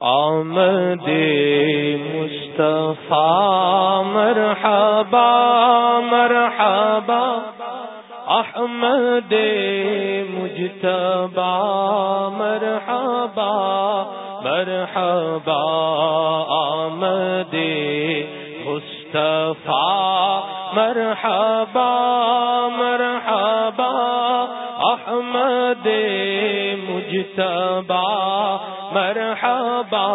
آمد مصطفیٰ مرحبا مرحبا احمد مجتبا مرحبا مرحبا آمد مصطفیٰ مرحبا مرحبا احمد مجتبا مرحبا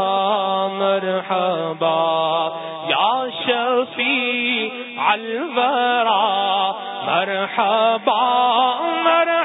مرحبا یا شفیع الورا مرحبا مرحبا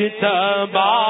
مجتبا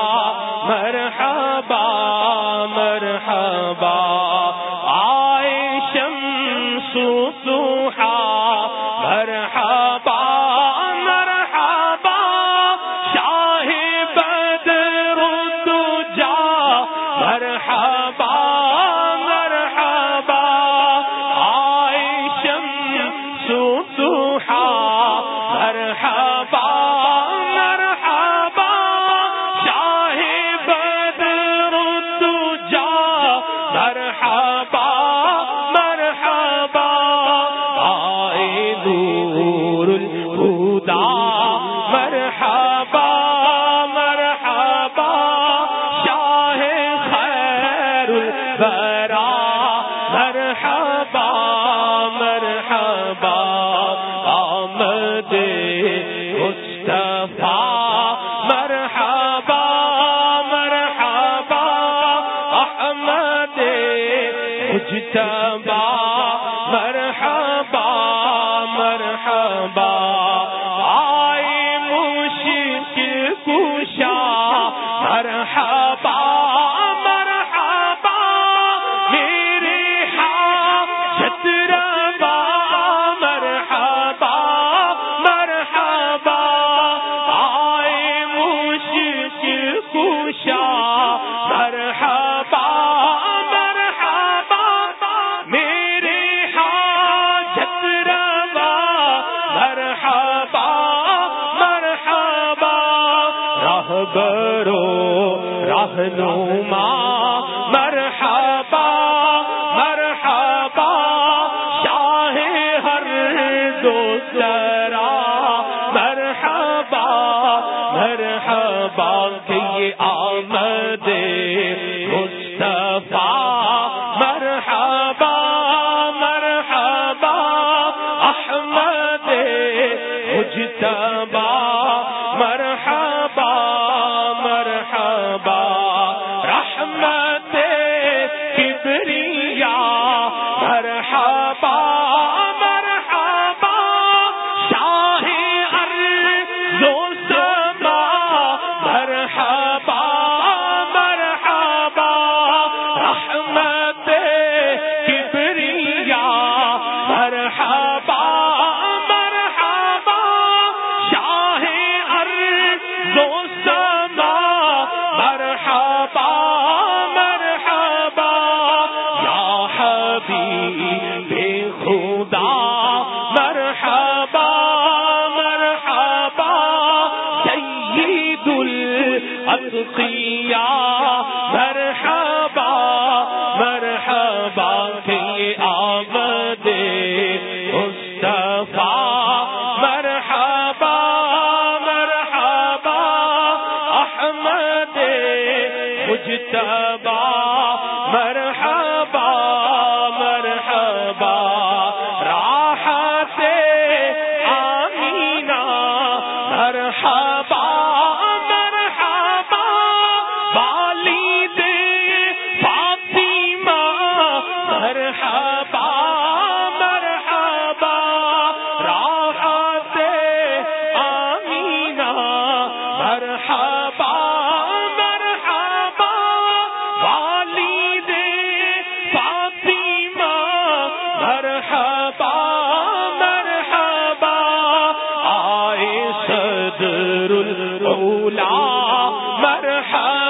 مرحبا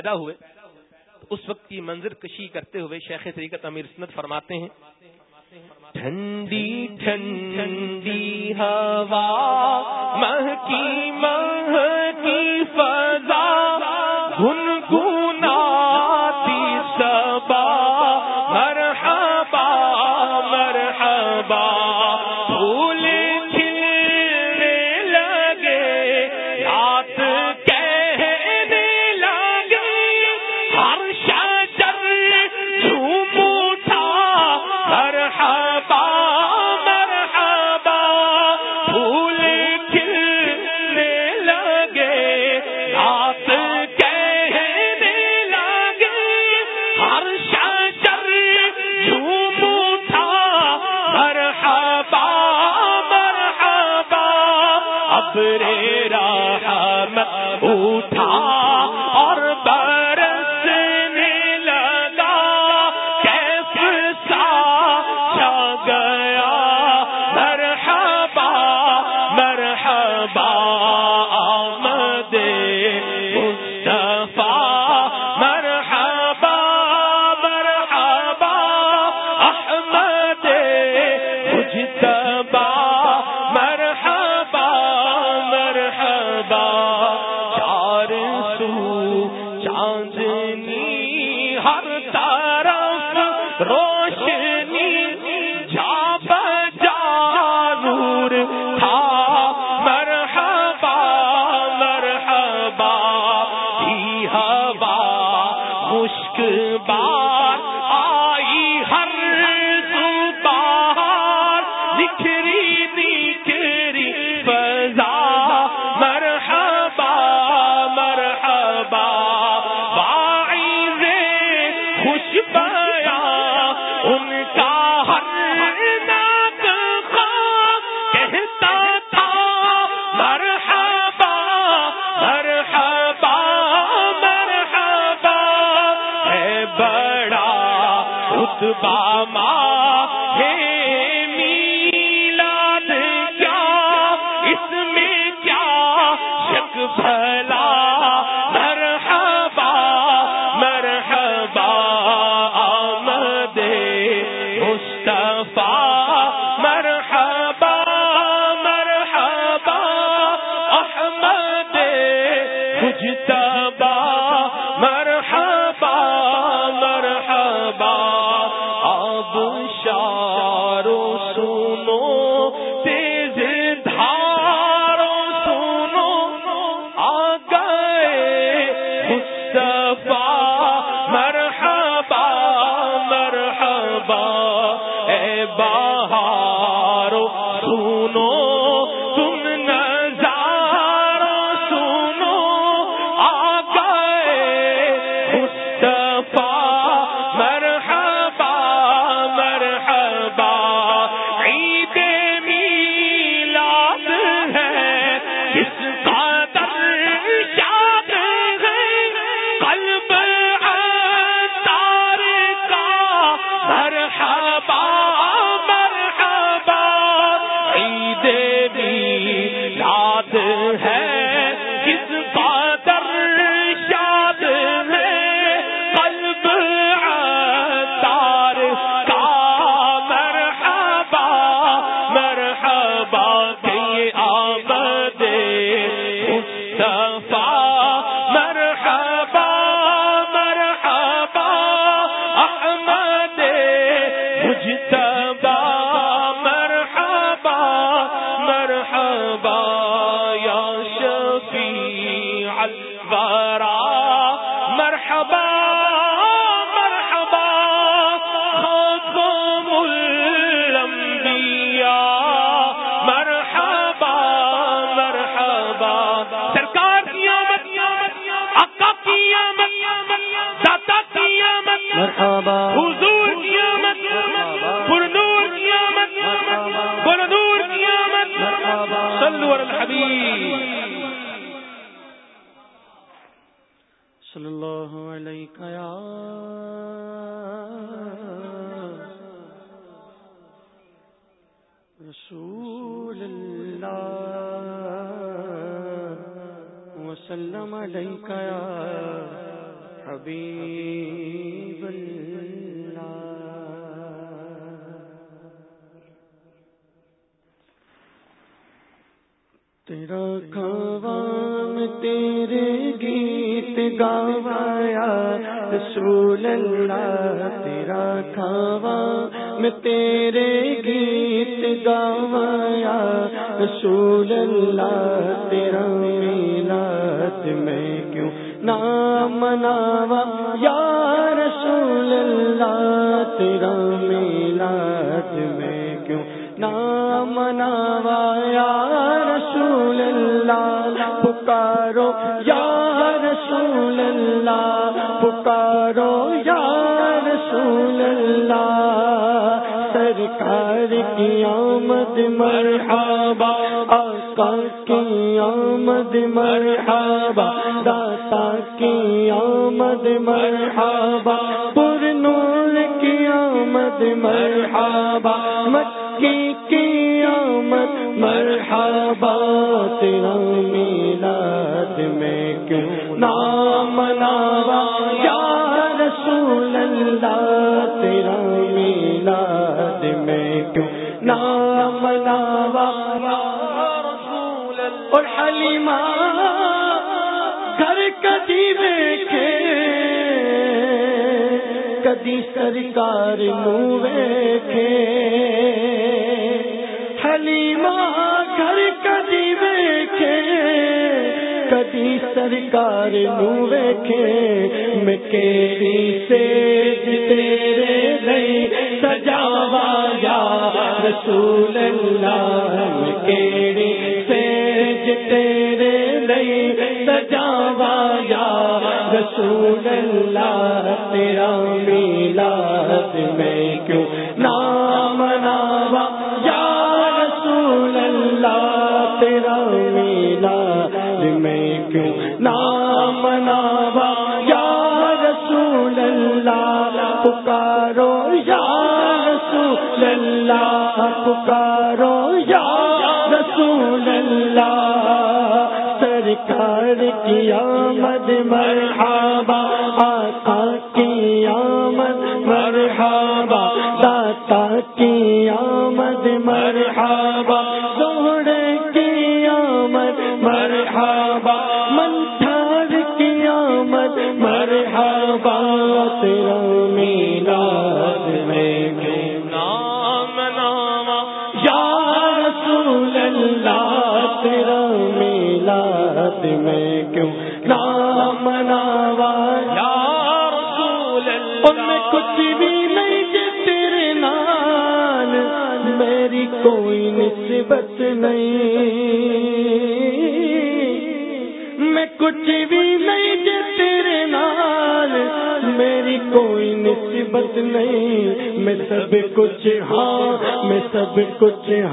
پیدا ہوئے، اس وقت کی منظر کشی کرتے ہوئے شیخ طریقت امیر سنت فرماتے ہیں، ٹھنڈی ٹھنڈی ہوا مہکی مہکی فضا بادشاہ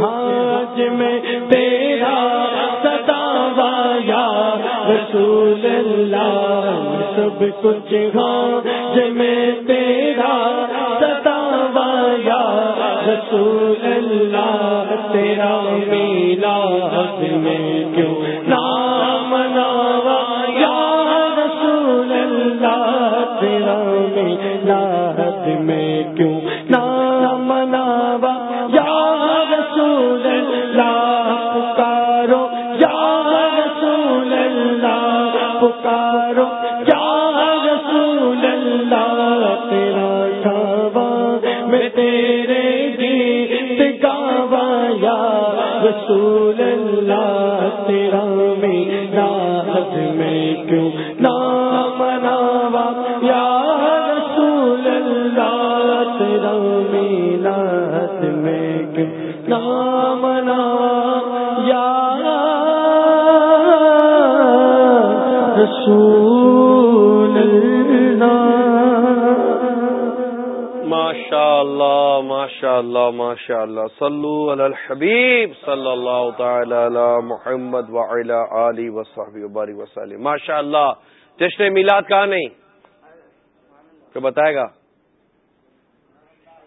کچھ میں تیرا ستا یا رسول اللہ، سب کچھ ہاں میں تیرا ستا یا رسول اللہ، تیرا میلا میں کیوں نام رسول اللہ۔ ماشاء اللہ ماشاء اللہ ماشاء اللہ صلو علی الحبیب صلی اللہ تعالی علی محمد وعلی آلہ وصحبہ وبارک وسلم ماشاء اللہ جشن میلاد کہاں نہیں؟ تو بتائے گا؟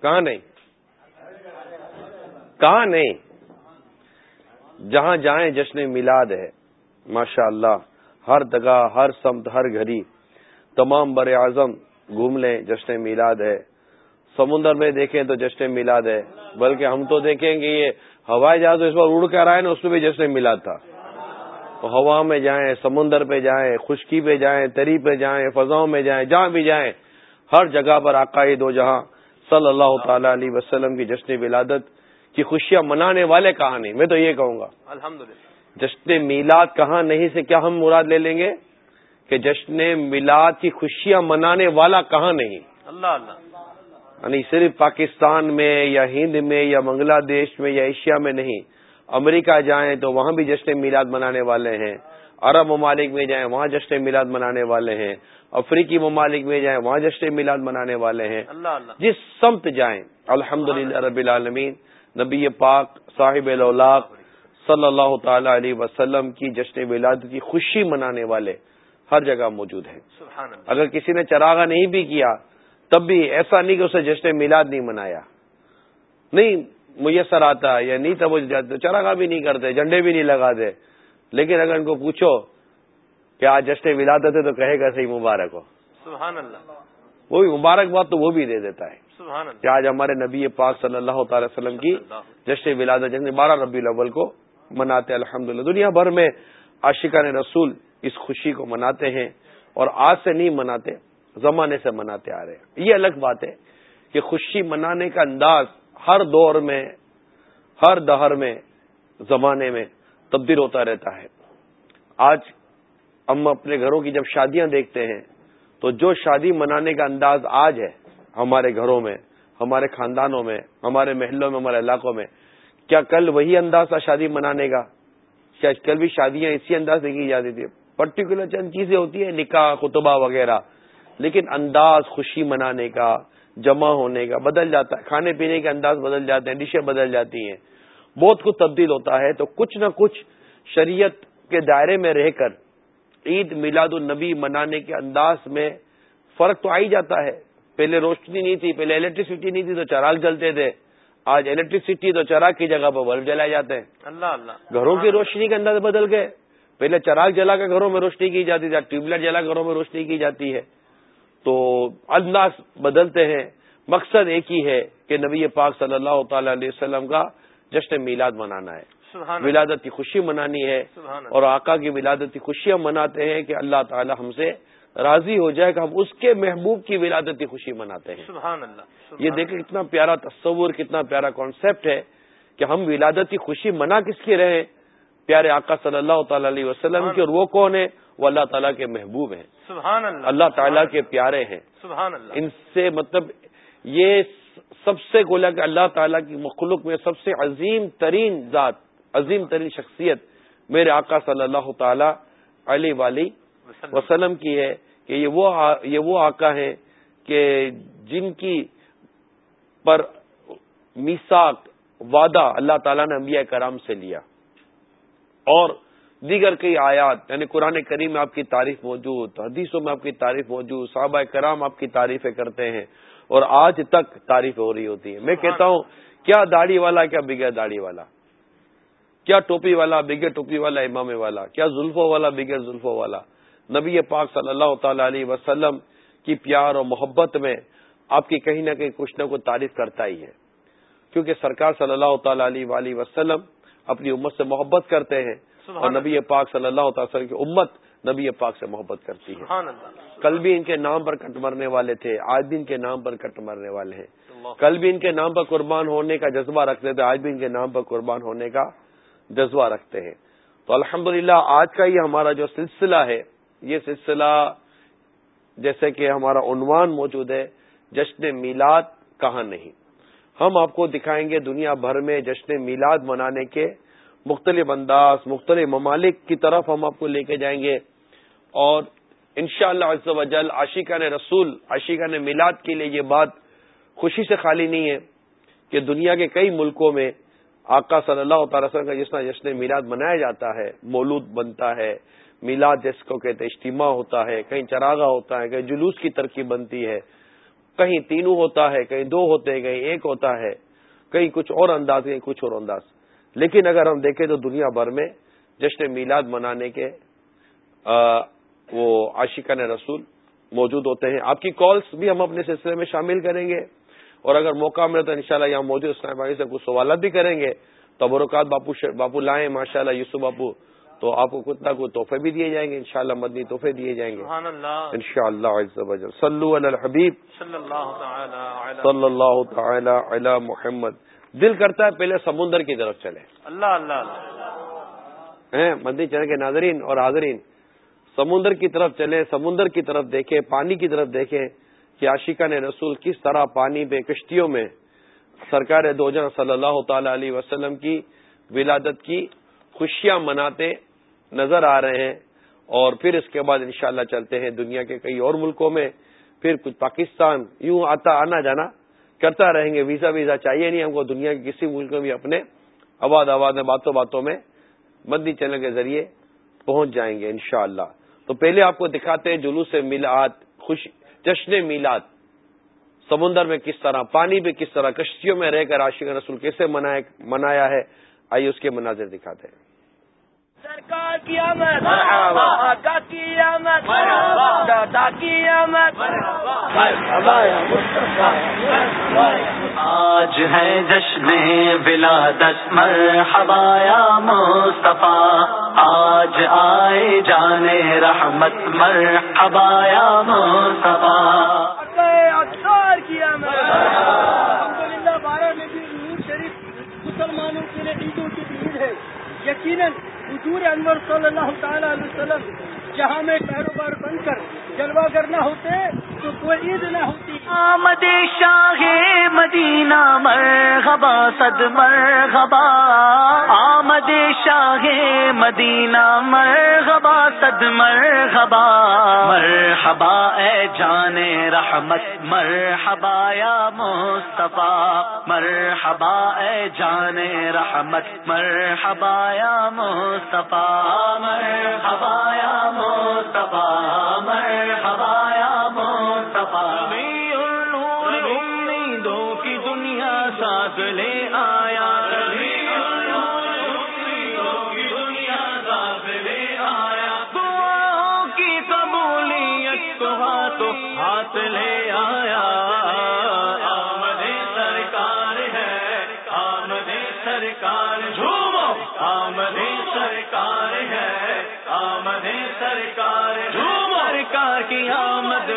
کہاں نہیں؟ کہاں نہیں؟ جہاں جائیں جشن میلاد ہے۔ ماشاء اللہ ہر جگہ ہر سمت، ہر گھڑی تمام بر اعظم گھوم لیں، جشن میلاد ہے۔ سمندر میں دیکھیں تو جشن میلاد ہے، بلکہ ہم تو دیکھیں گے یہ ہوائی جہاز اس بار اڑ کر آئے نا، اس میں بھی جشن میلاد تھا۔ تو ہوا میں جائیں، سمندر پہ جائیں، خشکی پہ جائیں، تری پہ جائیں، فضاؤں میں جائیں، جہاں بھی جائیں، ہر جگہ پر آقائی دو جہاں۔ صلی اللہ تعالی علیہ وسلم کی جشن ولادت کی خوشیاں منانے والے کہاں نہیں میں تو یہ کہوں گا۔ الحمد جشن میلاد کہاں نہیں سے کیا ہم مراد لے لیں گے؟ کہ جشن میلاد کی خوشیاں منانے والا کہاں نہیں؟ اللہ اللہ۔ یعنی صرف پاکستان میں یا ہند میں یا بنگلہ دیش میں یا ایشیا میں نہیں امریکہ جائیں تو وہاں بھی جشن میلاد منانے والے ہیں عرب ممالک میں جائیں وہاں جشن میلاد منانے والے ہیں افریقی ممالک میں جائیں وہاں جشن میلاد منانے والے ہیں۔ اللہ اللہ۔ جس سمت جائیں الحمد رب العالمین نبی پاک صاحب الاولاق صلی اللہ تعالی علیہ وسلم کی جشن ولادت کی خوشی منانے والے ہر جگہ موجود ہیں۔ سبحان اللہ۔ اگر کسی نے چراغا نہیں بھی کیا تب بھی ایسا نہیں کہ اسے جشن میلاد نہیں منایا۔ نہیں میسر آتا یا نہیں تب چراغا بھی نہیں کرتے جھنڈے بھی نہیں لگاتے۔ لیکن اگر ان کو پوچھو کہ آج جشن ولادت ہے تو کہے گا صحیح مبارک ہو۔ سبحان اللہ۔ وہ بھی مبارکباد تو وہ بھی دے دیتا ہے۔ سبحان اللہ۔ کہ آج ہمارے نبی پاک صلی اللہ تعالی وسلم کی جشن ولادت جشن بارہ ربی الاول کو مناتے الحمد دنیا بھر میں عاشقان رسول اس خوشی کو مناتے ہیں اور آج سے نہیں مناتے، زمانے سے مناتے آ رہے ہیں۔ یہ الگ بات ہے کہ خوشی منانے کا انداز ہر دور میں، ہر دہر میں، زمانے میں تبدیل ہوتا رہتا ہے۔ آج ہم اپنے گھروں کی جب شادیاں دیکھتے ہیں، تو جو شادی منانے کا انداز آج ہے، ہمارے گھروں میں، ہمارے خاندانوں میں، ہمارے محلوں میں، ہمارے علاقوں میں کیا کل وہی انداز تھا شادی منانے کا؟ کیا کل بھی شادیاں اسی انداز سے کی جاتی تھی پرٹیکولر چند چیزیں ہوتی ہیں، نکاح، خطبہ وغیرہ، لیکن انداز خوشی منانے کا، جمع ہونے کا، بدل جاتا ہے، کھانے پینے کے انداز بدل جاتے ہیں ڈشیں بدل جاتی ہیں۔ بہت کچھ تبدیل ہوتا ہے، تو کچھ نہ کچھ شریعت کے دائرے میں رہ کر عید میلاد النبی منانے کے انداز میں فرق تو آ ہی جاتا ہے۔ پہلے روشنی نہیں تھی، پہلے الیکٹریسٹی نہیں تھی، تو چراغ جلتے تھے۔ آج الیکٹریسٹی تو چراغ کی جگہ پر بلب جلائے جاتے ہیں۔ اللہ اللہ۔ گھروں کی روشنی کے انداز بدل گئے۔ پہلے چراغ جلا کر گھروں میں روشنی کی جاتی تھی ٹیوب لائٹ جلا گھروں میں روشنی کی جاتی ہے۔ تو انداز بدلتے ہیں۔ مقصد ایک ہی ہے کہ نبی پاک صلی اللہ تعالی علیہ وسلم کا جشن میلاد منانا ہے۔ ولادت کی خوشی منانی ہے۔ اور آقا کی ولادت کی خوشی ہم مناتے ہیں کہ اللہ تعالی ہم سے راضی ہو جائے کہ ہم اس کے محبوب کی ولادت کی خوشی مناتے ہیں۔ سبحان اللہ یہ دیکھیں کتنا پیارا تصور کتنا پیارا کانسیپٹ ہے کہ ہم ولادت کی خوشی منا کس کی رہے پیارے آقا صلی اللہ تعالی علیہ وسلم کے اور وہ کون ہے وہ اللہ تعالیٰ کے محبوب ہیں۔ سبحان اللہ اللہ تعالیٰ کے پیارے ہیں۔ سبحان اللہ۔ ان سے مطلب یہ سب سے گولا کہ اللہ تعالیٰ کی مخلوق میں سب سے عظیم ترین ذات عظیم ترین شخصیت میرے آقا صلی اللہ تعالی علیہ والی وسلم کی ہے کہ یہ وہ یہ وہ آقا ہیں کہ جن کی پر میساک وعدہ اللہ تعالیٰ نے انبیاء کرام سے لیا اور دیگر کئی آیات یعنی قرآن کریم میں آپ کی تعریف موجود حدیثوں میں آپ کی تعریف موجود صحابہ کرام آپ کی تعریفیں کرتے ہیں اور آج تک تعریف ہو رہی ہوتی ہے میں کہتا ہوں کیا داڑھی والا کیا بگڑ داڑھی والا؟ کیا ٹوپی والا بگے ٹوپی والا امام والا؟ کیا زلفوں والا بگے زلفوں والا؟ نبی پاک صلی اللہ تعالی علیہ وسلم کی پیار اور محبت میں آپ کی کہیں نہ کہیں کچھ نہ کچھ تعریف کرتا ہی ہے۔ کیونکہ سرکار صلی اللہ تعالی علیہ وسلم اپنی امت سے محبت کرتے ہیں اور نبی پاک صلی اللہ تعالی وسلم کی امت نبی پاک سے محبت کرتی ہے۔ کل بھی ان کے نام پر کٹ مرنے والے تھے آج بھی ان کے نام پر کٹ مرنے والے ہیں۔ کل بھی ان کے نام پر قربان ہونے کا جذبہ رکھتے تھے آج بھی ان کے نام پر قربان ہونے کا جذبہ رکھتے ہیں۔ تو الحمد آج کا یہ ہمارا جو سلسلہ ہے یہ سلسلہ جیسے کہ ہمارا عنوان موجود ہے، جشن میلاد، کہاں نہیں۔ ہم آپ کو دکھائیں گے دنیا بھر میں جشن میلاد منانے کے مختلف انداز، مختلف ممالک کی طرف ہم آپ کو لے کے جائیں گے۔ اور انشاءاللہ شاء اللہ وجل عاشقہ نے رسول عاشقہ نے میلاد کے لیے یہ بات خوشی سے خالی نہیں ہے کہ دنیا کے کئی ملکوں میں آقا صلی اللہ تعالی وسلم کا جس طرح جشن میلاد منایا جاتا ہے، مولود بنتا ہے میلاد جس کو کہتے اجتماع ہوتا ہے، کہیں چراغا ہوتا ہے، کہیں جلوس کی ترقی بنتی ہے۔ کہیں تینوں ہوتا ہے، کہیں دو ہوتے ہیں، کہیں ایک ہوتا ہے۔ کہیں کچھ اور انداز، کہیں کچھ اور انداز۔ لیکن اگر ہم دیکھیں تو دنیا بھر میں جشن میلاد منانے کے وہ عاشقان رسول موجود ہوتے ہیں۔ آپ کی کالس بھی ہم اپنے سلسلے میں شامل کریں گے۔ اور اگر موقع ملے تو انشاءاللہ یہاں موجود اسلام بھائی سے کچھ سوالات بھی کریں گے۔ تو برکات باپو باپو لائیں ماشاء اللہ یوسف باپو تو آپ کو کتنا کوئی تحفے بھی دیے جائیں گے انشاءاللہ مدنی تحفے دیے جائیں گے۔ ان شاء اللہ صلی الحبیب۔ صلی اللہ تعالی علی محمد۔ دل کرتا ہے پہلے سمندر کی طرف چلے۔ اللہ اللہ مدنی چلے کے ناظرین اور حاضرین سمندر کی طرف چلے سمندر کی طرف دیکھیں پانی کی طرف دیکھیں کہ عاشقہ نے رسول کس طرح پانی پہ کشتیوں میں سرکار دو صلی اللہ تعالی علیہ وسلم کی ولادت کی خوشیاں مناتے نظر آ رہے ہیں اور پھر اس کے بعد انشاءاللہ چلتے ہیں دنیا کے کئی اور ملکوں میں۔ پھر کچھ پاکستان یوں آتا آنا جانا کرتا رہیں گے، ویزا ویزا چاہیے نہیں، ہم کو دنیا کے کسی ملک میں بھی اپنے آباد آباد میں، باتوں باتوں میں مدنی چینل کے ذریعے پہنچ جائیں گے انشاءاللہ۔ تو پہلے آپ کو دکھاتے ہیں جلوس میلاد، خوش جشن میلاد۔ سمندر میں کس طرح، پانی پہ کس طرح، کشتیوں میں رہ کر عاشق رسول کیسے منایا ہے، آئیے اس کے مناظر دکھاتے ہیں۔ سرکار کی آمد آقا کی آمد دادا کی آمد۔ آج ہے جشن ولادت مرحبا یا مصطفیٰ۔ آج آئے جانے رحمت مرحبا یا مصطفیٰ۔ بارہ میں بھی نور شریف مسلمانوں کے لیے عیدوں کی بھیڑ ہے۔ یقیناً حضور انور صلی اللہ تعالی علیہ وسلم جہاں میں کاروبار بن کر جلوہ کرنا ہوتے تو کوئی عید نہ ہوتی آمد شاہ مدینہ، مرحبا صد مرحبا آمد شاہ مدینہ، مرحبا صد مرحبا مرحبا، اے جان رحمت، مرحبا یا مصطفیٰ. مرحبا، اے جان رحمت، مرحبا یا مصطفیٰ. مرحبا یا مصطفیٰ، مرحبا یا مصطفیٰ. لے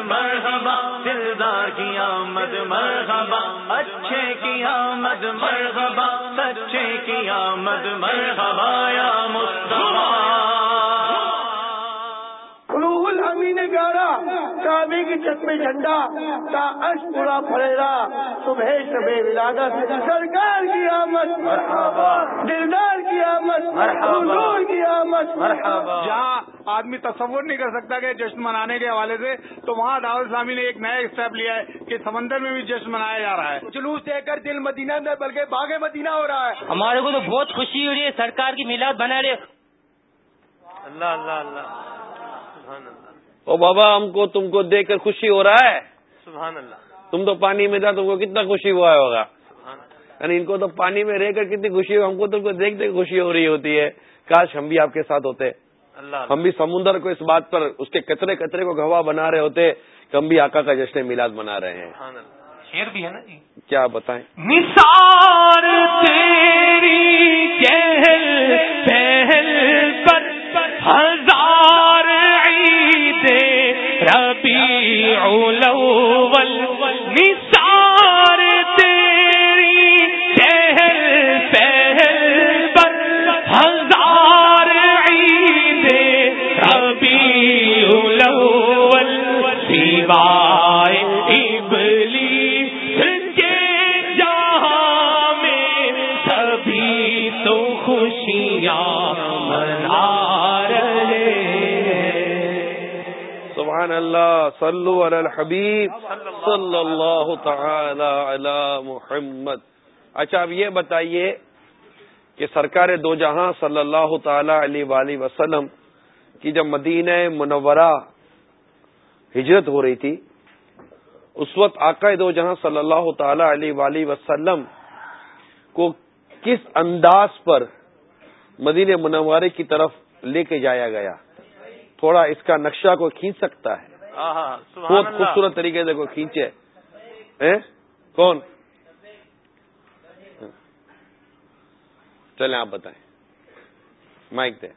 مرحبا دلدار کی آمد، مرحبا، اچھے کی آمد، مرحبا، سچے کی آمد، مرحبا یا مصطفیٰ۔ الامین گارا کعبے کی چھت میں جھنڈا کا اش پورا پڑے گا صبح شب ولادت سرکار کی آمد دلدار کی آمد حضور کی آمد۔ جہاں آدمی تصور نہیں کر سکتا کہ جشن منانے کے حوالے سے تو وہاں دعوت اسلامی نے ایک نیا اسٹیپ لیا ہے کہ سمندر میں بھی جشن منایا جا رہا ہے۔ جلوس دے کر دل مدینہ میں بلکہ باغ مدینہ ہو رہا ہے۔ ہمارے کو تو بہت خوشی ہو رہی ہے سرکار کی میلاد بنا رہے۔ اللہ اللہ اللہ۔ سبحان اللہ۔ او بابا ہم کو تم کو دیکھ کر خوشی ہو رہا ہے؟ سبحان اللہ۔ تم تو پانی میں تھا تم کو کتنا خوشی ہوا ہوگا؟ سبحان اللہ۔ یعنی ان کو تو پانی میں رہ کر کتنی خوشی ہو ہم کو تم کو دیکھ دیکھ خوشی ہو رہی ہوتی ہے۔ کاش ہم بھی آپ کے ساتھ ہوتے۔ اللہ ہم بھی سمندر کو اس بات پر اس کے کچرے کچرے کو گواہ بنا رہے ہوتے کہ ہم بھی آقا کا جشن میلاد منا رہے ہیں۔ سبحان اللہ۔ شیر بھی ہے نا جی؟ کیا بتائیں؟ نثار تیری پہل پر ہزار ربیع اللہ صلو علی الحبیب صلی اللہ تعالی علی محمد۔ اچھا اب یہ بتائیے کہ سرکار دو جہاں صلی اللہ تعالی علیہ وآلہ وسلم کی جب مدینہ منورہ ہجرت ہو رہی تھی، اس وقت آقا دو جہاں صلی اللہ تعالی علیہ وآلہ وسلم کو کس انداز پر مدینہ منورے کی طرف لے کے جایا گیا؟ تھوڑا اس کا نقشہ کو کھینچ سکتا ہے۔ بہت سبحان اللہ۔ خوبصورت طریقے سے کوئی کھینچے۔ ہیں؟ کون؟ چلیں آپ بتائیں۔ مائک دیں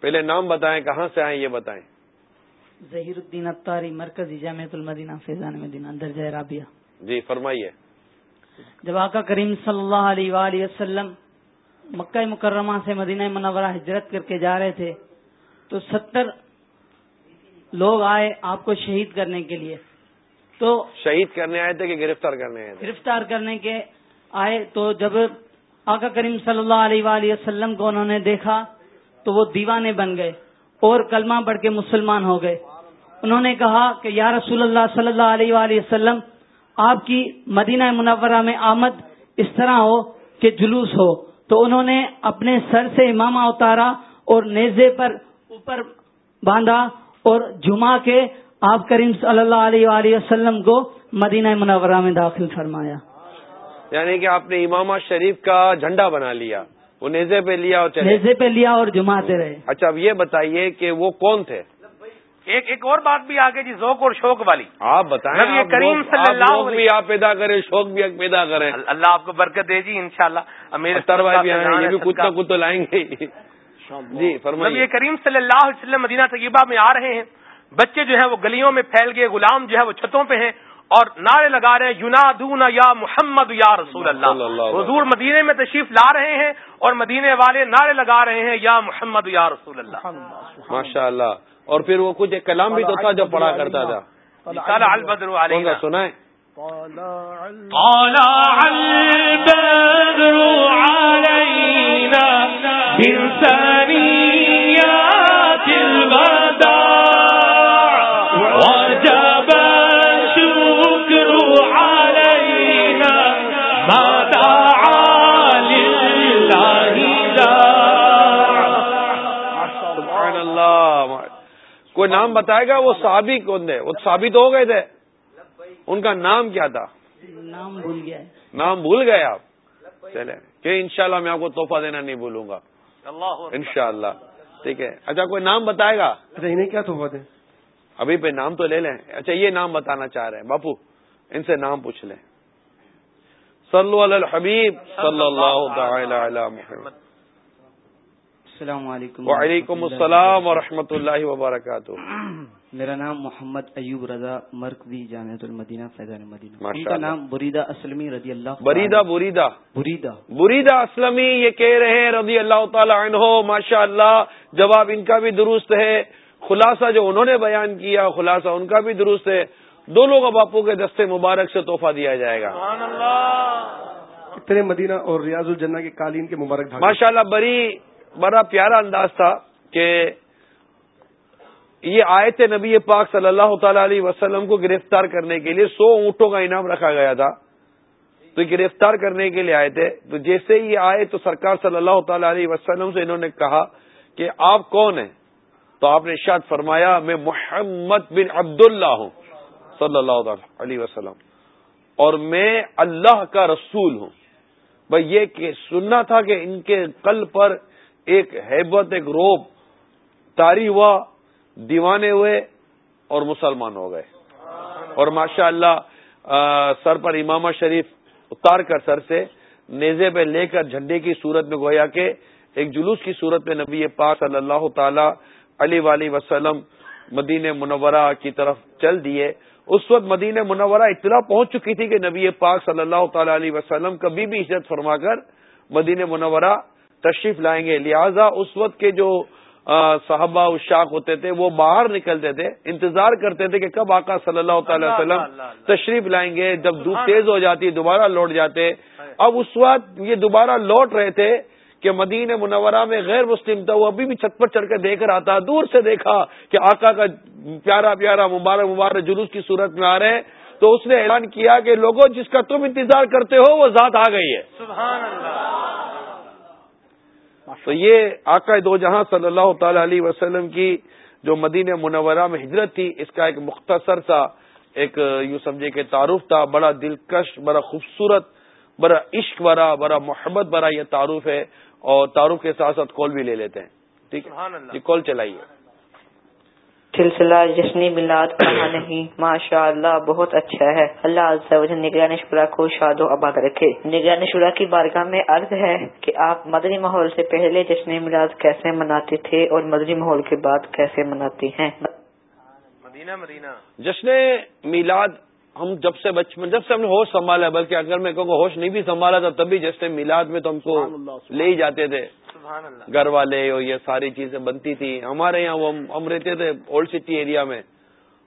پہلے نام بتائیں کہاں سے آئیں یہ بتائیں۔ ظہیر الدین اتاری مرکزی جامعت المدینہ فیضان مدینہ درجہ رابعہ۔ جی فرمائیے۔ جب آقا کریم صلی اللہ علیہ وآلہ وسلم مکہ مکرمہ سے مدینہ منورہ ہجرت کر کے جا رہے تھے تو ستر لوگ آئے آپ کو شہید کرنے کے لیے۔ تو شہید کرنے آئے تھے کہ گرفتار کرنے آئے تھے؟ گرفتار کرنے کے آئے تو جب آقا کریم صلی اللہ علیہ وآلہ وسلم کو انہوں نے دیکھا تو وہ دیوانے بن گئے اور کلمہ پڑھ کے مسلمان ہو گئے۔ انہوں نے کہا کہ یا رسول اللہ صلی اللہ علیہ وآلہ وسلم آپ کی مدینہ منورہ میں آمد اس طرح ہو کہ جلوس ہو۔ تو انہوں نے اپنے سر سے امامہ اتارا اور نیزے پر اوپر باندھا اور جمعہ کے آپ کریم صلی اللہ علیہ وآلہ وسلم کو مدینہ منورہ میں داخل فرمایا۔ یعنی کہ آپ نے امامہ شریف کا جھنڈا بنا لیا وہ نیزے پہ لیا اور چلے۔ نیزے پہ لیا اور جماتے رہے۔ اچھا اب یہ بتائیے کہ وہ کون تھے؟ ایک ایک اور بات بھی آگے جی ذوق اور شوق والی۔ آپ بتائیں نبی کریم صلی اللہ علیہ- بھی آپ پیدا کریں شوق بھی پیدا کریں۔ ال- اللہ آپ کو برکت دے جی انشاءاللہ۔ امیر اختر بھائی بھی کچھ نہ۔ کچھ تو لائیں گے جی نبی فرمائیے کریم صلی اللہ علیہ وسلم مدینہ طیبہ میں آ رہے ہیں۔ بچے جو ہیں وہ گلیوں میں پھیل گئے غلام جو ہے وہ چھتوں پہ ہیں اور نعرے لگا رہے ہیں یونادون یا محمد یا رسول اللہ اللہ علیہ حضور مدینے میں تشریف لا رہے ہیں اور مدینے والے نعرے لگا رہے ہیں یا محمد یا رسول اللہ. ماشاء اللہ اور پھر وہ کچھ ایک کلام بھی تو تھا جو پڑھا کرتا تھا۔ البدر سا سنائیں؟ طلع البدر علينا من ثنيات الوداع وجب الشكر علينا ما دعا لله داع سبحان اللہ. کوئی نام بتائے گا؟ وہ صحابی کون تھے؟ وہ ثابت ہو گئے تھے؟ ان کا نام کیا تھا؟ نام بھول گیا نام بھول گئے آپ؟ چلے کہ انشاءاللہ میں آپ کو تحفہ دینا نہیں بھولوں گا۔ انشاءاللہ۔ ٹھیک ہے۔ اچھا کوئی نام بتائے گا؟ اچھا انہیں کیا تحفہ دیں؟ ابھی پہ نام تو لے لیں۔ اچھا یہ نام بتانا چاہ رہے ہیں۔ باپو ان سے نام پوچھ لیں۔ صلو علی الحبیب صلی اللہ تعالی علی محمد۔ السلام علیکم وعلیکم السلام ورحمۃ اللہ وبرکاتہ۔ میرا نام محمد ایوب رضا مرکزی جامعۃ المدینہ فیضان مدینہ۔ ان کا۔ نام بریدہ اسلمی رضی اللہ بریدہ بریدہ۔ بریدہ۔ بریدہ اسلمی یہ کہہ رہے ہیں رضی اللہ تعالی عنہ ماشاء اللہ جواب ان کا بھی درست ہے۔ خلاصہ جو انہوں نے بیان کیا خلاصہ ان کا بھی درست ہے۔ دونوں کا باپو کے دستے مبارک سے تحفہ دیا جائے گا۔ اتنے مدینہ اور ریاض الجنہ کے قالین کے مبارک ماشاء اللہ بڑی بڑا پیارا انداز تھا کہ یہ آئے تھے نبی پاک صلی اللہ تعالی علیہ وسلم کو گرفتار کرنے کے لیے سو اونٹوں کا انعام رکھا گیا تھا۔ تو گرفتار کرنے کے لیے آئے تھے۔ تو جیسے ہی آئے تو سرکار صلی اللہ تعالی علیہ وسلم سے انہوں نے کہا کہ آپ کون ہیں؟ تو آپ نے ارشاد فرمایا، میں محمد بن عبداللہ ہوں۔ صلی اللہ تعالی علیہ وسلم۔ اور میں اللہ کا رسول ہوں۔ بھائی، یہ کہ سننا تھا کہ ان کے قلب پر ایک ہیبت ایک روب تاری ہوا، دیوانے ہوئے اور مسلمان ہو گئے۔ اور ماشاء اللہ سر پر امامہ شریف اتار کر سر سے نیزے پہ لے کر جھنڈے کی صورت میں گویا کہ ایک جلوس کی صورت میں نبی پاک صلی اللہ تعالی علی ولی وسلم مدین منورہ کی طرف چل دیے۔ اس وقت مدینہ منورہ اطلاع پہنچ چکی تھی کہ نبی پاک صلی اللہ تعالی علیہ وسلم کبھی بھی عزت فرما کر مدینہ منورہ تشریف لائیں گے۔ لہذا اس وقت کے جو صحابہ اشاق ہوتے تھے وہ باہر نکلتے تھے انتظار کرتے تھے کہ کب آقا صلی اللہ تعالی وسلم تشریف لائیں گے۔ جب دھوپ تیز ہو جاتی دوبارہ لوٹ جاتے۔ اب اس وقت یہ دوبارہ لوٹ رہے تھے کہ مدین منورہ میں غیر مسلم تھا وہ ابھی بھی چھت پر چڑھ کے دیکھ رہا تھا دور سے دیکھا کہ آقا کا پیارا پیارا مبارک مبارک جلوس کی صورت میں آ رہے ہیں۔ تو اس نے اعلان کیا کہ لوگوں جس کا تم انتظار کرتے ہو وہ ذات آ گئی ہے۔ سبحان اللہ۔ تو یہ آقا دو جہاں صلی اللہ تعالی علیہ وسلم کی جو مدینہ منورہ میں ہجرت تھی اس کا ایک مختصر سا ایک یوں سمجھے کہ تعارف تھا بڑا دلکش بڑا خوبصورت بڑا عشق بڑا بڑا محبت بڑا یہ تعارف ہے اور تعارف کے ساتھ ساتھ کال بھی لے لیتے ہیں۔ ٹھیک ہے؟ جی کال چلائیے۔ سلسلہ جشن میلاد کہاں نہیں۔ ماشاء اللہ بہت اچھا ہے۔ اللہ عز و جل نگران شورا کو شاد و آباد رکھے۔ نگران شورا کی بارگاہ میں عرض ہے کہ آپ مدنی ماحول سے پہلے جشن میلاد کیسے مناتے تھے اور مدنی ماحول کے بعد کیسے مناتے ہیں؟ مدینہ مدینہ۔ جشن میلاد ہم جب سے بچپن جب سے ہم نے ہوش سنبھالا بلکہ اگر میں کہوں ہوش نہیں بھی سنبھالا تھا تبھی جشن میلاد میں تو ہم کو لے ہی جاتے تھے۔ گھر والے اور یہ ساری چیزیں بنتی تھی ہمارے یہاں وہ ہم رہتے تھے اولڈ سٹی ایریا میں۔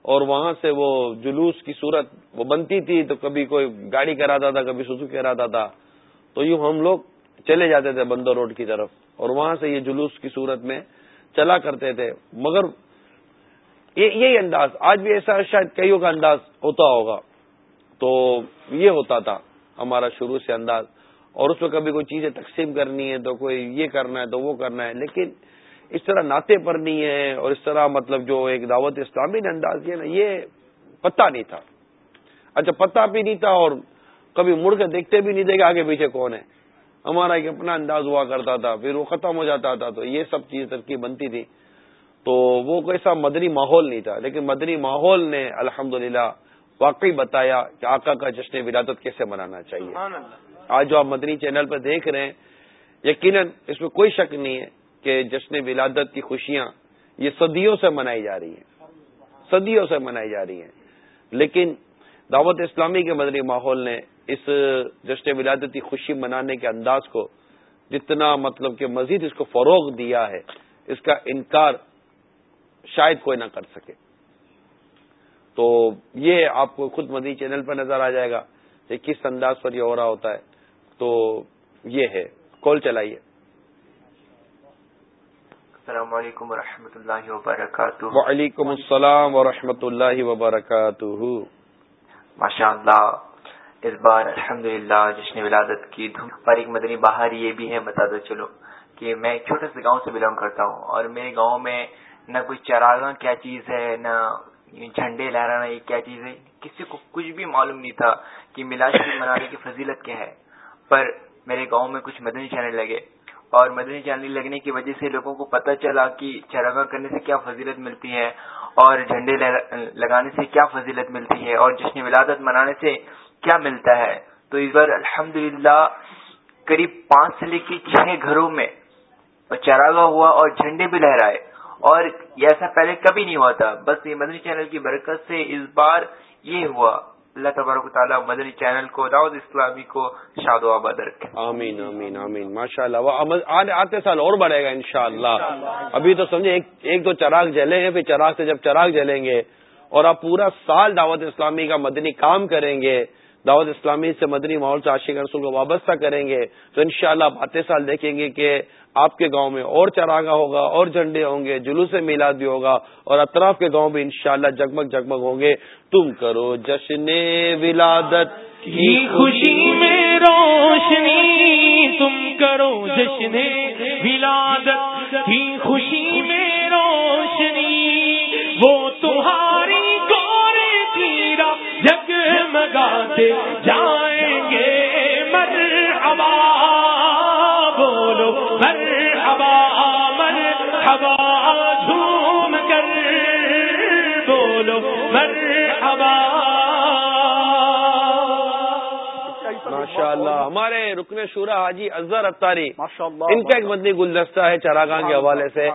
اور وہاں سے وہ جلوس کی صورت وہ بنتی تھی تو کبھی کوئی گاڑی کراتا تھا کبھی سسو کراتا تھا۔ تو یوں ہم لوگ چلے جاتے تھے بندر روڈ کی طرف۔ اور وہاں سے یہ جلوس کی صورت میں چلا کرتے تھے۔ مگر یہی انداز، آج بھی ایسا شاید کئیوں کا انداز ہوتا ہوگا۔ تو یہ ہوتا تھا ہمارا شروع سے انداز۔ اور اس میں کبھی کوئی چیزیں تقسیم کرنی ہے تو کوئی یہ کرنا ہے تو وہ کرنا ہے، لیکن اس طرح ناطے پر نہیں ہے اور اس طرح مطلب جو ایک دعوت اسلامی نے انداز کیا نا، یہ پتہ نہیں تھا۔ اچھا پتہ بھی نہیں تھا اور کبھی مڑ کے دیکھتے بھی نہیں تھے کہ آگے پیچھے کون ہے۔ ہمارا ایک اپنا انداز ہوا کرتا تھا، پھر وہ ختم ہو جاتا تھا، تو یہ سب چیز ترکیب بنتی تھی۔ تو وہ کوئی ایسا مدنی ماحول نہیں تھا لیکن مدنی ماحول نے الحمد واقعی بتایا کہ آقا کا جشن ولادت کیسے منانا چاہیے۔ آج جو آپ مدنی چینل پہ دیکھ رہے ہیں یقیناً اس میں کوئی شک نہیں ہے کہ جشن ولادت کی خوشیاں یہ صدیوں سے منائی جا رہی ہیں۔ صدیوں سے منائی جا رہی ہیں۔ لیکن دعوت اسلامی کے مدنی ماحول نے اس جشن ولادت کی خوشی منانے کے انداز کو جتنا مطلب کہ مزید اس کو فروغ دیا ہے اس کا انکار شاید کوئی نہ کر سکے۔ تو یہ آپ کو خود مدنی چینل پر نظر آ جائے گا کہ کس انداز پر یہ ہو رہا ہوتا ہے۔ تو یہ ہے۔ کال چلائیے۔ السلام علیکم ورحمۃ اللہ وبرکاتہ۔ وعلیکم السلام ورحمۃ اللہ وبرکاتہ۔ ماشاء اللہ اس بار الحمد جشن ولادت کی دھوم پر ایک مدنی باہر یہ بھی ہے بتا دو چلو کہ میں ایک چھوٹے سے گاؤں سے بلانگ کرتا ہوں اور میرے گاؤں میں نہ کوئی چراغاں کیا چیز ہے، نہ جھنڈے لہرانا یہ کیا چیز ہے؟ کسی کو کچھ بھی معلوم نہیں تھا کہ میلاد شریف منانے کی فضیلت کیا ہے۔ پر میرے گاؤں میں کچھ مدنی چینل لگے اور مدنی چینل لگنے کی وجہ سے لوگوں کو پتہ چلا کہ چراغا کرنے سے کیا فضیلت ملتی ہے اور جھنڈے لگانے سے کیا فضیلت ملتی ہے اور جشن ولادت منانے سے کیا ملتا ہے۔ تو اس بار الحمد قریب پانچ سے لے کے چھ گھروں میں چراغا ہوا اور جھنڈے بھی لہرائے۔ اور یہ ایسا پہلے کبھی نہیں ہوا تھا۔ بس یہ مدنی چینل کی برکت سے اس بار یہ ہوا۔ اللہ تبارک تعالیٰ مدنی چینل کو داود اسلامی کو شاد و آباد رکھے۔ آمین آمین آمین۔ ماشاء اللہ آتے سال اور بڑھے گا انشاءاللہ۔ ابھی تو سمجھے ایک دو چراغ جلیں گے پھر چراغ سے جب چراغ جلیں گے اور آپ پورا سال دعوت اسلامی کا مدنی کام کریں گے۔ دعوت اسلامی سے مدنی ماحول سے عاشق رسول کو وابستہ کریں گے تو انشاءاللہ شاء آپ آتے سال دیکھیں گے کہ آپ کے گاؤں میں اور چراغا ہوگا، اور جھنڈے ہوں گے، جلوس میلاد بھی ہوگا اور اطراف کے گاؤں بھی انشاءاللہ جگمگ جگمگ ہوں گے۔ تم کرو جشن ولادت کی خوشی میں روشنی۔ تم کرو جشن ولادت کی خوشی میں روشنی۔ وہ تمہاری جگمگاتے جائیں گے۔ مر بولو مر جھوم کر۔ بولو ماشاء اللہ ہمارے رکن شورا حاجی اظہر اختاری ان کا ایک مدنی گلدستہ ہے چراگاہ کے حوالے سے۔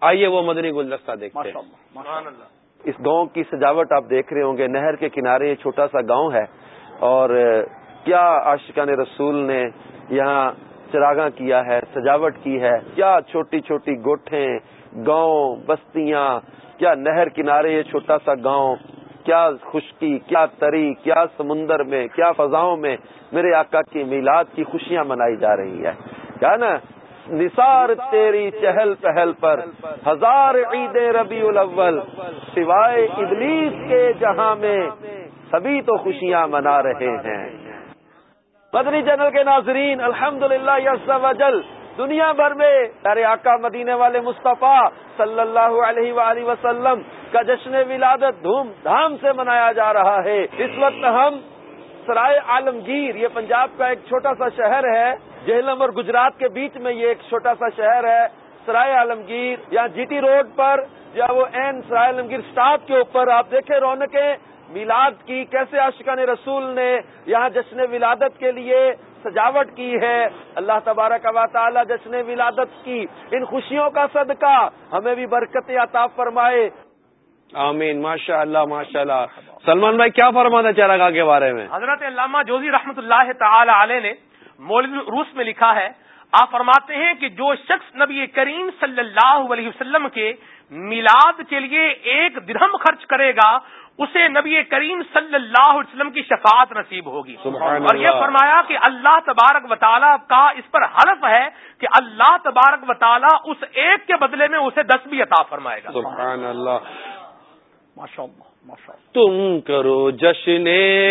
آئیے وہ مدنی گلدستہ دیکھتے ہیں۔ اس گاؤں کی سجاوٹ آپ دیکھ رہے ہوں گے۔ نہر کے کنارے چھوٹا سا گاؤں ہے اور کیا عاشقان رسول نے یہاں چراغاں کیا ہے، سجاوٹ کی ہے۔ کیا چھوٹی چھوٹی گوٹھیں، گاؤں، بستیاں، کیا نہر کنارے یہ چھوٹا سا گاؤں؟ کیا خشکی، کیا تری، کیا سمندر میں، کیا فضاؤں میں میرے آقا کی میلاد کی خوشیاں منائی جا رہی ہے کیا نا؟ نثار تیری چہل پہل پر، ہزار عید ربیع الاول، سوائے ابلیس کے جہاں میں سبھی تو خوشیاں منا رہے ہیں۔ مدنی چینل کے ناظرین الحمد للہ وجل دنیا بھر میں ارے آقا مدینے والے مصطفیٰ صلی اللہ علیہ وآلہ وسلم کا جشن ولادت دھوم دھام سے منایا جا رہا ہے۔ اس وقت ہم سرائے عالمگیر، یہ پنجاب کا ایک چھوٹا سا شہر ہے جہلم اور گجرات کے بیچ میں یہ ایک چھوٹا سا شہر ہے سرائے عالمگیر یا جی ٹی روڈ پر یا وہ این سرائے عالمگیر اسٹاف کے اوپر آپ دیکھیں رونقیں میلاد کی کیسے عاشقان رسول نے یہاں جشن ولادت کے لیے سجاوٹ کی ہے۔ اللہ تبارک و تعالی جشن ولادت کی ان خوشیوں کا صدقہ ہمیں بھی برکت عطا فرمائے۔ آمین۔ ماشاء اللہ ماشاء اللہ سلمان بھائی کیا فرمانا چاہ رہا کے بارے میں؟ حضرت علامہ جوزی رحمۃ اللہ تعالی علیہ نے مولوی روس میں لکھا ہے آپ فرماتے ہیں کہ جو شخص نبی کریم صلی اللہ علیہ وسلم کے میلاد کے لیے ایک درہم خرچ کرے گا اسے نبی کریم صلی اللہ علیہ وسلم کی شفاعت نصیب ہوگی۔ اور یہ فرمایا کہ اللہ تبارک و تعالیٰ کا اس پر حلف ہے کہ اللہ تبارک و تعالیٰ اس ایک کے بدلے میں اسے دس بھی عطا فرمائے گا۔ سبحان اللہ۔ تم کرو جشن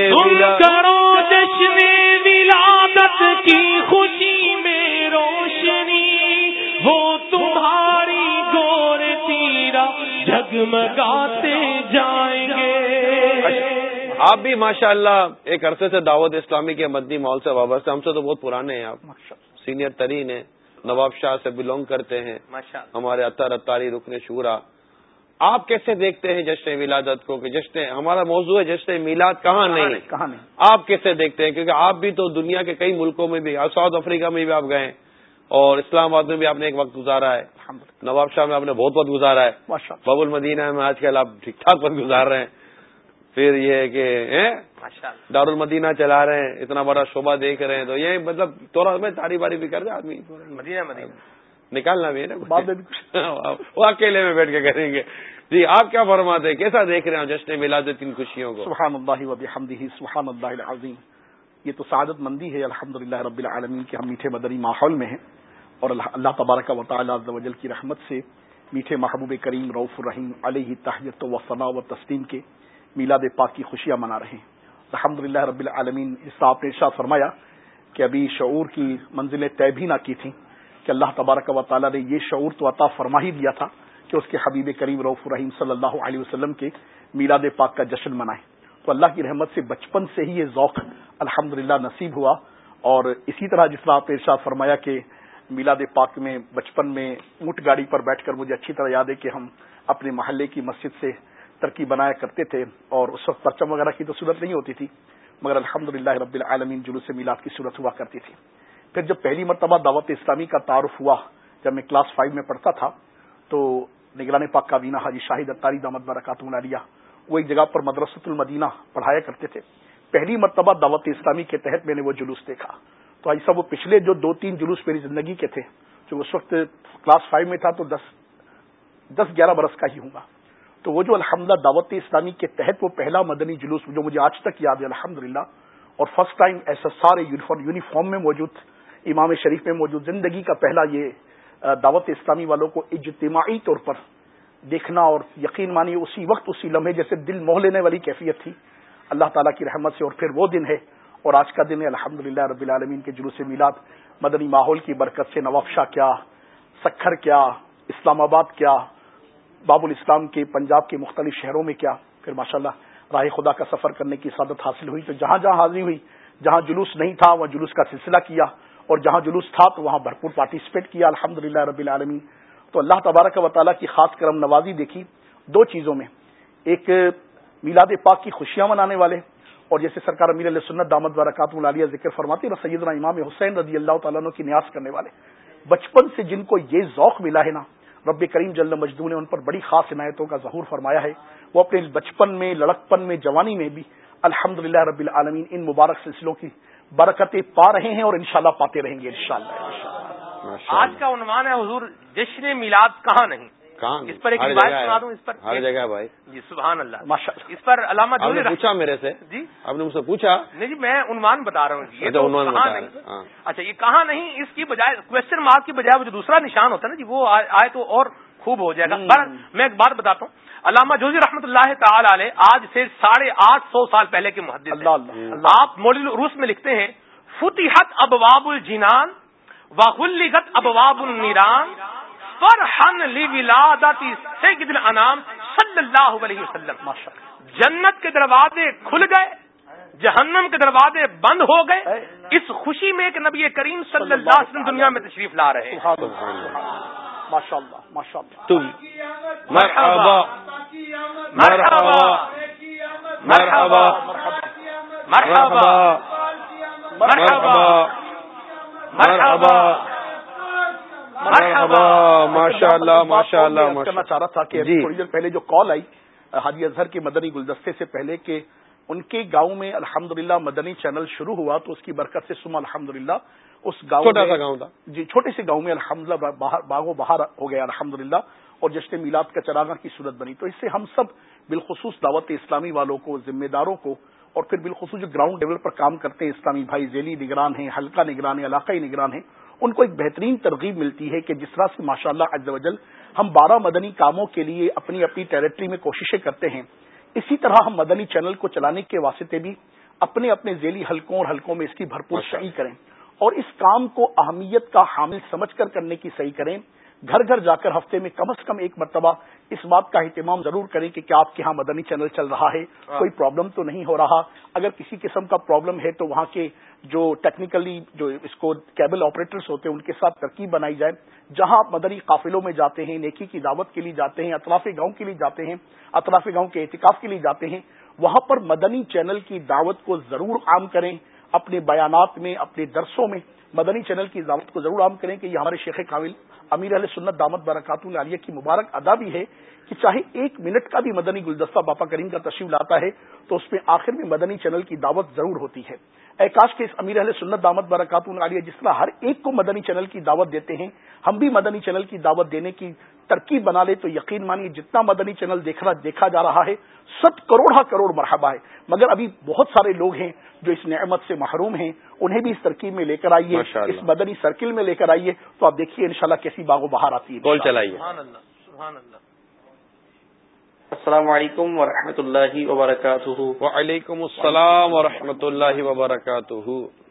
تم کرو جشن ولادت کی خوشی میں روشنی وہ تمہاری گور تیرا جگمگاتے جائیں گے۔ آپ بھی ماشاء اللہ ایک عرصے سے دعوت اسلامی کے مدنی ماحول سے وابستہ ہم سے تو بہت پرانے ہیں آپ۔ سینئر ترین ہیں۔ نواب شاہ سے بلونگ کرتے ہیں۔ ہمارے اطار اتاری رکن شورا آپ کیسے دیکھتے ہیں جشن ولادت کو کہ جشن ہمارا موضوع ہے جشن میلاد کہاں نہیں؟ کہاں نہیں؟ آپ کیسے دیکھتے ہیں؟ کیونکہ آپ بھی تو دنیا کے کئی ملکوں میں بھی ساؤتھ افریقہ میں بھی آپ گئے اور اسلام آباد میں بھی آپ نے ایک وقت گزارا ہے۔ نواب شاہ میں آپ نے بہت وقت گزارا ہے۔ بب المدینہ میں آج کل آپ ٹھیک ٹھاک وقت گزار رہے ہیں۔ پھر یہ کہ دار المدینہ چلا رہے ہیں اتنا بڑا شعبہ دیکھ رہے ہیں۔ تو یہ مطلب تھوڑا میں تاری باری بھی کر دیں آدمی مدینہ مدینہ۔ نکالنا بھی ہے نا وہ اکیلے میں بیٹھ کے کریں گے۔ جی آپ کیا فرماتے ہیں؟ کیسا دیکھ رہے ہیں جشن میلاد ان خوشیوں کو؟ سبحان اللہ و بحمدہ سبحان اللہ العظیم۔ یہ تو سعادت مندی ہے الحمد للہ رب العالمین کے ہم میٹھے مدنی ماحول میں ہیں۔ اور اللہ تبارک و تعالیٰ وجل کی رحمت سے میٹھے محبوب کریم روف الرحیم علیہ تحیت و صلاح و تسلیم کے میلاد پاک کی خوشیاں منا رہے ہیں۔ الحمد رب العالمین اس آپ نے ارشاد فرمایا کہ ابھی شعور کی منزلیں طے بھی نہ کی تھیں۔ کہ اللہ تبارک و تعالیٰ نے یہ شعور تو عطا فرما ہی دیا تھا کہ اس کے حبیب کریم روف الرحیم صلی اللہ علیہ وسلم کے میلاد پاک کا جشن منائیں تو اللہ کی رحمت سے بچپن سے ہی یہ ذوق الحمد نصیب ہوا اور اسی طرح جس طرح آپ نے ارشاد فرمایا کہ میلاد پاک میں بچپن میں اونٹ گاڑی پر بیٹھ کر مجھے اچھی طرح یاد ہے کہ ہم اپنے محلے کی مسجد سے ترقی بنایا کرتے تھے اور اس وقت پرچم وغیرہ کی تو صورت نہیں ہوتی تھی، مگر الحمد رب العالمین جلوس میلاد کی صورت ہوا کرتی تھی۔ پھر جب پہلی مرتبہ دعوت اسلامی کا تعارف ہوا، جب میں کلاس فائیو میں پڑھتا تھا، تو نگران پاک کابینہ حاجی شاہد اتاری دامت برکات ملالیہ وہ ایک جگہ پر مدرسۃ المدینہ پڑھایا کرتے تھے۔ پہلی مرتبہ دعوت اسلامی کے تحت میں نے وہ جلوس دیکھا۔ تو ایسا وہ پچھلے جو دو تین جلوس میری زندگی کے تھے، جو اس وقت کلاس فائیو میں تھا، تو دس دس گیارہ برس کا ہی ہوں گا۔ تو وہ جو الحمد دعوت اسلامی کے تحت وہ پہلا مدنی جلوس، جو مجھے آج تک یاد ہے الحمد اور فرسٹ ٹائم ایسا سارے یونیفارم میں موجود امام شریف میں موجود زندگی کا پہلا یہ دعوت اسلامی والوں کو اجتماعی طور پر دیکھنا اور یقین مانی اسی وقت، اسی لمحے جیسے دل موہ لینے والی کیفیت تھی۔ اللہ تعالیٰ کی رحمت سے اور پھر وہ دن ہے۔ اور آج کا دن ہے الحمد رب العالمین کے جلوس میلاد، مدنی ماحول کی برکت سے، نواب شاہ کیا، سکھر کیا، اسلام آباد کیا، باب الاسلام کے، پنجاب کے مختلف شہروں میں کیا۔ پھر ماشاءاللہ راہ خدا کا سفر کرنے کی سعادت حاصل ہوئی۔ تو جہاں جہاں حاضری ہوئی، جہاں جلوس نہیں تھا، وہاں جلوس کا سلسلہ کیا۔ اور جہاں جلوس تھا تو وہاں بھرپور پارٹیسپیٹ کیا الحمد رب العالمین۔ تو اللہ تبارک و تعالیٰ کی خاص کرم نوازی دیکھی دو چیزوں میں۔ ایک، میلاد پاک کی خوشیاں منانے والے، اور جیسے سرکار امیر علیہ سنت دامد برکات ملالیہ ذکر فرماتی اور سیدنا امام حسین رضی اللہ تعالیٰ عنہ کی نیاز کرنے والے۔ بچپن سے جن کو یہ ذوق ملا ہے نا، رب کریم جل مجدو نے ان پر بڑی خاص عنایتوں کا ظہور فرمایا ہے۔ وہ اپنے بچپن میں، لڑکپن میں، جوانی میں بھی الحمد رب العالمین ان مبارک سلسلوں کی برکتیں پا رہے ہیں اور انشاءاللہ پاتے رہیں گے انشاءاللہ. آج کا عنوان ہے حضور جشن میلاد کہاں نہیں؟ اس پر ایک سنا دوں اس پر ہر جگہ بھائی. جی سبحان اللہ. اس پر علامہ پوچھا میرے سے؟ جی. آپ نے مجھ سے پوچھا؟ نہیں جی میں عنوان بتا رہا ہوں یہ تو کہاں نہیں؟ ہاں۔ اچھا یہ کہاں نہیں؟ اس کی بجائے کوشچن مارک کی بجائے وہ جو دوسرا نشان ہوتا ہے نا جی وہ آئے تو اور خوب ہو جائے گا. میں ایک بات بتاتا ہوں. علامہ جوزی رحمۃ اللہ تعالی علیہ آج سے ساڑھے آٹھ سو سال پہلے کے محدث آپ مول روس میں لکھتے ہیں فتحت ابواب الجنان وغلغت ابواب النیران فرحن لولادت سید الانام صلی اللہ علیہ وسلم. جنت کے دروازے کھل گئے جہنم کے دروازے بند ہو گئے اس خوشی میں ایک نبی کریم صلی اللہ علیہ وسلم دنیا میں تشریف لا رہے ہیں۔ ماشاء اللہ ماشاء اللہ تم۔ مرحبا۔ مرحبا۔ مرحبا۔ مرحبا۔ مرحبا۔ مرحبا۔ مرحبا۔ ماشاء اللہ ماشاء اللہ کرنا چاہ رہا تھا کہ جی۔ تھوڑی دیر پہلے جو کال آئی حاجی اظہر کے مدنی گلدستے سے پہلے کہ ان کے گاؤں میں الحمد مدنی چینل شروع ہوا تو اس کی برکت سے سما الحمد اس گاؤں چھوٹا سا گاؤں تھا۔ جی چھوٹے سے گاؤں میں الحمد للہ باغ و بہار ہو گیا الحمد اور جشن میلاد کا چراغا کی صورت بنی۔ تو اس سے ہم سب بالخصوص دعوت اسلامی والوں کو ذمہ داروں کو اور پھر بالخصوص جو گراؤنڈ لیول پر کام کرتے ہیں اسلامی بھائی ذیلی نگران ہیں ہلکا نگران ہیں علاقائی نگران ہیں ان کو ایک بہترین ترغیب ملتی ہے کہ جس طرح سے ماشاء اللہ وجل ہم بارہ مدنی کاموں کے لیے اپنی اپنی ٹریٹری میں کوششیں کرتے ہیں اسی طرح ہم مدنی چینل کو چلانے کے واسطے بھی اپنے اپنے ذیلی حلقوں اور حلقوں میں اس کی بھرپور شہی کریں۔ اور اس کام کو اہمیت کا حامل سمجھ کر کرنے کی صحیح کریں۔ گھر گھر جا کر ہفتے میں کم از کم ایک مرتبہ اس بات کا اہتمام ضرور کریں کہ کیا آپ کے ہاں مدنی چینل چل رہا ہے۔ ہاں۔ کوئی پرابلم تو نہیں ہو رہا۔ اگر کسی قسم کا پرابلم ہے تو وہاں کے جو ٹیکنیکلی جو اس کو کیبل آپریٹرس ہوتے ہیں ان کے ساتھ ترکیب بنائی جائے۔ جہاں آپ مدنی قافلوں میں جاتے ہیں نیکی کی دعوت کے لیے جاتے ہیں اطراف گاؤں کے لیے جاتے ہیں اطراف گاؤں کے احتکاف کے لیے جاتے ہیں وہاں پر مدنی چینل کی دعوت کو ضرور عام کریں۔ اپنے بیانات میں، اپنے درسوں میں مدنی چینل کی دعوت کو ضرور عام کریں کہ یہ ہمارے شیخ قابل امیر علیہ سنت دامت برکات العالیہ کی مبارک ادا بھی ہے کہ چاہے ایک منٹ کا بھی مدنی گلدستہ باپا کریم کا تشریف لاتا ہے تو اس میں آخر میں مدنی چینل کی دعوت ضرور ہوتی ہے۔ احکاش کے اس امیر اہل سنت دامت برکات العالیہ جس طرح ہر ایک کو مدنی چینل کی دعوت دیتے ہیں، ہم بھی مدنی چینل کی دعوت دینے کی ترکیب بنا لے تو یقین مانیے جتنا مدنی چینل دیکھا جا رہا ہے ست کروڑا کروڑ مرحبا ہے۔ مگر ابھی بہت سارے لوگ ہیں جو اس نعمت سے محروم ہیں انہیں بھی اس ترکیب میں لے کر آئیے اس مدنی سرکل میں لے کر آئیے۔ تو آپ دیکھیے انشاءاللہ کیسی باغ و بہار آتی ہے۔ چلائیے۔ السلام علیکم ورحمۃ اللہ وبرکاتہ۔ وعلیکم السلام ورحمۃ اللہ وبرکاتہ۔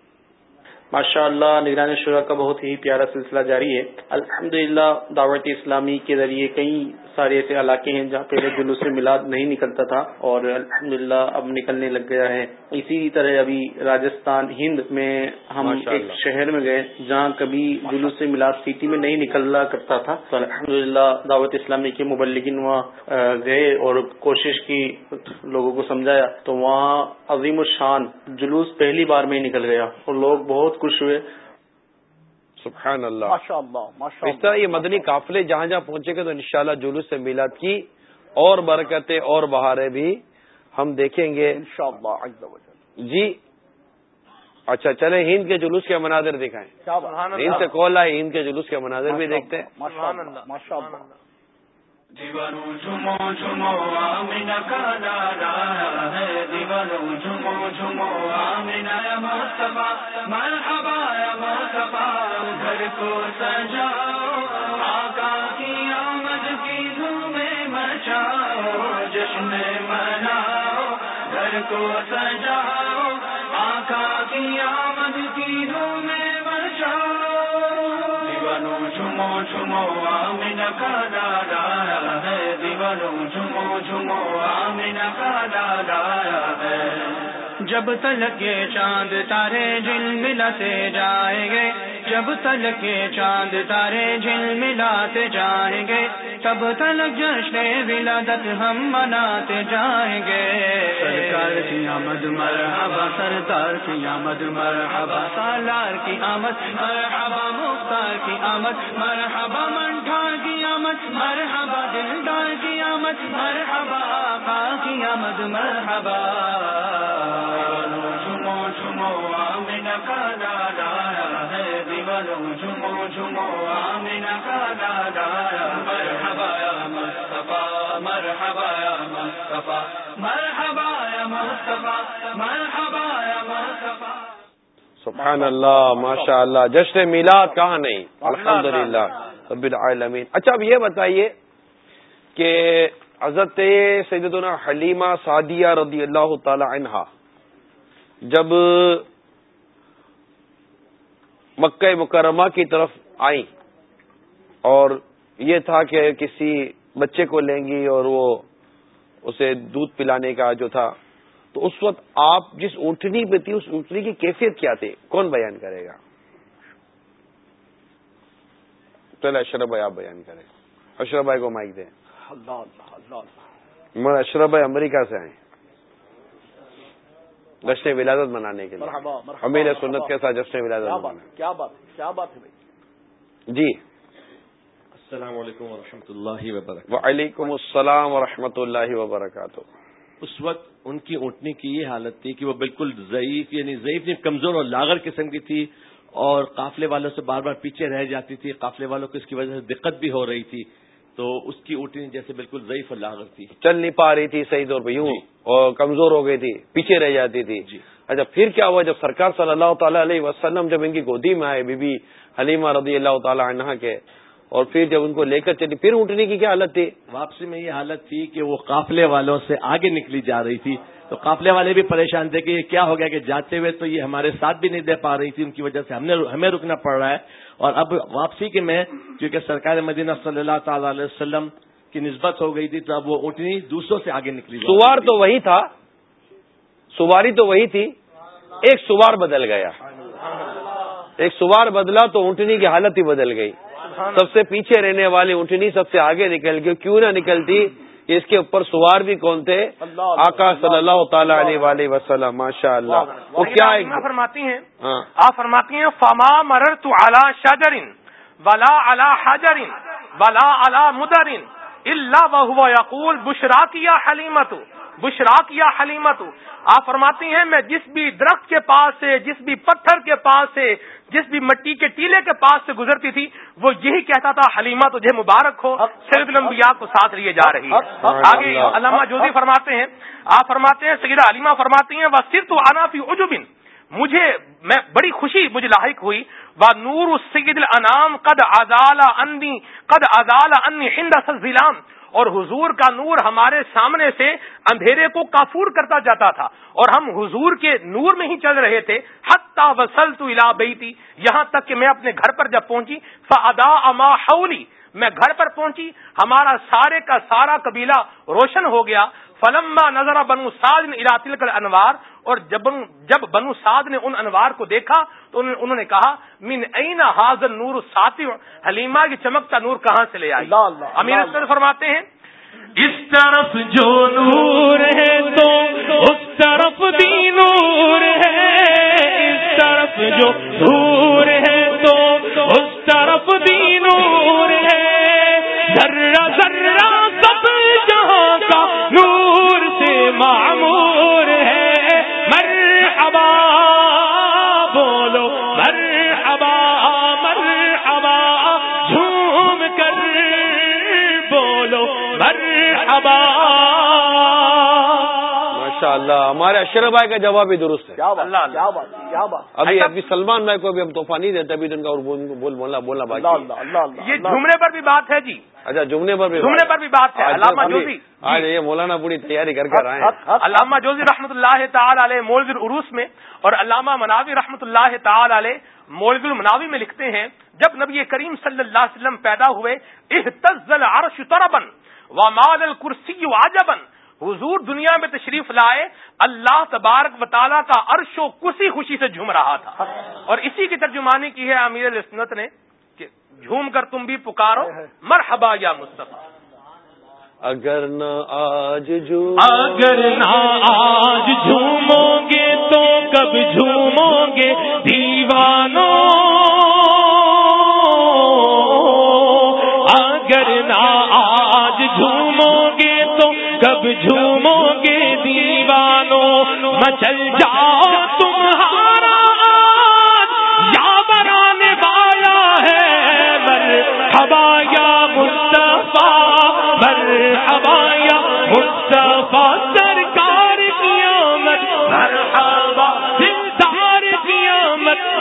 ماشاء اللہ نگران شعرا کا بہت ہی پیارا سلسلہ جاری ہے۔ الحمد دعوت اسلامی کے ذریعے کئی سارے ایسے علاقے ہیں جہاں پہلے جلوس سے میلاد نہیں نکلتا تھا اور الحمد اب نکلنے لگ گیا ہے۔ اسی طرح ابھی راجستھان ہند میں ہم ایک شہر میں گئے جہاں کبھی جلوس سے میلاد سٹی میں نہیں نکلنا کرتا تھا۔ تو الحمد دعوت اسلامی کے مبلگین وہاں گئے اور کوشش کی لوگوں کو سمجھایا۔ تو وہاں عظیم الشان جلوس پہلی بار میں ہی نکل گیا اور لوگ بہت خوش ہوئے۔ سبحان اللہ ماشاء اللہ ماشاء اس طرح یہ مدنی قافلے جہاں جہاں پہنچے گے تو انشاءاللہ جلوس سے میلاد کی اور برکتیں اور بہاریں بھی ہم دیکھیں گے۔ جی اچھا چلے ہند کے جلوس کے مناظر دکھائیں۔ ہند سے کال آئے ہند کے جلوس کے مناظر بھی دیکھتے۔ ہیں دیوانو جھمو جھمو آمنا کا نارا ہے دیوانو جھمو جھمو آمنا یا مصطفیٰ مرحبا یا مصطفیٰ گھر کو سجاؤ آقا کی آمد کی دھومیں مچاؤ جشن مناؤ گھر کو سجاؤ دیوانو جھمو جھمو کا دادا ہے جب تلک یہ چاند تارے جل ملتے جائیں گے جب تلک یہ چاند تارے جل ملاتے جائیں گے تب تلک جشن ولادت ہم مناتے جائیں گے۔ سرکار کی آمد مرحبا سردار کی آمد مرحبا سالار کی آمد مرحبا مختار کی آمد مرحبا منٹھار کی آمد مرحبا دلدار کی آمد مرحبا آقا کی آمد مرحبا۔ آمنا کا دادا ہے مرحبا مرحبا مرحبا مرحبا سبحان اللہ ماشاء اللہ جشن میلاد کہاں نہیں؟ الحمد للہ رب العالمین۔ اچھا اب یہ بتائیے کہ حضرت سیدنا حلیمہ سعدیہ رضی اللہ تعالی عنہا، جب مکہ مکرمہ کی طرف آئیں۔ اور یہ تھا کہ کسی بچے کو لیں گی اور وہ اسے دودھ پلانے کا جو تھا۔ تو اس وقت آپ جس اونٹنی پہ تھی اس اونٹنی کی کیفیت کیا تھی؟ کون بیان کرے گا؟ چلے اشرف بھائی آپ بیان کریں۔ اشرف بھائی کو مائک دیں۔ میں اشرف بھائی امریکہ سے آئے جشن ولادت منانے کے لیے. امیر سنت کے ساتھ جشن ولادت کیا بات کیا بات ہے؟ بھائی؟ جی. السلام علیکم ورحمۃ اللہ وبرکاتہ. وعلیکم السلام ورحمۃ اللہ وبرکاتہ. اس وقت ان کی اونٹنے کی یہ حالت تھی کہ وہ بالکل ضعیف یعنی ضعیف نہیں کمزور اور لاغر قسم کی تھی اور قافلے والوں سے بار بار پیچھے رہ جاتی تھی قافلے والوں کو اس کی وجہ سے دقت بھی ہو رہی تھی۔ تو اس کی اونٹنی جیسے بالکل ضعیف لاغر تھی چل نہیں پا رہی تھی صحیح طور پہ یوں اور کمزور ہو گئی تھی پیچھے رہ جاتی تھی۔ جی۔ اچھا پھر کیا ہوا جب سرکار صلی اللہ تعالی علیہ وسلم جب ان کی گودی میں آئے بی بی حلیمہ رضی اللہ تعالی عنہ کے اور پھر جب ان کو لے کر چلی پھر اونٹنے کی کیا حالت تھی؟ واپسی میں یہ حالت تھی کہ وہ قافلے والوں سے آگے نکلی جا رہی تھی۔ تو قافلے والے بھی پریشان تھے کہ یہ کیا ہو گیا کہ جاتے ہوئے تو یہ ہمارے ساتھ بھی نہیں دے پا رہی تھی ان کی وجہ سے ہم نے ہمیں رکنا پڑ رہا ہے۔ اور اب واپسی کے میں کیونکہ سرکار مدینہ صلی اللہ تعالی علیہ وسلم کی نسبت ہو گئی تھی، تو اب وہ اونٹنی دوسروں سے آگے نکلی۔ سوار تو وہی تھا، سواری تو وہی تھی، ایک سوار بدل گیا۔ ایک سوار بدلا تو اونٹنی کی حالت ہی بدل گئی۔ سب سے پیچھے رہنے والی اونٹنی سب سے آگے نکل گئی، کیوں نہ نکلتی؟ اس کے اوپر سوار بھی کون تھے؟ آقا صلی اللہ تعالی علیہ وآلہ وسلم ماشاء اللہ وہ کیا فرماتی ہیں۔ ہاں۔ آپ فرماتی ہیں فما مرر تو اعلی شاجرین ولا اعلی حاجرین ولا اعلی مدرین اللہ وہ یقول بشرا کیا حلیمت بشرا کیا حلیمت؟ آپ فرماتی ہیں میں جس بھی درخت کے پاس سے جس بھی پتھر کے پاس سے جس بھی مٹی کے ٹیلے کے پاس سے گزرتی تھی وہ یہی کہتا تھا حلیمہ تجھے مبارک ہو سید الانبیاء کو ساتھ لیے جا رہی ہے۔ آگے علامہ جوزی فرماتے ہیں آپ فرماتے ہیں سیدہ علیمہ فرماتی ہیں وہ صرف انافی عجبن مجھے میں بڑی خوشی مجھے لاحق ہوئی۔ و نور سید الانام قد ازال انی قد ازال انی ہند ضلع اور حضور کا نور ہمارے سامنے سے اندھیرے کو کافور کرتا جاتا تھا۔ اور ہم حضور کے نور میں ہی چل رہے تھے۔ حتہ وسل تو الا بیتی۔ یہاں تک کہ میں اپنے گھر پر جب پہنچی فادا اما حولی میں گھر پر پہنچی۔ ہمارا سارے کا سارا قبیلہ روشن ہو گیا۔ فلما نظر بنو سعد نے اراتل کر انوار اور جب جب بنو سعد نے ان انوار کو دیکھا تو انہوں نے کہا من این حاضر نور ساتھی حلیمہ کی چمک کا نور کہاں سے لے آئی؟ امیر فرماتے ہیں اس طرف جو نور ہے تو اس طرف بھی نور ہے۔ اس طرف جو دور ہے تو اس طرف بھی نور ہمارے اشرف بھائی کا جواب بھی درست ہے۔ کیا بات کیا بات کیا بات۔ ابھی ابھی سلمان بھائی کو بھی ہم تحفہ نہیں دیتے ابھی ان کا بول بولنا بولنا باقی۔ اللہ اللہ اللہ اللہ یہ جھومنے پر بھی بات ہے جی۔ اچھا جمنے پر بھی جھومنے پر بھی بات ہے۔ علامہ جوزی۔ آج یہ مولانا پوری تیاری کر کے آئے ہیں۔ علامہ جوزی رحمۃ اللہ تعالی علیہ مولز العروس میں اور علامہ مناوی رحمۃ اللہ تعالی علیہ مولز المناوی میں لکھتے ہیں جب نبی کریم صلی اللہ علیہ وسلم پیدا ہوئے احتز العرش طربا ومال الکرسی عجبا۔ حضور دنیا میں تشریف لائے اللہ تبارک و تعالیٰ کا عرش و کرسی خوشی سے جھوم رہا تھا۔ اور اسی کی ترجمانی کی ہے امیر السنت نے کہ جھوم کر تم بھی پکارو۔ مرحبا یا مصطفیٰ۔ اگر نہ آج اگر نہ آج جھومو گے تو کب جھومو گے؟ دیوانو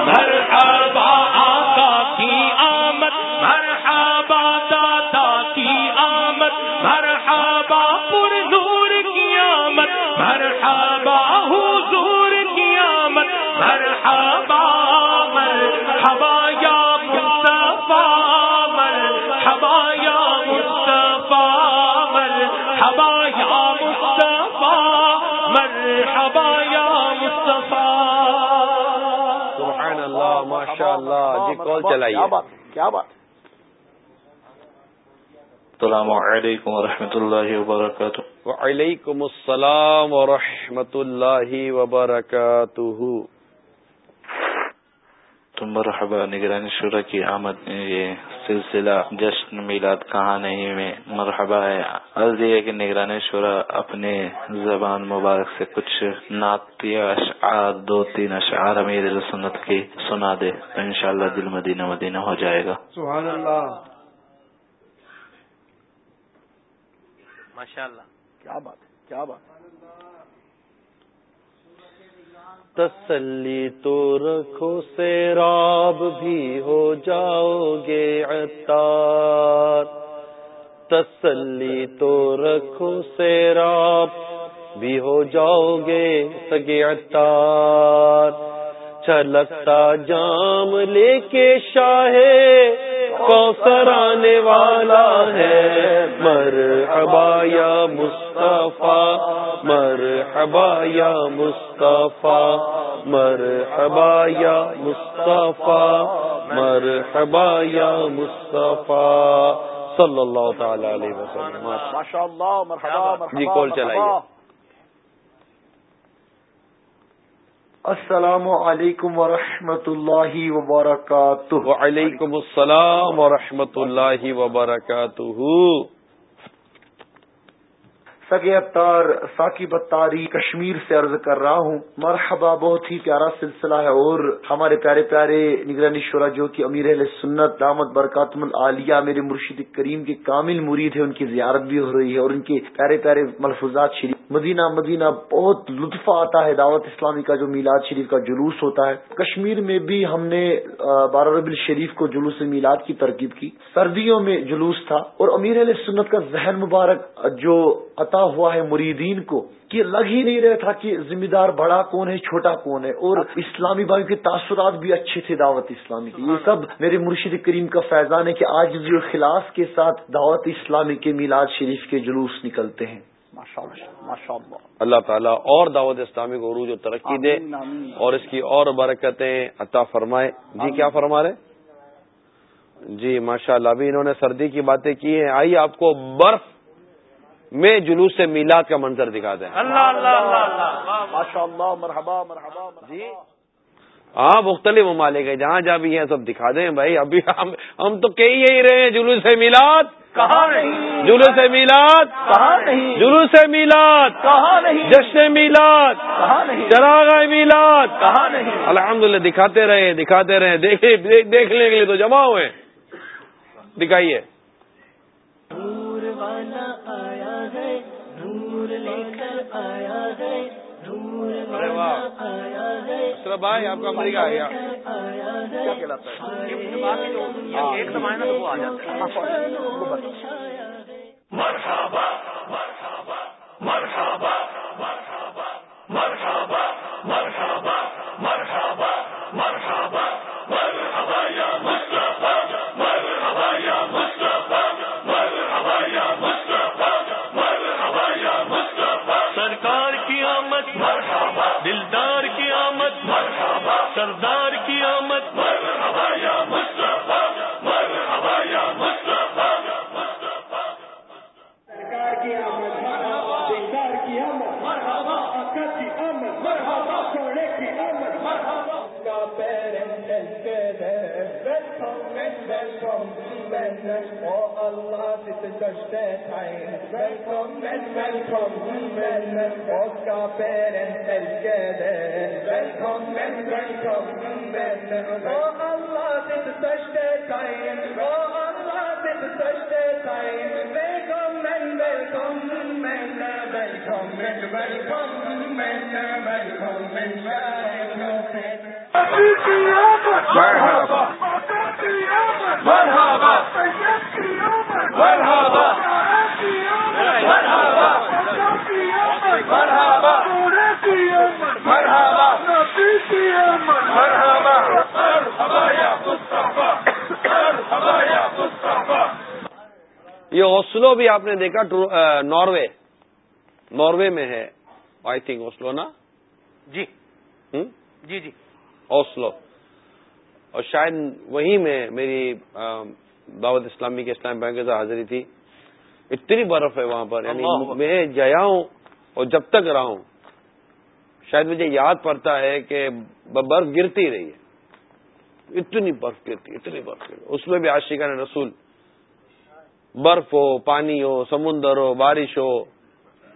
آمد مر ہوا آقا کی آمد مر دادا کی آمد مر پر نور کی آمد مر حضور کی آمد ہوا یا مصطفیٰ مر یا مصطفیٰ مر یا مصطفیٰ یا مصطفیٰ۔ ماشاء اللہ جی کال چلائیے کیا بات کیا بات السلام علیکم ورحمۃ اللہ وبرکاتہ. وعلیکم السلام ورحمۃ اللہ وبرکاتہ. تو مرحبا نگرانی شورا کی آمد یہ سلسلہ جشن میلاد کہانی میں مرحبا ہے۔ عرض یہ ہے کہ نگرانی شورا اپنے زبان مبارک سے کچھ نعتیہ اشعار دو تین اشعار امیر سنت کی سنا دے۔ تو انشاءاللہ دل مدینہ مدینہ ہو جائے گا۔ سبحان اللہ ماشاء اللہ کیا بات کیا بات تسلی تو رکھو سیراب بھی ہو جاؤ گے عطار۔ تسلی تو رکھو سیراب بھی ہو جاؤ گے سگے عطار۔ چھلکتا جام لے کے شاہ کوثر آنے والا ہے۔ مر یا مصطفیٰ مر یا مصطفیٰ مر یا مصطفیٰ مر یا مصطفیٰ۔ صلی اللہ تعالی علیہ وسلم۔ ماشاء اللہ مرحبا جی کال چلائیے السلام علیکم ورحمۃ اللہ وبرکاتہ. وعلیکم السلام ورحمۃ اللہ وبرکاتہ. سگے اتار ساکی بتاری کشمیر سے عرض کر رہا ہوں. مرحبا بہت ہی پیارا سلسلہ ہے اور ہمارے پیارے پیارے نگرانی شورا جو کہ امیر اہل سنت دامت برکاتم العالیہ میرے مرشد کریم کے کامل مرید ہے ان کی زیارت بھی ہو رہی ہے اور ان کے پیارے پیارے ملفوظات شریف مدینہ مدینہ بہت لطف آتا ہے دعوت اسلامی کا، جو میلاد شریف کا جلوس ہوتا ہے۔ کشمیر میں بھی ہم نے بارہ ربی الشریف کو جلوس میلاد کی ترکیب کی۔ سردیوں میں جلوس تھا۔ اور امیر علیہ سنت کا ذہن مبارک، جو عطا ہوا ہے مریدین کو، کہ لگ ہی نہیں رہا تھا کہ ذمہ دار بڑا کون ہے، چھوٹا کون ہے۔ اور اسلامی بھائی کے تاثرات بھی اچھے تھے دعوت اسلامی کے۔ یہ سب میرے مرشد کریم کا فیضان ہے کہ آج جو خلاص کے ساتھ دعوت اسلامی کے میلاد شریف کے جلوس نکلتے ہیں۔ اللہ تعالیٰ اور دعوت اسلامی کو عروج و ترقی دے اور اس کی اور برکتیں عطا فرمائے۔ جی کیا فرما رہے؟ جی ماشاء اللہ ابھی انہوں نے سردی کی باتیں کی ہیں۔ آئیے آپ کو برف میں جلوس سے میلاد کا منظر دکھا دیں۔ جی ہاں مختلف ممالک ہے جہاں جہاں بھی ہیں سب دکھا دیں۔ بھائی ابھی ہم تو کہی یہی رہے ہیں جلوس سے میلاد۔ کہاں نہیں؟ جلوس میلاد کہاں نہیں؟ جلوس میلاد کہاں نہیں؟ جشن میلاد کہاں نہیں؟ چراغ میلاد۔ کہاں نہیں؟ الحمدللہ دکھاتے رہے دکھاتے رہے۔ دیکھے دیکھنے کے لیے تو جمع ہوئے۔ دکھائیے۔ نور والا آیا ہے نور لے کر آیا ہے نور والا آیا چلو بھائی آپ کا امریکہ آیا کیا کہلاتا ہے وہ مرحبا مرحبا مرحبا مرحبا اللہ دسے ویشو گنجا پیر ویشو میں ویشو گند سشے سائن رو اللہ دت سسٹے مرحبا مرحبا مرحبا مرحبا مرحبا یا مصطفی مرحبا یا مصطفی یہ اوسلو بھی آپ نے دیکھا ناروے۔ ناروے میں ہے آئی تھنک اوسلو نا؟ جی۔ جی جی۔ اوسلو۔ اور شاید وہیں میں میری دعوت اسلامی کے اسلام بینک سے حاضری تھی۔ اتنی برف ہے وہاں پر یعنی میں جیا ہوں اور جب تک رہا ہوں شاید مجھے یاد پڑتا ہے کہ برف گرتی رہی ہے۔ اتنی برف گرتی اتنی برف گرتی۔ اس میں بھی عاشقہ نے رسول۔ برف ہو پانی ہو سمندر ہو بارش ہو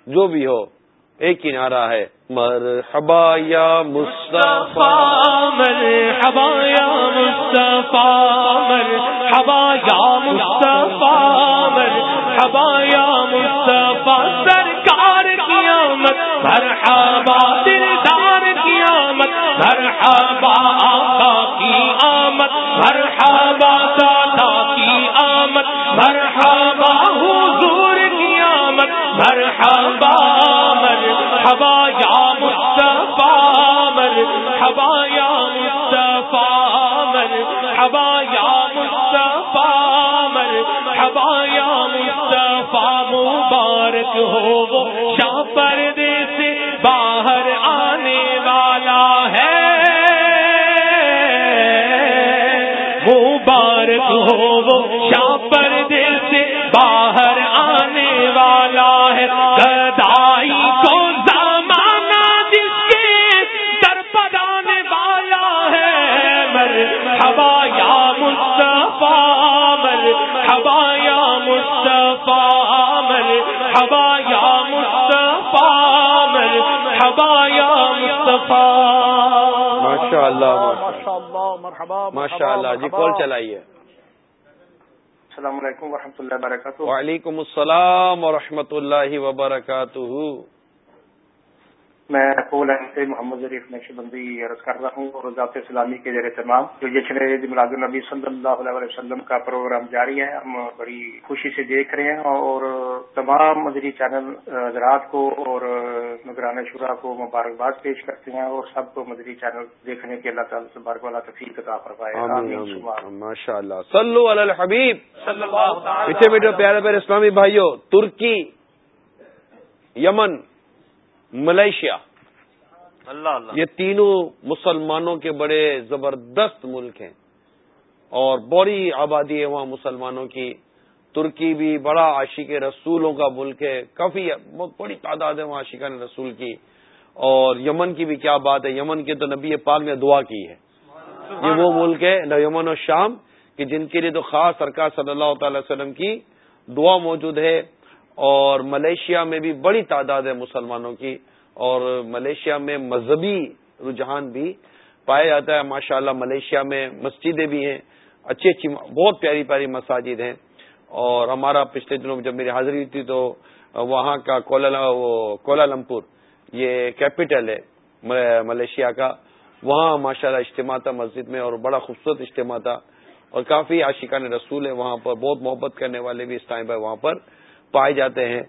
جو بھی ہو۔ ایک ہی نعرہ ہے، مرحبا یا مصطفیٰ. مرحبا یا مصطفیٰ. مرحبا یا مصطفیٰ. مرحبا یا مصطفیٰ. سرکار کی آمد مرحبا دلدار کی آمد مرحبا آقا کی آمد، مرحبا دادا کی آمد. مرحبا حضور کی آمد مرحبا مرحبا یا مصطفیٰ، مرحبا یا مصطفیٰ، مرحبا یا مصطفیٰ، مرحبا یا مصطفیٰ، مبارک ہو وہ شاہ پردیسی مصطفیٰ یا مصطفیٰ یا مصطفیٰ. ماشاء اللہ ماشاء اللہ جی کال چلائیے؟ السلام علیکم ورحمۃ اللہ وبرکاتہ۔ وعلیکم السلام ورحمۃ اللہ وبرکاتہ۔ میں پولینڈ سے محمد ظریف نقش بندی عرض کر رہا ہوں اور ذات اسلامی کے زیر تمام جو جشن میلاد النبی صلی اللہ علیہ وسلم کا پروگرام جاری ہے ہم بڑی خوشی سے دیکھ رہے ہیں اور تمام مدری چینل حضرات کو اور نگران شورا کو مبارکباد پیش کرتے ہیں اور سب کو مدری چینل دیکھنے کے اللہ تعالیٰ سے بارک والا تفریح عطا فرمائے۔ ماشاء اللہ صلو علی الحبیب۔ میٹھے میٹھے پیارے پیارے اسلامی بھائیوں ترکی یمن۔ ملیشیا اللہ اللہ۔ یہ تینوں مسلمانوں کے بڑے زبردست ملک ہیں۔ اور بڑی آبادی ہے وہاں مسلمانوں کی۔ ترکی بھی بڑا عاشق رسولوں کا ملک ہے۔ کافی بہت بڑی تعداد ہے وہاں عاشقان رسول کی۔ اور یمن کی بھی کیا بات ہے۔ یمن کی تو نبی پاک نے دعا کی ہے۔ یہ وہ ملک ہے یمن و شام کہ جن کے لیے تو خاص سرکار صلی اللہ تعالی وسلم کی دعا موجود ہے۔ اور ملیشیا میں بھی بڑی تعداد ہے مسلمانوں کی، اور ملیشیا میں مذہبی رجحان بھی پایا جاتا ہے۔ ماشاءاللہ ملیشیا میں مسجدیں بھی ہیں۔ اچھی اچھی، بہت پیاری پیاری مساجد ہیں۔ اور ہمارا پچھلے دنوں جب میری حاضری تھی تو وہاں کا کولا لمپور، یہ کیپٹل ہے ملیشیا کا۔ وہاں ماشاءاللہ اجتماع تھا مسجد میں اور بڑا خوبصورت اجتماع تھا۔ اور کافی عاشقان رسول ہے وہاں پر، بہت محبت کرنے والے بھی اس ٹائم پر وہاں پر۔ پائے جاتے ہیں،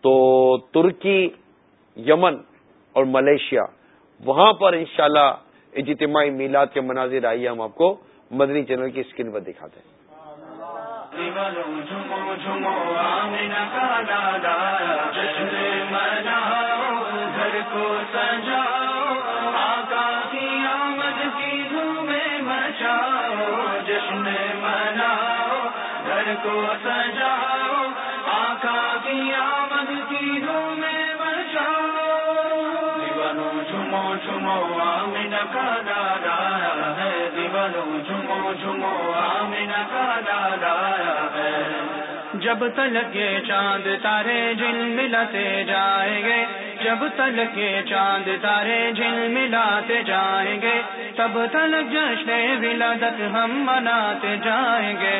تو ترکی، یمن اور ملیشیا، وہاں پر انشاءاللہ اجتماعی میلاد کے مناظر آئیے، ہم آپ کو مدنی چینل کی اسکرین پر دکھاتے ہیں۔ کو کا دادا ہے دیوانو جھمو جھمو کا دادا ہے۔ جب تلک یہ چاند تارے جل ملتے جائیں گے جب تلک یہ چاند تارے جل ملاتے جائیں گے، تب تلک جشن ولادت ہم مناتے جائیں گے۔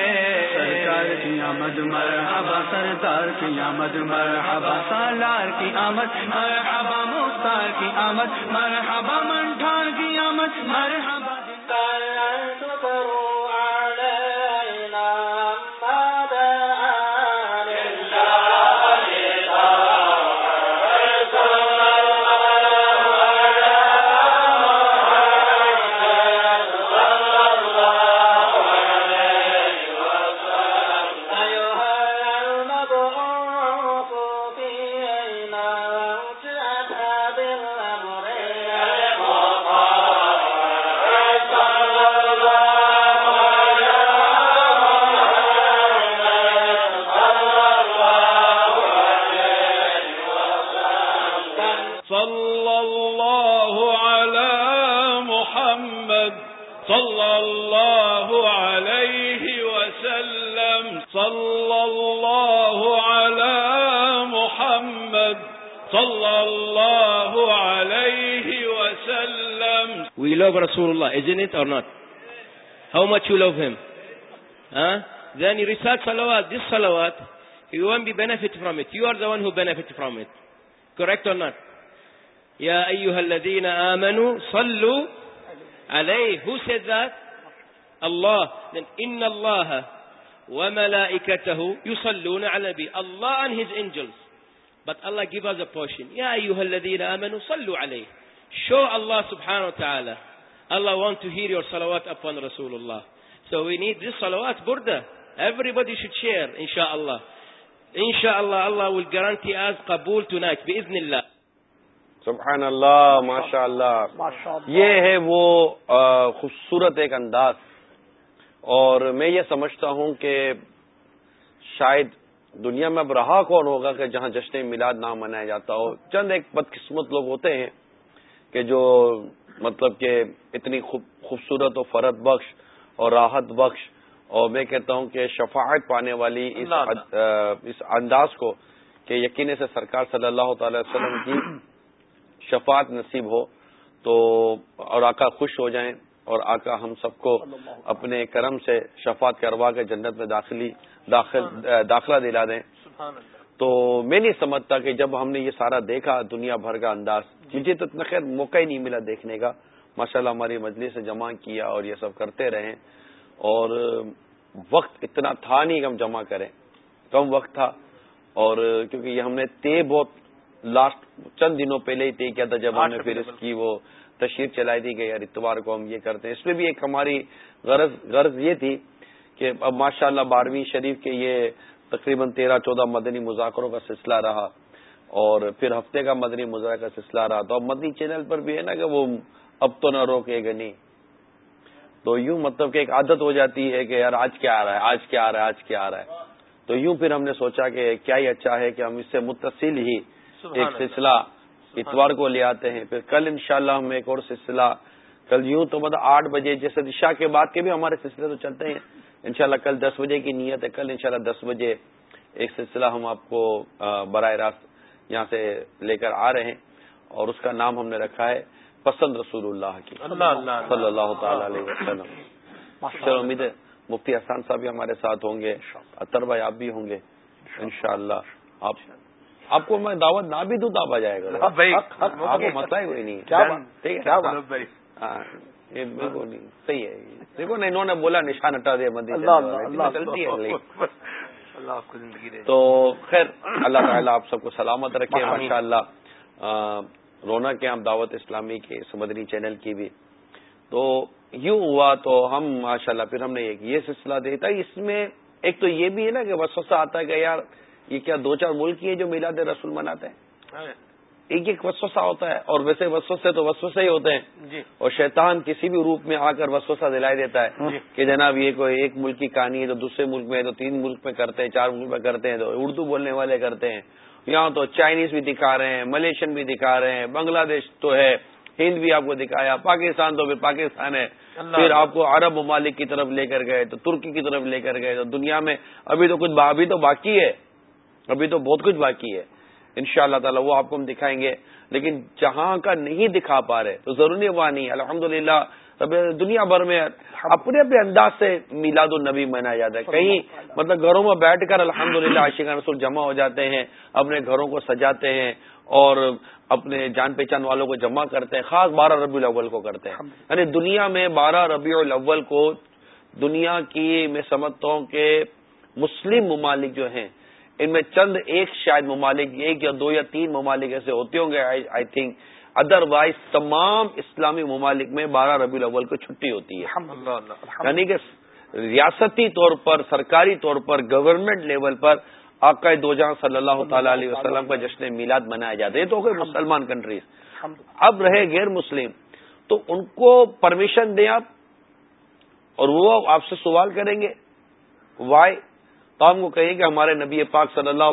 سرکار کی آمد، مرحبا سرکار کی آمد، مرحبا سالار کی آمد، مرحبا مختار کی آمد، مرحبا منٹھار کی آمد، مرحبا صلى الله عليه وسلم We love Rasulullah, isn't it or not? How much you love him? Huh? Then you recite salawat, this salawat, you won't be benefit from it. You are the one who benefit from it. Correct or not? يا أيها الذين آمنوا صلوا عليه Who said that? Allah. Then إن الله وملائكته يصلون على النبي Allah and his angels. But Allah give us a portion. أيها الذين آمنوا صلوا عليه. Show Allah subhanahu wa ta'ala. Allah want to hear your salawat upon Rasulullah. So we need this salawat burda. Everybody should share, inshallah. Inshallah, Allah will guarantee us qabul tonight, bi'idhnillah. سبحان اللہ ماشاء اللہ یہ ہے وہ خوبصورت ایک انداز اور میں یہ سمجھتا ہوں کہ شاید دنیا میں اب رہا کون ہوگا کہ جہاں جشن میلاد نہ منایا جاتا ہو؟ چند ایک بدقسمت لوگ ہوتے ہیں کہ جو مطلب کہ اتنی خوبصورت و فرد بخش اور راحت بخش اور میں کہتا ہوں کہ شفاعت پانے والی اس اس انداز کو کہ یقین سے سرکار صلی اللہ تعالی وسلم کی شفاعت نصیب ہو تو اور آقا خوش ہو جائیں۔ اور آقا ہم سب کو اپنے کرم سے شفاعت کروا کے جنت میں داخلی داخل داخلہ دلا دیں۔ تو میں نہیں سمجھتا کہ جب ہم نے یہ سارا دیکھا دنیا بھر کا انداز مجھے تو اتنا خیر موقع ہی نہیں ملا دیکھنے کا۔ ماشاءاللہ ہماری مجلس سے جمع کیا اور یہ سب کرتے رہے۔ اور وقت اتنا تھا نہیں کہ ہم جمع کریں۔ کم وقت تھا۔ اور کیونکہ یہ ہم نے طے بہت لاسٹ چند دنوں پہلے ہی طے کیا تھا جب ہم نے پھر اس کی وہ تشہیر چلائی تھی کہ یار اتوار کو ہم یہ کرتے ہیں۔ اس میں بھی ایک ہماری غرض غرض یہ تھی کہ اب ماشاء اللہ بارہویں شریف کے یہ تقریباً تیرہ چودہ مدنی مذاکروں کا سلسلہ رہا اور پھر ہفتے کا مدنی مذاکرہ کا سلسلہ رہا۔ تو اب مدنی چینل پر بھی ہے نا کہ وہ اب تو نہ روکے گا نہیں۔ تو یوں مطلب کہ ایک عادت ہو جاتی ہے کہ یار آج کیا آ رہا ہے آج کیا آ رہا ہے آج کیا آ رہا ہے۔ تو یوں پھر ہم نے سوچا کہ کیا ہی اچھا ہے کہ ہم اس سے متصل ہی ایک سلسلہ اتوار کو لے آتے ہیں۔ پھر کل انشاءاللہ ہم ایک اور سلسلہ کل یوں تو مطلب آٹھ بجے جیسے دشا کے بعد کے بھی ہمارے سلسلے تو چلتے ہیں۔ انشاءاللہ کل دس بجے کی نیت ہے۔ کل انشاءاللہ دس بجے ایک سلسلہ ہم آپ کو براہ راست یہاں سے لے کر آ رہے ہیں۔ اور اس کا نام ہم نے رکھا ہے پسند رسول اللہ کی صلی اللہ تعالی علیہ وسلم۔ چلو امید ہے مفتی حسان صاحب بھی ہمارے ساتھ ہوں گے۔ اطر بھائی آپ بھی ہوں گے۔ انشاءاللہ آپ آپ کو میں دعوت نہ بھی دوں تو آپ آ جائے گا کو مسئلہ ہی کوئی نہیں۔ ٹھیک ہے ہاں، یہ بالکل نہیں صحیح ہے دیکھو نا انہوں نے بولا نشان ہٹا دیا چلتی ہے تو خیر اللہ تعالیٰ آپ سب کو سلامت رکھے۔ ماشاء اللہ رونق ہے ہم دعوت اسلامی کے سمدنی چینل کی بھی۔ تو یوں ہوا تو ہم ماشاء اللہ پھر ہم نے یہ سلسلہ دیکھا اس میں ایک تو یہ بھی ہے نا کہ وسوسہ آتا ہے کہ یار یہ کیا دو چار ملک ہی ہے جو میلاد رسول مناتے ہیں؟ ہاں۔ ایک ایک وسوسہ ہوتا ہے اور ویسے وسوسے تو وسوسے ہی ہوتے ہیں۔ جی۔ اور شیطان کسی بھی روپ میں آ کر وسوسہ دلائی دیتا ہے جی۔ کہ جناب یہ کوئی ایک ملک کی کہانی ہے تو دوسرے ملک میں تو تین ملک میں کرتے ہیں چار ملک میں کرتے ہیں تو اردو بولنے والے کرتے ہیں۔ یہاں تو چائنیز بھی دکھا رہے ہیں ملیشین بھی دکھا رہے ہیں بنگلہ دیش تو ہے ہند بھی آپ کو دکھایا پاکستان تو پھر پاکستان ہے۔ پھر آپ کو عرب ممالک کی طرف لے کر گئے تو ترکی کی طرف لے کر گئے تو دنیا میں ابھی تو کچھ ابھی تو باقی ہے۔ ابھی تو بہت کچھ باقی ہے۔ ان شاء اللہ تعالیٰ وہ آپ کو ہم دکھائیں گے۔ لیکن جہاں کا نہیں دکھا پا رہے تو ضروری وہاں نہیں۔ الحمد للہ دنیا بھر میں اپنے اپنے انداز سے میلاد النبی منایا جاتا ہے۔ کہیں مطلب گھروں میں بیٹھ کر الحمد للہ عاشق رسول جمع ہو جاتے ہیں اپنے گھروں کو سجاتے ہیں اور اپنے جان پہچان والوں کو جمع کرتے ہیں۔ خاص بارہ ربیع الاول کو کرتے ہیں۔ یعنی دنیا میں بارہ ربیع الاول کو دنیا کی میں سمجھتا ہوں کہ مسلم ممالک جو ہیں ان میں چند ایک شاید ممالک ایک یا دو یا تین ممالک ایسے ہوتے ہوں گے آئی تھنک ادر وائز تمام اسلامی ممالک میں بارہ ربیع الاول کو چھٹی ہوتی ہے۔ یعنی کہ ریاستی طور پر سرکاری طور پر گورنمنٹ لیول پر آقا دو جہاں صلی اللہ تعالی علیہ وسلم کا جشن میلاد منایا جاتا ہے۔ یہ تو مسلمان کنٹریز اب رہے غیر مسلم۔ تو ان کو پرمیشن دیں آپ اور وہ آپ سے سوال کریں گے وائی تو ہم کو کہیں کہ ہمارے نبی پاک صلی اللہ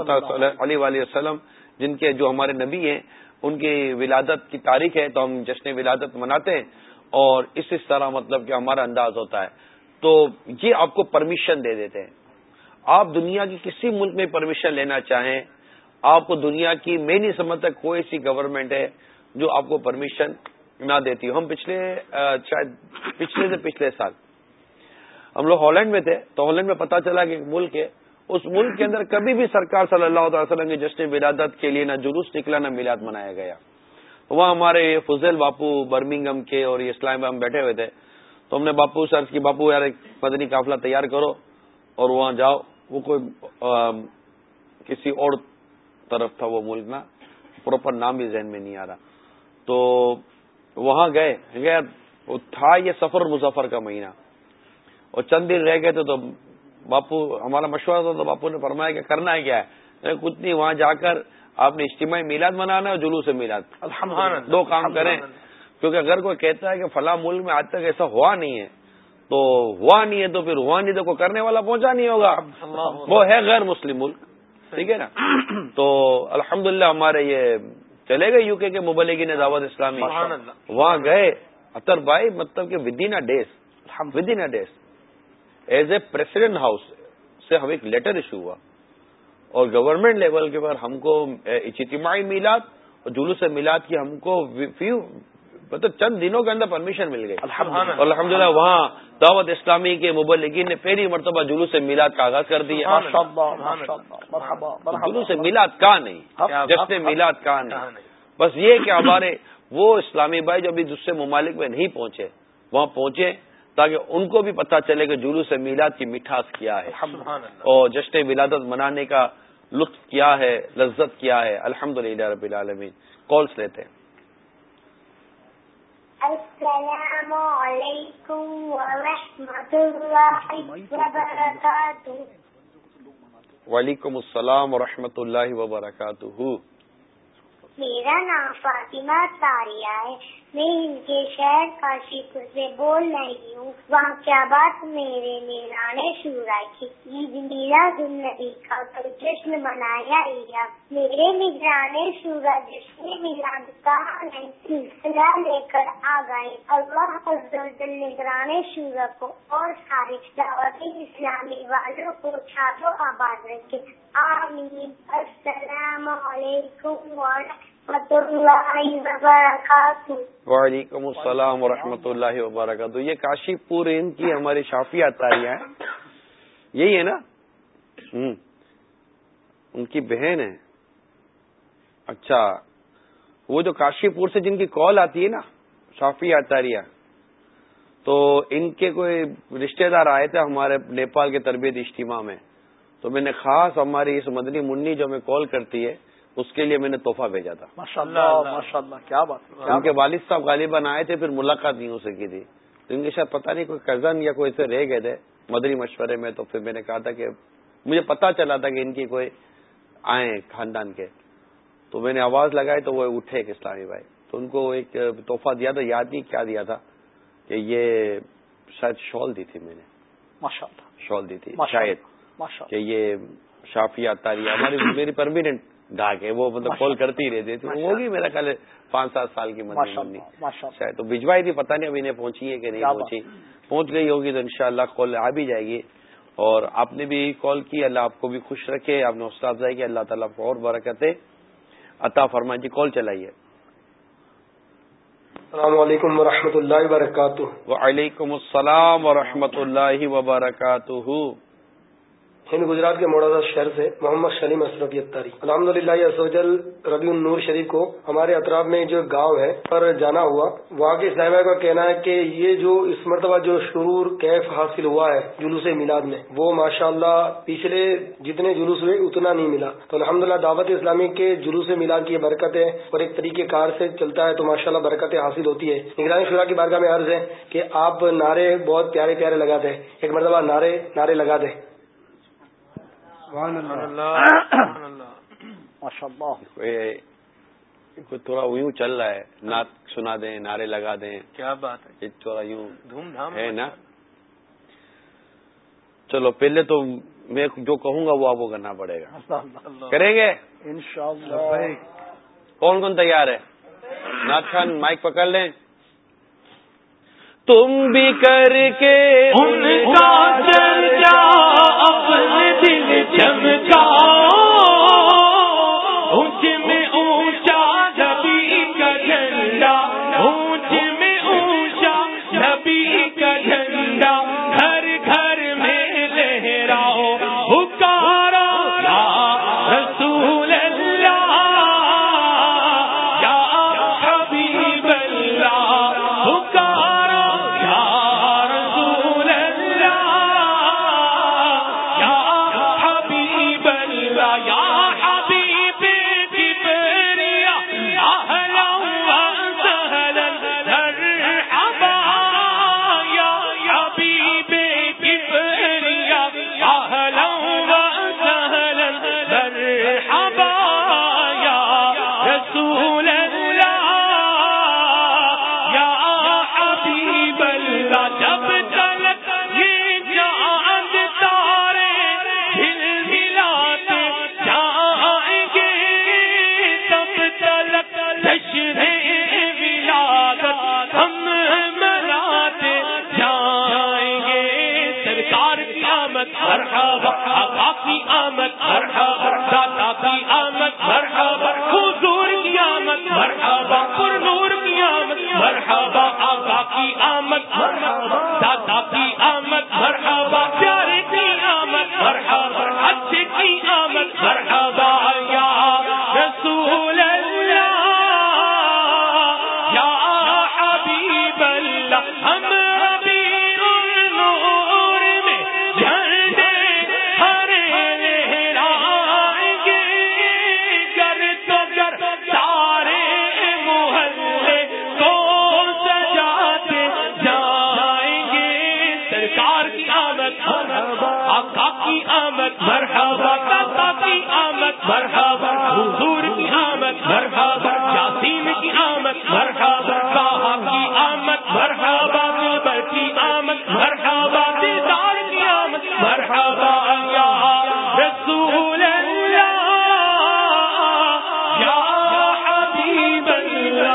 علیہ وسلم جن کے جو ہمارے نبی ہیں ان کی ولادت کی تاریخ ہے تو ہم جشن ولادت مناتے ہیں اور اس اس طرح مطلب کہ ہمارا انداز ہوتا ہے۔ تو یہ آپ کو پرمیشن دے دیتے ہیں۔ آپ دنیا کی کسی ملک میں پرمیشن لینا چاہیں آپ کو دنیا کی میں نہیں سمجھتا کوئی ایسی گورنمنٹ ہے جو آپ کو پرمیشن نہ دیتی۔ ہم پچھلے شاید پچھلے سے پچھلے سال ہم لوگ ہالینڈ میں تھے تو ہالینڈ میں پتا چلا کہ ایک ملک ہے۔ اس ملک کے اندر کبھی بھی سرکار صلی اللہ تعالی وسلم کے جشن ولادت کے لیے نہ جلوس نکلا نہ میلاد منایا گیا۔ وہاں ہمارے فضل باپو برمنگم کے اور اسلام ہم بیٹھے ہوئے تھے۔ تو ہم نے باپو سے کی، باپو یار، ایک مدنی قافلہ تیار کرو اور وہاں جاؤ۔ وہ کوئی کسی اور طرف تھا وہ ملک نا۔ پراپر نام بھی ذہن میں نہیں آ رہا۔ تو وہاں گئے گیا تھا یہ سفر مظفر کا مہینہ۔ اور چند دن رہ گئے تھے تو باپو ہمارا مشورہ تھا تو باپو نے فرمایا کہ کرنا ہے کیا ہے؟ کچھ نہیں وہاں جا کر آپ نے اجتماعی میلاد منانا ہے اور جلوس میلاد۔ دو کام کریں۔ کیونکہ اگر کوئی کہتا ہے کہ فلاں ملک میں آج تک ایسا ہوا نہیں ہے تو ہوا نہیں ہے تو پھر ہوا نہیں تو کوئی کرنے والا پہنچا نہیں ہوگا۔ وہ ہے غیر مسلم ملک ٹھیک ہے نا؟ تو الحمد ہمارے یہ چلے گئے یو کے مبلگی نے دعوت اسلامی۔ وہاں گئے اطر بھائی مطلب کہ with in days with in days as a president house سے ہمیں ایک لیٹر ایشو ہوا اور گورنمنٹ لیول کے پر ہم کو اجتماعی میلاد اور جلوس میلاد کی ہم کو مطلب چند دنوں کے اندر پرمیشن مل گئی۔ اور الحمد للہ وہاں دعوت اسلامی کے مبلگین نے پہلی مرتبہ جلوس سے میلاد کا آغاز کر دیا۔ جلوس سے میلاد کا نہیں جشن میلاد کا نہیں۔ بس یہ کہ ہمارے وہ اسلامی بھائی جو ابھی دوسرے ممالک میں نہیں پہنچے وہاں پہنچے تاکہ ان کو بھی پتہ چلے کہ جلوس سے میلاد کی مٹھاس کیا ہے۔ اور جشن ولادت منانے کا لطف کیا ہے لذت کیا ہے۔ الحمد للہ رب العالمین۔ کالس لیتے ہیں۔ السلام علیکم ورحمۃ اللہ وبرکاتہ۔ وعلیکم السلام ورحمۃ اللہ وبرکاتہ۔ میرا نام فاطمہ تاریہ ہے۔ میں ان کے شہر کاشی سے بول رہی ہوں۔ وہاں کیا بات؟ میرے نگران شورا کی۔ عید میلاد النبی کا تو جشن منایا گیا میرے نگران شورا جشن میلاد کا سلسلہ لے کر آ گئے۔ اللہ نگران شورا کو اور سارے دعوت اسلامی والوں کو چھاپو آباد رکھے۔ آمین۔ السلام علیکم ورحمۃ وعلیکم السلام ورحمۃ اللہ وبرکاتہ۔ یہ کاشی پور ان کی ہماری شافی تاریاں ہیں۔ یہی ہے نا؟ ان کی بہن ہے اچھا۔ وہ جو کاشی پور سے جن کی کال آتی ہے نا شافی اتاریہ تو ان کے کوئی رشتہ دار آئے تھے ہمارے نیپال کے تربیت اجتماع میں۔ تو میں نے خاص ہماری اس مدنی منی جو ہمیں کال کرتی ہے اس کے لیے میں نے تحفہ بھیجا تھا۔ ماشاء اللہ کیا بات ان کے والد صاحب غالباً آئے تھے پھر ملاقات نہیں ہو سکی تھی۔ تو ان کے شاید پتہ نہیں کوئی کزن یا کوئی ایسے رہ گئے تھے مدری مشورے میں۔ تو پھر میں نے کہا تھا کہ مجھے پتا چلا تھا کہ ان کی کوئی آئے خاندان کے۔ تو میں نے آواز لگائی تو وہ اٹھے ایک اسلامی بھائی۔ تو ان کو ایک تحفہ دیا تھا یاد نہیں کیا دیا تھا کہ یہ شاید شال دی تھی میں نے۔ شال دی تھی شاید کہ یہ شافیہ تاری ہماری میری پرماننٹ ڈاک ہے وہ مطلب کال کرتی رہتی تھی۔ ہوگی میرا خیال پانچ سات سال کی مدنی شاید تو بھجوائی تھی پتہ نہیں اب انہیں پہنچی ہے کہ نہیں پہنچی۔ پہنچ گئی ہوگی تو انشاءاللہ کال آ بھی جائے گی۔ اور آپ نے بھی کال کی اللہ آپ کو بھی خوش رکھے۔ آپ نے حوصلہ افزائی کی اللہ تعالیٰ کو اور برکت عطا فرمائے۔ جی کال چلائیے۔ السلام علیکم ورحمۃ اللہ وبرکاتہ۔ وعلیکم السلام ورحمۃ اللہ وبرکاتہ۔ ہند گجرات کے موڑا شہر سے محمد سلیم اشرفی اتاری الحمد للہ اسوجل ربی النور شریف کو ہمارے اطراف میں جو گاؤں ہے پر جانا ہوا، وہاں کے اسلامہ کا کہنا ہے کہ یہ جو اس مرتبہ جو شرور کیف حاصل ہوا ہے جلوس میلاد میں، وہ ماشاء اللہ پچھلے جتنے جلوس ہوئے اتنا نہیں ملا۔ تو الحمد للہ دعوت اسلامی کے جلوس میلاد کی برکت ہے اور ایک طریقے کار سے چلتا ہے تو ماشاء اللہ برکتیں حاصل ہوتی ہے نگرانی شورا کی بارگاہ میں عرض ہے کہ آپ نعرے بہت پیارے پیارے لگاتے ہیں۔ ایک مرتبہ نعرے نعرے لگا دیں۔ تھوڑا یوں چل رہا ہے. نعت سنا دیں نعرے لگا دیں. کیا بات ہے؟ تھوڑا یوں دھوم دھام ہے نا؟ چلو پہلے تو میں جو کہوں گا وہ آپ کو کرنا پڑے گا. کریں گے؟ کون کون تیار ہے؟ نعت خان مائک پکڑ لیں. تم بھی کر کے ان کا چرچا اپنے دل چمکا مرحبا، حضور کی آمد مرحبا پر نور کی آمد. مرحبا کی آمد دادا کی آمد. مرحبا، پیارے کی آمد. مرحبا اچھے کی آمد. مرحبا، یا رسول کی آمد مرحبا دادا کی آمد مرحبا حضور کی آمد مرحبا یاسین کی آمد مرحبا باہا کی آمد مرحبا گلبر کی آمد مرحبا دیدار کی آمد مرحبا یا رسول اللہ یا حبیب اللہ۔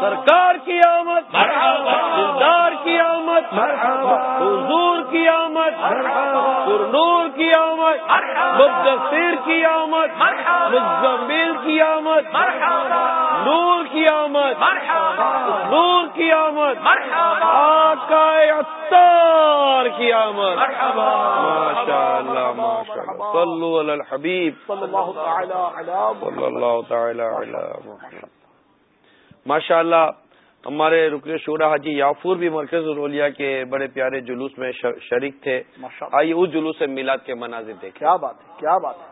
سرکار کی آمد مرحبا۔ دلدار کی آمد مرحبا حضور کی نور کی آمد، مدثر کی آمد، مزمل کی آمد، نور کی آمد، نور کی آمد آقا اتار کی آمد۔ ماشاء اللہ ماشاء اللہ صلو علی الحبیب۔ صلی اللہ تعالی علی صلی اللہ تعالی علی محمد۔ ماشاء اللہ ہمارے رکن شورا حاجی یافور بھی مرکز رولیا کے بڑے پیارے جلوس میں شریک تھے۔ آئیے اس جلوس سے میلاد کے مناظر دیکھیں۔ کیا بات ہے کیا بات ہے۔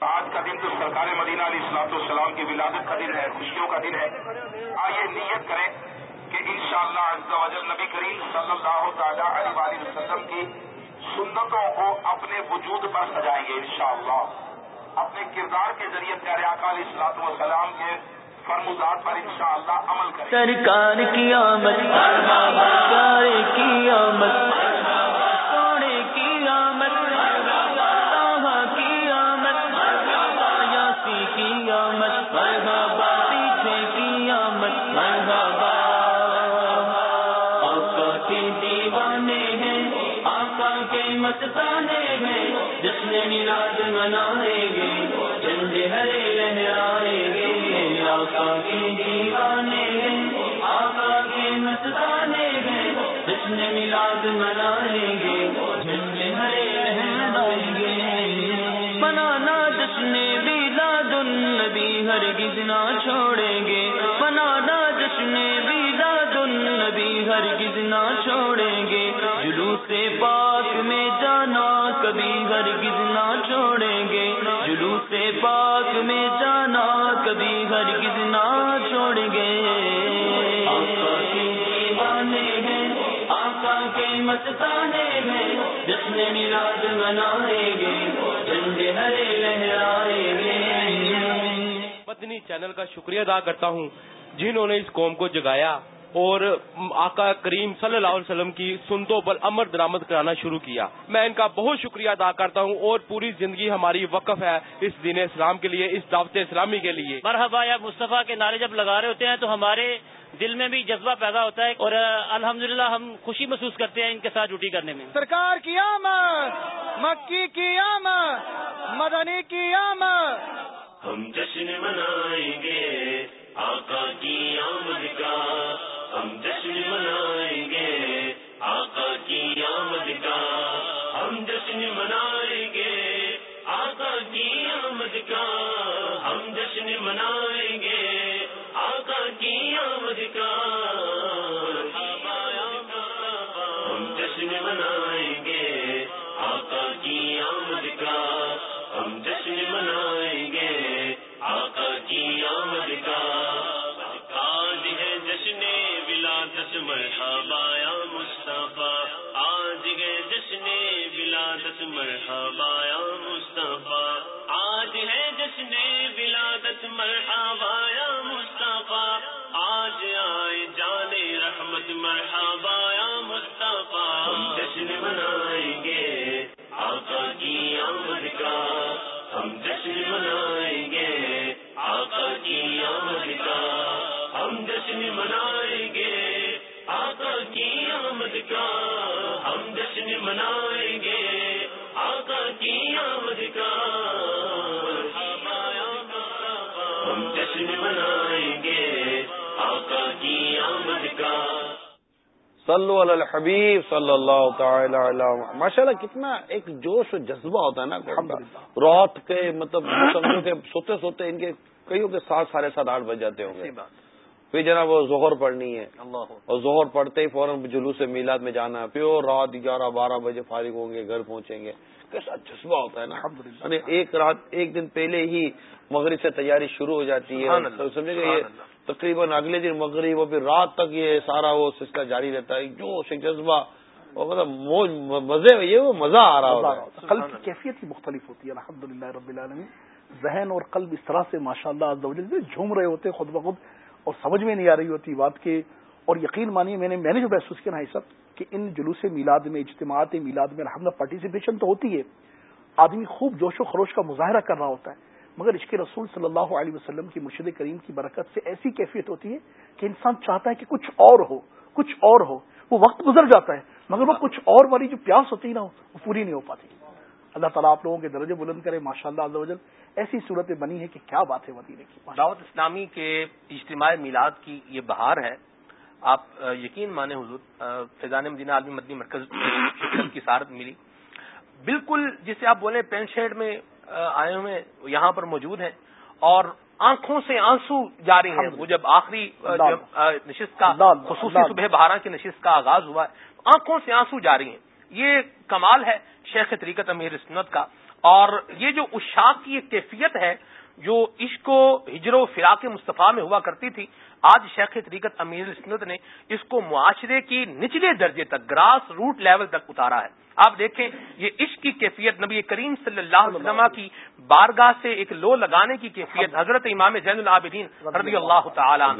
آج کا دن تو سرکار مدینہ علیہ السلاط السلام کی ولادت کا دن ہے خوشیوں کا دن ہے۔ آئیے نیت کریں کہ انشاءاللہ شاء اللہ نبی کریم صلی اللہ تعالیٰ علیہ وسلم کی سنتوں کو اپنے وجود پر سجائیں گے انشاءاللہ۔ اپنے کردار کے ذریعے پیارے آقا علیہ السلاط والسلام کے فرمودات پر انشاءاللہ عمل کریں۔ سرکار کی آمد سرکار کی آمد۔ مستانے میں جشن میلاد منائیں گے جھنڈے ہرے لہرائیں گے۔ مدنی چینل کا شکریہ ادا کرتا ہوں جنہوں نے اس قوم کو جگایا۔ اور آقا کریم صلی اللہ علیہ وسلم کی سنتوں پر امر درامد کرانا شروع کیا۔ میں ان کا بہت شکریہ ادا کرتا ہوں اور پوری زندگی ہماری وقف ہے اس دین اسلام کے لیے اس دعوت اسلامی کے لیے۔ مرحبا یا مصطفیٰ کے نعرے جب لگا رہے ہوتے ہیں تو ہمارے دل میں بھی جذبہ پیدا ہوتا ہے اور الحمدللہ ہم خوشی محسوس کرتے ہیں ان کے ساتھ ڈیوٹی کرنے میں۔ سرکار کی آمد مکی کی آمد مدنی کی آمد۔ ہم جشن منائیں گے آقا کی آمد کا۔ ہم جشن منائیں گے آقا کی آمد کا۔ ہم جشن منائیں گے آقا کی آمد کا۔ ہم جشن منائیں منائیں گے آقا کی آمد کا ہم جشن منائیں گے صلو علی الحبیب صلی اللہ تعالی علی ماشاء اللہ کتنا ایک جوش و جذبہ ہوتا ہے نا رات کے مطلب سمجھو کہ سوتے سوتے ان کے کئیوں کے سات ساڑھے سات آٹھ بج جاتے ہوں گے۔ پھر جناب وہ زہر پڑنی ہے۔ اور زہر پڑتے ہی فوراً جلوس میلاد میں جانا ہے۔ پھر رات گیارہ بارہ بجے فارغ ہوں گے گھر پہنچیں گے۔ کیسا جذبہ ہوتا ہے نا۔ یعنی ایک رات ایک دن پہلے ہی مغرب سے تیاری شروع ہو جاتی ہے۔ سمجھے کہ یہ تقریباً اگلے دن مغرب اور پھر رات تک یہ سارا وہ سلسلہ جاری رہتا ہے۔ جو جذبہ۔ اور مطلب موج مزے یہ وہ مزہ آ رہا ہوتا ہے۔ قلب کی کیفیت ہی مختلف ہوتی ہے۔ الحمد للہ رب العالمین۔ ذہن اور قلب اس طرح سے ماشاء اللہ جھوم رہے ہوتے خود بخود۔ اور سمجھ میں نہیں آ رہی ہوتی بات کے، اور یقین مانیے میں نے میں نے جو محسوس کیا نا سب کہ ان جلوس میلاد میں، اجتماعات میلاد میں الحمد پارٹیسپیشن تو ہوتی ہے۔ آدمی خوب جوش و خروش کا مظاہرہ کر رہا ہوتا ہے، مگر عشق رسول صلی اللہ علیہ وسلم کی مرشد کریم کی برکت سے ایسی کیفیت ہوتی ہے کہ انسان چاہتا ہے کہ کچھ اور ہو، کچھ اور ہو۔ وہ وقت گزر جاتا ہے، مگر وہ کچھ اور والی جو پیاس ہوتی ہے نا، وہ پوری نہیں ہو پاتی۔ اللہ تعالیٰ آپ لوگوں کے درجے بلند کرے ماشاء اللہ ایسی صورتیں بنی ہے کہ کیا بات ہے مدینے کی دعوت اسلامی کے اجتماع میلاد کی یہ بہار ہے۔ آپ یقین مانے حضور فیضان مدینہ عالمی مدنی مرکز کی سارت ملی۔ بالکل جسے آپ بولیں پینٹ شرٹ میں آئے ہوئے یہاں پر موجود ہیں۔ اور آنکھوں سے آنسو جاری ہیں۔ وہ جب آخری نشست کا خصوصی صبح بہارا کی نشست کا آغاز ہوا ہے آنکھوں سے آنسو جاری ہیں۔ یہ کمال ہے شیخ طریقت امیر سنت کا۔ اور یہ جو اشاق کی ایک کیفیت ہے، جو عشق و ہجر و فراق مصطفیٰ میں ہوا کرتی تھی، آج شیخ طریقت امیر سنت نے اس کو معاشرے کی نچلے درجے تک گراس روٹ لیول تک اتارا ہے۔ آپ دیکھیں یہ عشق کی کیفیت نبی کریم صلی اللہ علیہ وسلم کی بارگاہ سے ایک لو لگانے کی کیفیت حضرت امام زین العابدین رضی اللہ تعالیٰ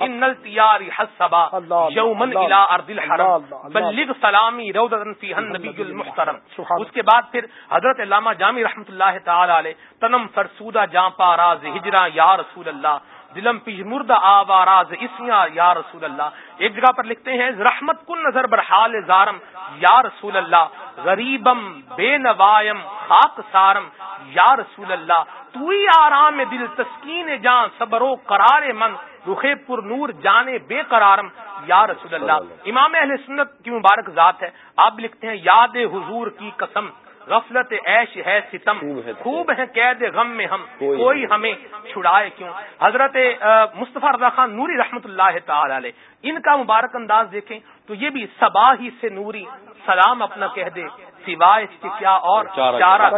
ان التیار حسبا یومن الى ارض الحرم۔ بلغ سلامی روضتن نبی المحترم۔ اس کے بعد پھر حضرت علامہ جامی رحمت اللہ تعالی علیہ تنم فرسودہ جامپا راز ہجرا یا رسول اللہ۔ دلم پیش مرد آبا راز اسیاں یا رسول اللہ۔ ایک جگہ پر لکھتے ہیں رحمت کن نظر برحال زارم یا رسول اللہ۔ غریبم بے نوائم خاک سارم یا رسول اللہ۔ تو ہی آرام دل تسکین جان صبر و قرار من۔ رخے پر نور جانے بے قرارم۔ یا رسول اللہ۔ امام اہل سنت کی مبارک ذات ہے۔ آپ لکھتے ہیں یاد حضور کی قسم۔ غفلت عیش ہے ستم۔ خوب ہے قید غم میں ہم۔ کوئی ہمیں چھڑائے کیوں؟ حضرت مصطفیٰ رضا خان نوری رحمت اللہ تعالی علیہ ان کا مبارک انداز دیکھیں تو یہ بھی سبا ہی سے نوری سلام اپنا کہہ دے۔ سوائے اس کے کیا اور چارہ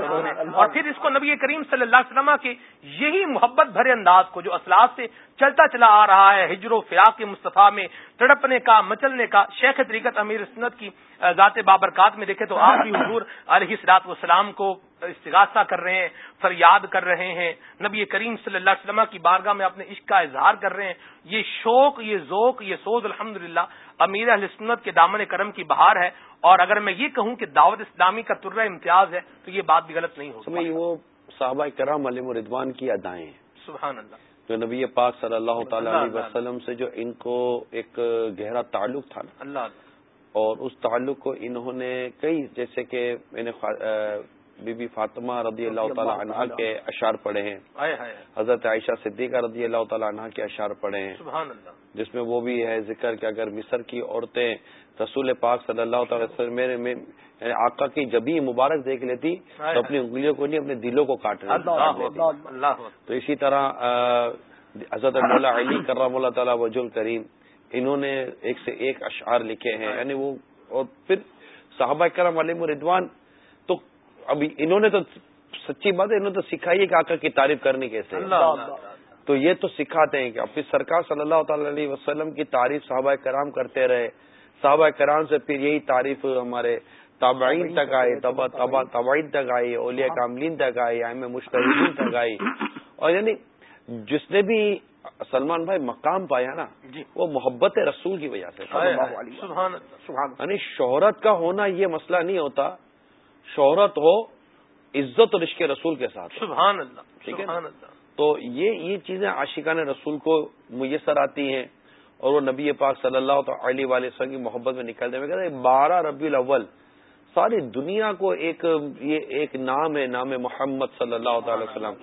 اور پھر اس کو نبی کریم صلی اللہ علیہ وسلم کے یہی محبت بھرے انداز کو جو اسلاف سے چلتا چلا آ رہا ہے ہجر و فراق کے مصطفیٰ میں تڑپنے کا مچلنے کا شیخ طریقت امیر سنت کی ذات بابرکات میں دیکھے تو آپ بھی حضور علیہ سلاط والسلام کو استغاثہ کر رہے ہیں فریاد کر رہے ہیں۔ نبی کریم صلی اللہ علیہ وسلم کی بارگاہ میں اپنے عشق کا اظہار کر رہے ہیں۔ یہ شوق یہ ذوق یہ سوز الحمد للہ امیر اہل سنت کے دامن کرم کی بہار ہے اور اگر میں یہ کہوں کہ دعوت اسلامی کا ترہ امتیاز ہے تو یہ بات بھی غلط نہیں ہوگی۔ وہ صحابہ کرام علیم ردوان کی ادائیں سبحان اللہ۔ جو نبی پاک صلی اللہ تعالی علیہ وسلم سے جو ان کو ایک گہرا تعلق تھا نا اللہ اور اس تعلق کو انہوں نے کئی جیسے کہ میں نے بی بی فاطمہ رضی اللہ تعالیٰ عنہ کے اشعار پڑھے ہیں۔ حضرت عائشہ صدیقہ رضی اللہ تعالیٰ عنہ کے اشعار پڑھے ہیں۔ سبحان اللہ۔ جس میں وہ بھی ہے ذکر کہ اگر مصر کی عورتیں رسول پاک صلی اللہ تعالی وسلم میرے یعنی آقا کی جبھی مبارک دیکھ لیتی تو اپنی انگلیوں کو نہیں اپنے دلوں کو کاٹ تو اسی طرح حضرت مولا علی کرم اللہ تعالیٰ وج کریم انہوں نے ایک سے ایک اشعار لکھے ہیں۔ یعنی وہ اور پھر صحابہ کرم علیہ ردوان ابھی انہوں نے تو سچی بات ہے انہوں نے تو سکھائی ہے کہ آقا کی تعریف کرنی کیسے تو یہ تو سکھاتے ہیں کہ پھر سرکار صلی اللہ تعالی علیہ وسلم کی تعریف صحابہ کرام کرتے رہے۔ صحابہ کرام سے پھر یہی تعریف ہمارے تابعین تک آئی تبعین تک آئی اولیاء کاملین تک آئی ایم مشترکین تک آئی۔ اور یعنی جس نے بھی سلمان بھائی مقام پایا نا جی۔ وہ محبت رسول کی وجہ سے۔ یعنی شہرت کا ہونا یہ مسئلہ نہیں ہوتا شہرت ہو عزت اور عشق رسول کے ساتھ۔ سبحان اللہ ٹھیک ہے؟ تو یہ یہ چیزیں عاشقان رسول کو میسر آتی ہیں اور وہ نبی پاک صلی اللہ علیہ وسلم کی محبت میں نکلتے ہیں۔ کہتے ہیں بارہ ربیع الاول ساری دنیا کو ایک یہ ایک نام ہے نام محمد صلی اللہ تعالی وسلم۔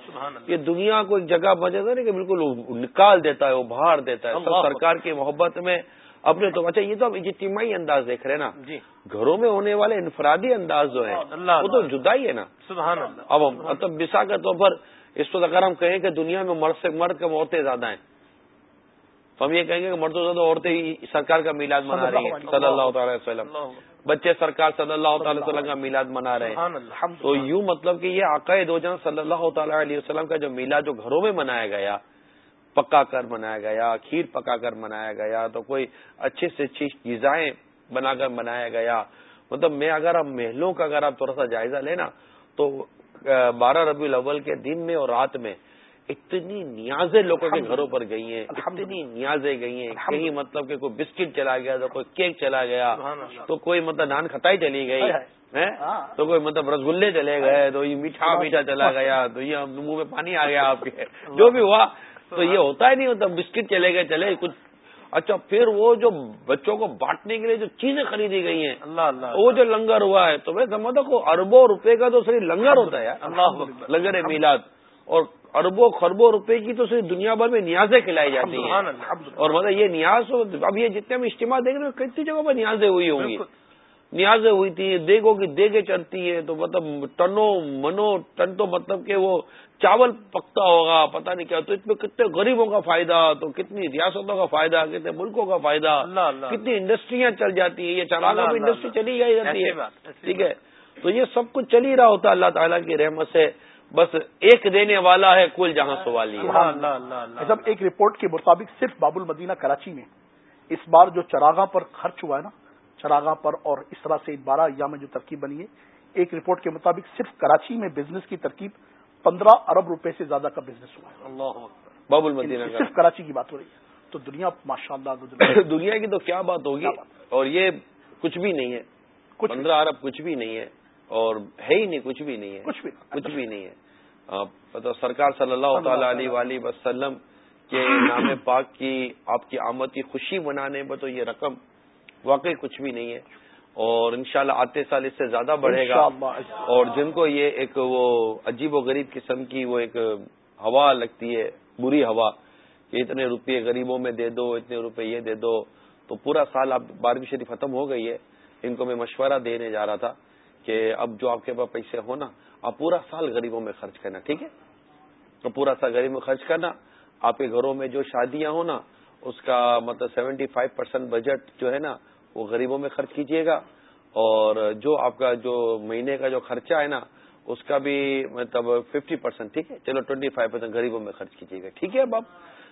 یہ دنیا کو ایک جگہ ہے کہ بالکل نکال دیتا ہے ابھار دیتا ہے۔ سب سرکار کی محبت میں اپنے تو اچھا یہ تو اب اجتماعی انداز دیکھ رہے ہیں نا۔ جی۔ گھروں میں ہونے والے انفرادی انداز جو ہے وہ تو جدا ہی ہے نا۔ سبحان اللہ اب مطلب بسا کے طور پر اس وقت اگر ہم کہیں کہ دنیا میں مرد سے مرد کم عورتیں زیادہ ہیں تو ہم یہ کہیں گے کہ مرد و زیادہ عورتیں ہی سرکار کا میلاد منا رہی ہیں صلی اللہ تعالی وسلم۔ بچے سرکار صلی اللہ تعالی وسلم کا میلاد منا رہے ہیں۔ تو یوں مطلب کہ یہ عقائد دو جہاں صلی اللہ تعالی علیہ وسلم کا جو میلاد جو گھروں میں منایا گیا پکا کر منایا گیا کھیر پکا کر منایا گیا تو کوئی اچھی سے اچھی غذائیں بنا کر منایا گیا۔ مطلب میں اگر آپ محلوں کا اگر آپ تھوڑا سا جائزہ لینا تو بارہ ربیع الاول کے دن میں اور رات میں اتنی نیازیں لوگوں کے گھروں پر گئی ہیں اتنی نیازیں گئی ہیں۔ کہیں مطلب کہ کوئی بسکٹ چلا گیا تو کوئی کیک چلا گیا تو کوئی مطلب نان کھٹائی چلی گئی تو کوئی مطلب رسگلے چلے گئے تو یہ میٹھا میٹھا چلا گیا تو یہ منہ میں پانی آ گیا آپ کے۔ جو بھی ہوا تو یہ ہوتا ہی نہیں ہوتا بسکٹ چلے گئے چلے کچھ۔ اچھا پھر وہ جو بچوں کو بانٹنے کے لیے جو چیزیں خریدی گئی ہیں اللہ اللہ۔ وہ جو لنگر ہوا ہے تو میں سمجھتا کو اربوں روپے کا تو صرف لنگر ہوتا ہے اللہ لنگر میلاد۔ اور اربوں خربوں روپے کی تو صرف دنیا بھر میں نیازیں کھلائی جاتی ہیں۔ اور مطلب یہ نیاز اب یہ جتنے ہم اجتماع دیکھ رہے ہیں کتنی جگہوں پر نیازیں ہوئی ہوں گی۔ نیازیں ہوئی تھی دیگوں کی دیگیں چلتی ہے تو مطلب ٹنو منو ٹن تو مطلب کہ وہ چاول پکتا ہوگا پتہ نہیں کیا تو اس میں کتنے غریبوں کا فائدہ تو کتنی ریاستوں کا فائدہ کتنے ملکوں کا فائدہ کتنی انڈسٹریاں چل جاتی ہیں یہ چراغا بھی انڈسٹری چلی گئی جاتی ہے۔ ٹھیک ہے۔ تو یہ سب کچھ چل ہی رہا ہوتا ہے اللہ تعالیٰ کی رحمت سے۔ بس ایک دینے والا ہے کل جہاں سوالی سب ایک رپورٹ کے مطابق صرف باب المدینہ کراچی میں۔ اس بار جو چراغاں پر خرچ ہوا ہے نا چراغاں پر اور اس طرح سے بارہ یا میں جو ترکیب بنی ہے ایک رپورٹ کے مطابق صرف کراچی میں بزنس کی ترکیب پندرہ ارب روپے سے زیادہ کا بزنس ہوا ہے۔ اللہ باب المدینہ صرف کراچی کی بات ہو رہی ہے۔ تو دنیا ماشاء اللہ دنیا کی تو کیا بات ہوگی؟ اور یہ کچھ بھی نہیں ہے۔ پندرہ ارب کچھ بھی نہیں ہے۔ اور ہے ہی نہیں کچھ بھی نہیں ہے۔ کچھ بھی کچھ بھی نہیں ہے۔ تو سرکار صلی اللہ تعالی علیہ وسلم کے نام پاک کی آپ کی آمد کی خوشی منانے میں تو یہ رقم واقعی کچھ بھی نہیں ہے۔ اور انشاءاللہ شاء آتے سال اس سے زیادہ بڑھے گا۔ اور جن کو یہ ایک وہ عجیب و غریب قسم کی وہ ایک ہوا لگتی ہے بری ہوا کہ اتنے روپئے غریبوں میں دے دو اتنے روپے یہ دے دو تو پورا سال اب بارہویں شریف ختم ہو گئی ہے۔ ان کو میں مشورہ دینے جا رہا تھا کہ اب جو آپ کے پاس پیسے ہونا آپ پورا سال غریبوں میں خرچ کرنا ٹھیک ہے؟ تو پورا سال غریب میں خرچ کرنا آپ کے گھروں میں جو شادیاں ہونا اس کا مطلب سیونٹی فائیو پرسینٹ بجٹ جو ہے نا وہ غریبوں میں خرچ کیجیے گا اور جو آپ کا جو مہینے کا جو خرچہ ہے نا، اس کا بھی مطلب ففٹی پرسینٹ ٹھیک ہے؟ چلو ٹوئنٹی فائیو پرسینٹ غریبوں میں خرچ کیجیے گا، ٹھیک ہے باپ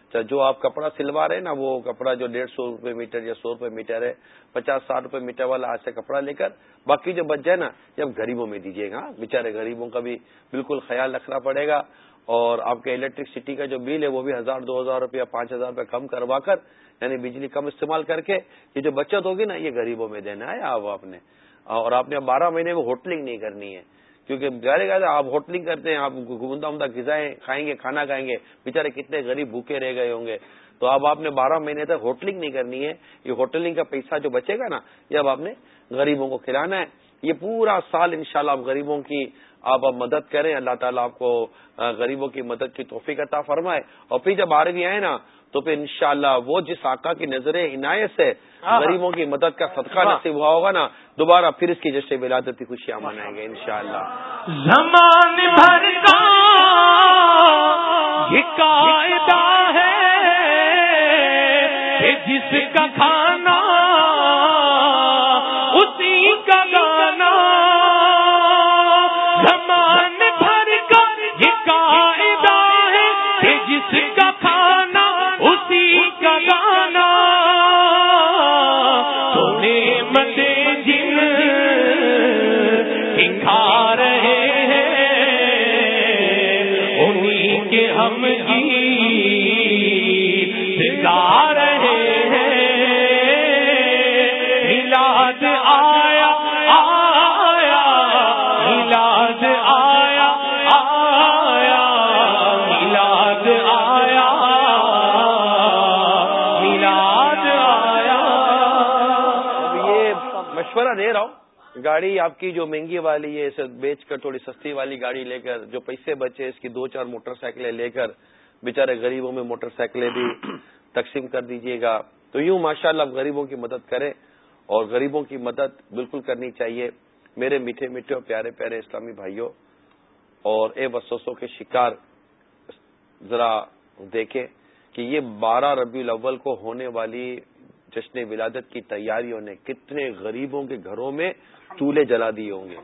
اچھا، جو آپ کپڑا سلوا رہے ہیں نا، وہ کپڑا جو ڈیڑھ سو روپے میٹر یا سو روپے میٹر ہے، پچاس ساٹھ روپے میٹر والا آج سے کپڑا لے کر باقی جو بچ جائے نا، یہ آپ غریبوں میں دیجیے گا ہاں؟ بےچارے غریبوں کا بھی بالکل خیال رکھنا پڑے گا۔ اور آپ کے الیکٹرسٹی کا جو بل ہے، وہ بھی ہزار، دو ہزار روپیہ، پانچ ہزار روپے کم کروا کر یعنی بجلی کم استعمال کر کے، یہ جو بچت ہوگی نا، یہ غریبوں میں دینا ہے آپ آپ نے۔ اور آپ نے بارہ مہینے میں ہوٹلنگ نہیں کرنی ہے۔ کیونکہ ظاہر گا آپ ہوٹلنگ کرتے ہیں، آپ عمدہ عمدہ غذائیں کھائیں گے، کھانا کھائیں گے بےچارے کتنے غریب بھوکے رہ گئے ہوں گے۔ تو اب آپ نے بارہ مہینے تک ہوٹلنگ نہیں کرنی ہے۔ یہ ہوٹلنگ کا پیسہ جو بچے گا نا، یہ اب آپ نے غریبوں کو کھلانا ہے۔ یہ پورا سال انشاءاللہ شاء آپ غریبوں کی آپ اب مدد کریں اللہ تعالیٰ آپ کو غریبوں کی مدد کی توفیق عطا فرمائے اور پھر جب بارہویں آئے نا تو پھر انشاءاللہ وہ جس آقا کی نظر عنایت سے ہاں۔ غریبوں کی مدد کا صدقہ ہاں۔ نصیب ہوا ہوگا نا دوبارہ پھر اس کی جیسے ولادت کی خوشیاں منائیں گے انشاءاللہ زمان بھر کا یہ قاعدہ ہے جس کا کھانا گاڑی آپ کی جو مہنگی والی ہے اسے بیچ کر تھوڑی سستی والی گاڑی لے کر جو پیسے بچے اس کی دو چار موٹر سائیکلیں لے کر بےچارے غریبوں میں موٹر سائیکلیں بھی تقسیم کر دیجیے گا۔ تو یوں ماشاء اللہ غریبوں کی مدد کریں اور غریبوں کی مدد بالکل کرنی چاہیے۔ میرے میٹھے میٹھے اور پیارے پیارے اسلامی بھائیوں اور اے وسوسوں کے شکار ذرا دیکھیں کہ یہ بارہ ربیع الاول کو ہونے والی جشن ولادت کی تیاریوں نے کتنے غریبوں کے گھروں میں چولہے جلا دیے ہوں گے۔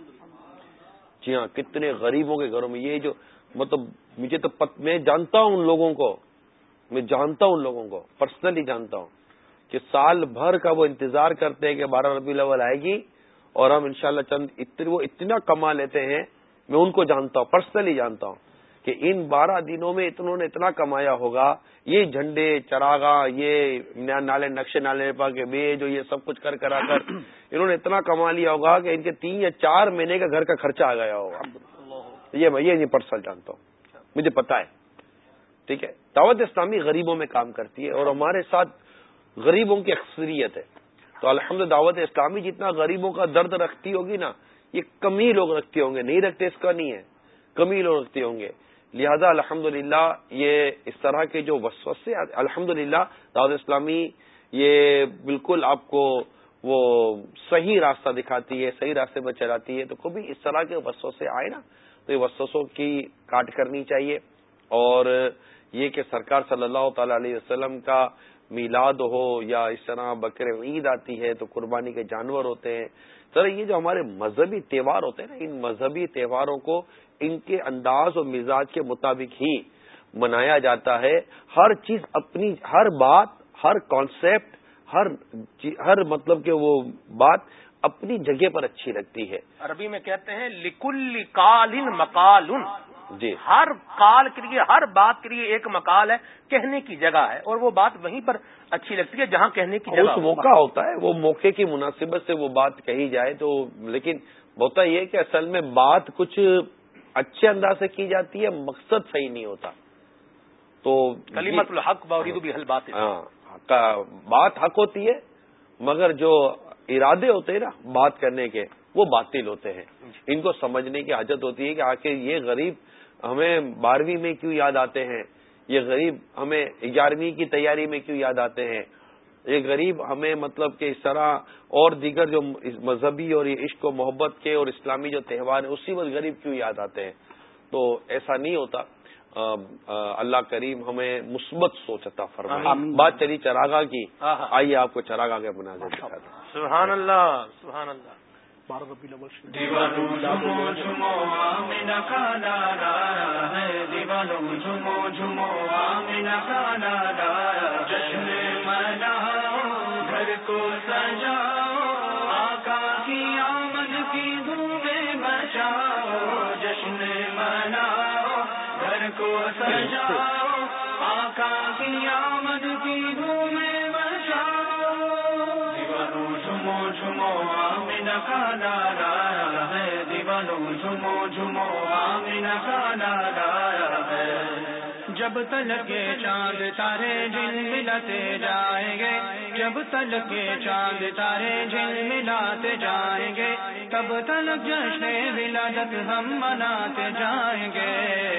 جی ہاں کتنے غریبوں کے گھروں میں۔ یہ جو مطلب مجھے تو پت میں جانتا ہوں ان لوگوں کو۔ میں جانتا ہوں ان لوگوں کو پرسنلی جانتا ہوں۔ کہ سال بھر کا وہ انتظار کرتے ہیں کہ بارہ ربی الاول آئے گی اور ہم انشاءاللہ چند وہ اتنا کما لیتے ہیں، میں ان کو جانتا ہوں پرسنلی جانتا ہوں۔ کہ ان بارہ دنوں میں اتنوں نے اتنا کمایا ہوگا، یہ جھنڈے چراغا یہ نالے، نقشے نالے پا کے بے جو یہ سب کچھ کر کرا کر انہوں نے اتنا کما لیا ہوگا کہ ان کے تین یا چار مہینے کا گھر کا خرچہ آ گیا ہوگا۔ یہ میں، یہ پرسنل جانتا ہوں۔ مجھے پتا ہے۔ ٹھیک ہے؟ دعوت اسلامی غریبوں میں کام کرتی ہے اور ہمارے ساتھ غریبوں کی اکثریت ہے۔ تو الحمد دعوت اسلامی جتنا غریبوں کا درد رکھتی ہوگی نا، یہ کم ہی لوگ رکھتے ہوں گے۔ نہیں رکھتے اس کا نہیں ہے۔ کم ہی لوگ رکھتے ہوں گے۔ لہذا الحمد یہ اس طرح کے جو وسوسے الحمد للہ دعوت اسلامی یہ بالکل آپ کو وہ صحیح راستہ دکھاتی ہے، صحیح راستے پر چلاتی ہے، تو کبھی اس طرح کے وسوسے آئے نا، تو یہ وسوسوں کی کاٹ کرنی چاہیے۔ اور یہ کہ سرکار صلی اللہ تعالی علیہ وسلم کا میلاد ہو یا اس طرح بکر عید آتی ہے تو قربانی کے جانور ہوتے ہیں سر یہ جو ہمارے مذہبی تہوار ہوتے ہیں نا ان مذہبی تہواروں کو ان کے انداز اور مزاج کے مطابق ہی منایا جاتا ہے۔ ہر چیز اپنی ہر بات ہر کانسیپٹ ہر ہر مطلب کہ وہ بات اپنی جگہ پر اچھی لگتی ہے۔ عربی میں کہتے ہیں لکل کال مکال جی۔ ہر کال کے لیے ہر بات کے لیے ایک مکال ہے کہنے کی جگہ ہے۔ اور وہ بات وہیں پر اچھی لگتی ہے جہاں کہنے کی جگہ موقع ہوتا ہے وہ موقع کی مناسبت سے وہ بات کہی جائے تو لیکن ہوتا یہ کہ اصل میں بات کچھ اچھے انداز سے کی جاتی ہے مقصد صحیح نہیں ہوتا۔ تو کلیمت الحق بات ہاں بات حق ہوتی ہے مگر جو ارادے ہوتے ہیں نا بات کرنے کے وہ باطل ہوتے ہیں۔ ان کو سمجھنے کی حاجت ہوتی ہے کہ آخر یہ غریب ہمیں بارہویں میں کیوں یاد آتے ہیں؟ یہ غریب ہمیں گیارہویں کی تیاری میں کیوں یاد آتے ہیں؟ یہ غریب ہمیں مطلب کہ اس طرح اور دیگر جو مذہبی اور یہ عشق و محبت کے اور اسلامی جو تہوار ہیں اسی وقت غریب کیوں یاد آتے ہیں؟ تو ایسا نہیں ہوتا۔ اللہ کریم ہمیں مثبت سوچتا فرما بات چلی چراغا کی۔ آئیے آپ کو چراغا کے مناظر سبحان اللہ سبحان اللہ۔ دیوانو جھمو جھمو آمین کا لایا ہے۔ دیوانو جھمو جھمو آمین کھانا لایا جشن مناؤ، گھر کو سجاؤ۔ جب تلک چاند تارے جل ملاتے جائیں گے جب تلک چاند تارے جل ملاتے جائیں گے تب تلک جشن ولادت ہم مناتے جائیں گے۔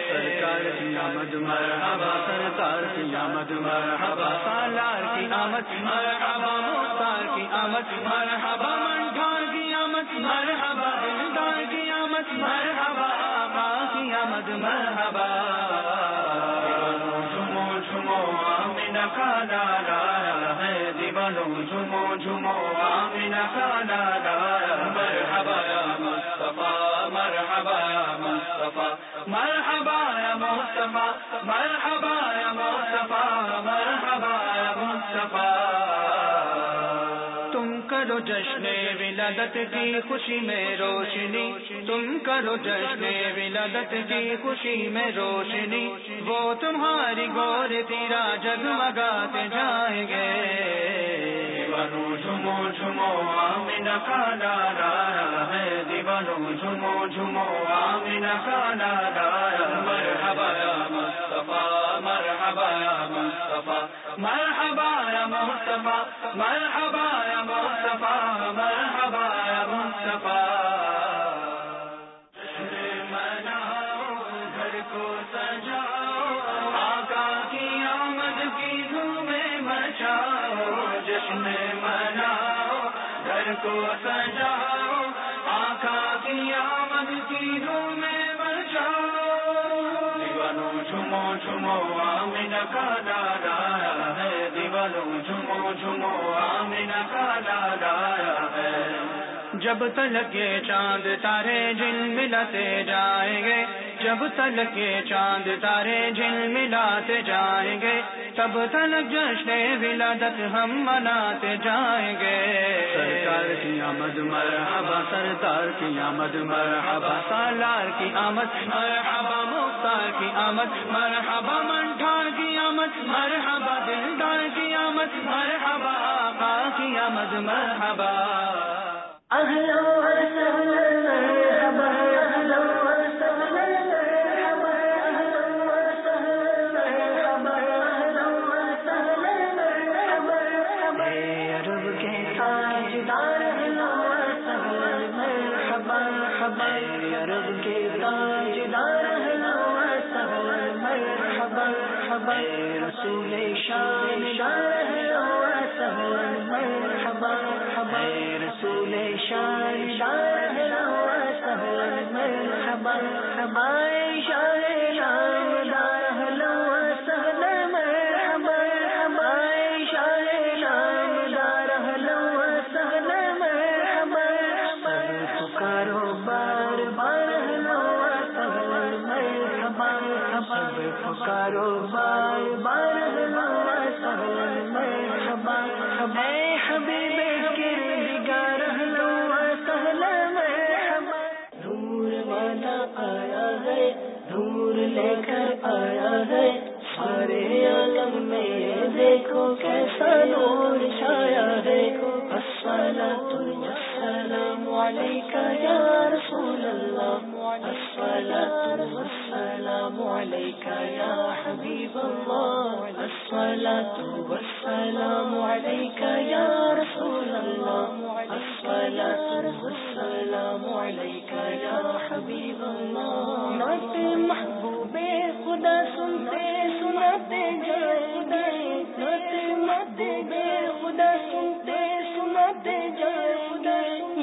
سرکار کی آمد مرحبا سرکار کی آمد مرحبا۔ سالار کی آمد مرحبا مختار کی آمد مرحبا۔ منٹھار کی آمد مرحبا۔ دلدار کی آمد مرحبا۔ آقا کی آمد مرحبا۔ جھمو جھمو آمین مرحبا یا مصطفیٰ مرحبا یا مصطفیٰ مرحبا یا مصطفیٰ مرحبا یا مصطفیٰ مرحبا یا مصطفیٰ تم کرو جشن ولادت کی خوشی میں روشنی، تم کرو جشن ولادت کی خوشی میں روشنی، وہ تمہاری گور تیرا جگمگاتے جائیں گے۔ دیوانو جھمو جھمو آمین کھانا لایا ہے دیوانو جھمو جھمو آمین کھانا لایا مرحبا یا مصطفیٰ مرحبا یا مصطفیٰ مرحبا یا مصطفیٰ مرحبا یا مصطفیٰ کو سجاؤ، آقا کی آمد کی دھوم مچاؤ دیوانو جھمو جھمو آمین کا دادا۔ ہے دیوانو جھمو جھمو آمین کا دادا۔ ہے جب تلک یہ چاند تارے جن ملاتے جائیں گے جب تلک یہ چاند تارے جن ملاتے جائیں گے تب تلک جشن ولادت ہم مناتے جائیں گے۔ سرکار کی آمد مرحبا سرکار کی آمد مرحبا سالار کی آمد مرحبا مختار کی آمد مرحبا منٹھار کی آمد مرحبا دلدار کی آمد مرحبا آقا کی آمد مرحبا۔ وسهلا مرحبا۔ والسلام عليك يا رسول الله. الصلاة والسلام عليك يا حبيب الله. نعت محبوب خدا سنتے، سناتے جائے نعت محبوب خدا سنتے، سناتے جائے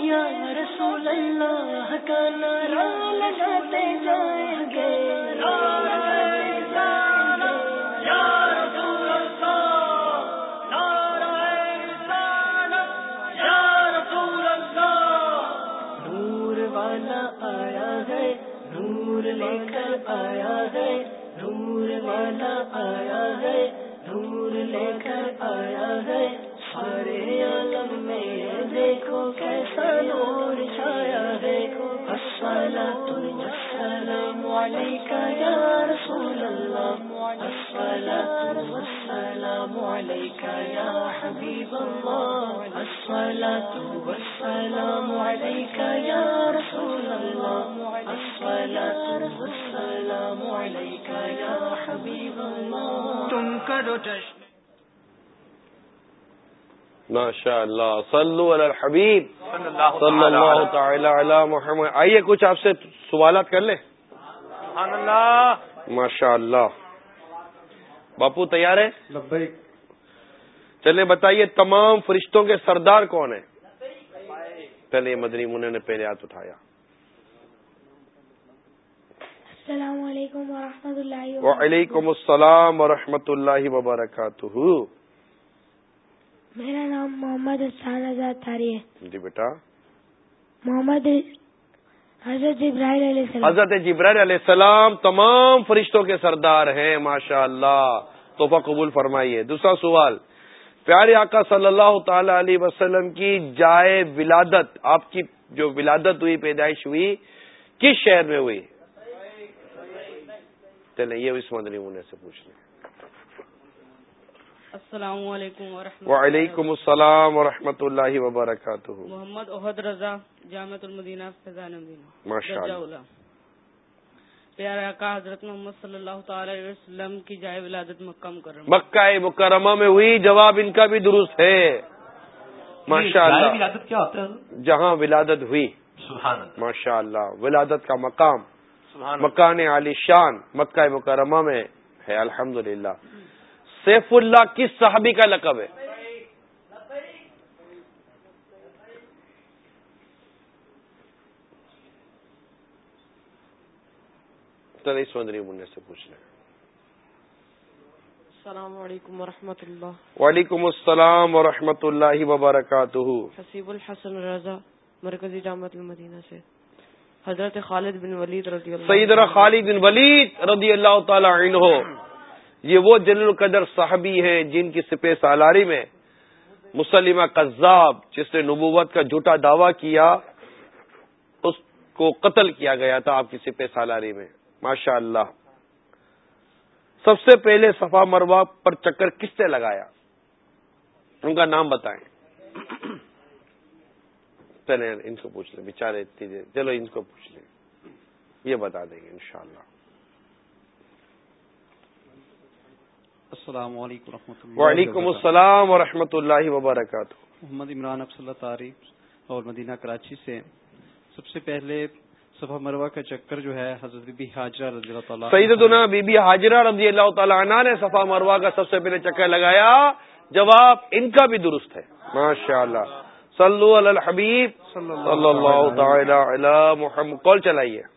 یا رسول اللہ کا نعرہ لگاتے جائیں لے کر آیا ہے۔ سارے عالم میں دیکھو کیسا نور چھایا ہے۔ الصلاة والسلام عليك يا رسول الله الصلاة والسلام عليك يا حبيب الله الصلاة والسلام عليك يا رسول الله الصلاة والسلام عليك يا حبيب الله تم کرو جشن ماشاء اللہ صلو علی الحبیب. صلی اللہ تعالی علی محمد. آئیے کچھ آپ سے سوالات کر لیں؟ سبحان اللہ ماشاء اللہ باپو تیار ہے چلے بتائیے تمام فرشتوں کے سردار کون ہیں؟ پہلے مدنی منہ نے پہلے ہاتھ اٹھایا. السلام علیکم ورحمۃ اللہ وعلیکم السلام ورحمۃ اللہ وبرکاتہ. میرا نام محمد حسان آزاد تاری ہے۔ جی بیٹا۔ محمد حضرت ابراہیم علیہ السلام۔ حضرت جبرائیل علیہ السلام تمام فرشتوں کے سردار ہیں ماشاء اللہ تحفہ قبول فرمائیے۔ دوسرا سوال پیارے آقا صلی اللہ تعالی علیہ وسلم کی جائے ولادت آپ کی جو ولادت ہوئی پیدائش ہوئی کس شہر میں ہوئی؟ چلیں یہ اس مدنی منہ سے پوچھ لیں السلام علیکم ورحمۃ وعلیکم السلام ورحمۃ اللہ وبرکاتہ. محمد احد رضا جامع المدینہ فیضان ماشاء اللہ پیارے آقا حضرت محمد صلی اللہ تعالی علیہ وسلم کی جائے ولادت مکہ مکرمہ. مکہ مکرمہ میں ہوئی جواب ان کا بھی درست ہے. ماشاء اللہ ولادت کیا ہوتا ہے جہاں ولادت ہوئی. سبحان اللہ. ماشاء اللہ ولادت کا مقام. سبحان اللہ. مکان علی شان مکہ مکرمہ میں ہے. الحمد للہ سیف اللہ کس صحابی کا لقب ہے۔ سے پوچھ لیں السلام علیکم ورحمۃ اللہ۔ وعلیکم السلام ورحمۃ اللہ وبرکاتہ۔ حسیب الحسن رضا مرکزی جامعۃ المدینہ سے۔ حضرت خالد بن ولید رضی اللہ سیدنا خالد بن ولید رضی اللہ تعالی عنہ۔ یہ وہ جن القدر صحابی ہیں جن کی سپہ سالاری میں مسلمہ قذاب جس نے نبوت کا جھوٹا دعویٰ کیا، اس کو قتل کیا گیا تھا آپ کی سپہ سالاری میں۔ ماشاء اللہ سب سے پہلے صفا مروا پر چکر کس نے لگایا؟ ان کا نام بتائیں۔ چلے ان کو پوچھ لیں۔ بےچارے چلو ان کو پوچھ لیں۔ یہ بتا دیں گے انشاءاللہ۔ السلام علیکم ورحمۃ اللہ وعلیکم السلام ورحمۃ اللہ وبرکاتہ۔ محمد عمران افصل تعریف اور مدینہ کراچی سے۔ سب سے پہلے صفا مروا کا چکر جو ہے حضرت بی حاجرہ رضی اللہ تعالیٰ سیدنا بی بی حاجرہ رضی اللہ تعالیٰ عنہ نے صفا مروا کا سب سے پہلے چکر لگایا۔ جواب ان کا بھی درست ہے۔ ماشاء اللہ صلو علی الحبیب۔ صلی اللہ تعالی علی محمد۔ کال چلائیے۔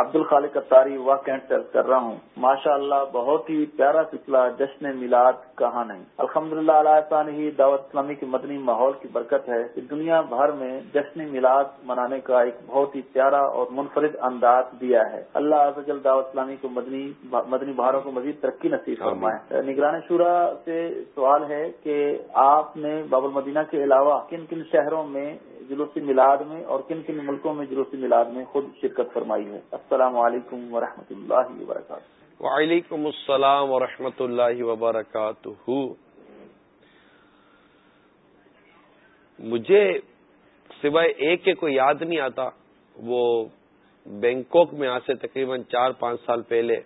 عبد الخالق اتاری واقع کر رہا ہوں۔ ماشاء اللہ بہت ہی پیارا سلسلہ جشن میلاد کہاں نہیں۔ الحمد للہ علیہ ہی دعوت اسلامی کے مدنی ماحول کی برکت ہے کہ دنیا بھر میں جشن میلاد منانے کا ایک بہت ہی پیارا اور منفرد انداز دیا ہے۔ اللہ عزوجل دعوت اسلامی کو مدنی مدنی بہاروں کو مزید ترقی نصیب فرمائے۔ نگران شورا سے سوال ہے کہ آپ نے باب المدینہ کے علاوہ کن کن شہروں میں جلوس میلاد میں اور کن کن ملکوں میں جلوس میلاد میں خود شرکت فرمائی ہے؟ السلام علیکم ورحمۃ اللہ وبرکاتہ۔ وعلیکم السلام ورحمۃ اللہ وبرکاتہ۔ مجھے سوائے ایک کے کوئی یاد نہیں آتا، وہ بینکاک میں آج سے تقریباً چار پانچ سال پہلے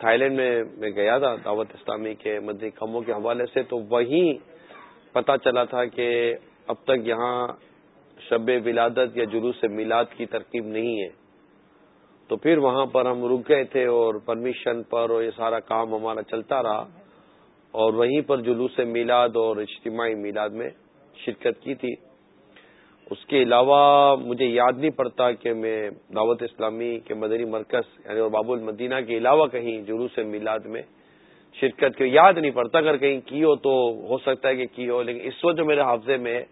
تھائی لینڈ میں میں گیا تھا، دعوت اسلامی کے مدنی کموں کے حوالے سے، تو وہیں پتا چلا تھا کہ اب تک یہاں شب ولادت یا جلوس میلاد کی ترکیب نہیں ہے۔ تو پھر وہاں پر ہم رک گئے تھے اور پرمیشن پر اور یہ سارا کام ہمارا چلتا رہا اور وہیں پر جلوس میلاد اور اجتماعی میلاد میں شرکت کی تھی۔ اس کے علاوہ مجھے یاد نہیں پڑتا کہ میں دعوت اسلامی کے مدنی مرکز یعنی اور باب المدینہ کے علاوہ کہیں جلوس میلاد میں شرکت کی، یاد نہیں پڑتا۔ اگر کہیں کی ہو تو ہو سکتا ہے کہ کی ہو، لیکن اس وقت جو میرے حافظے میں ہے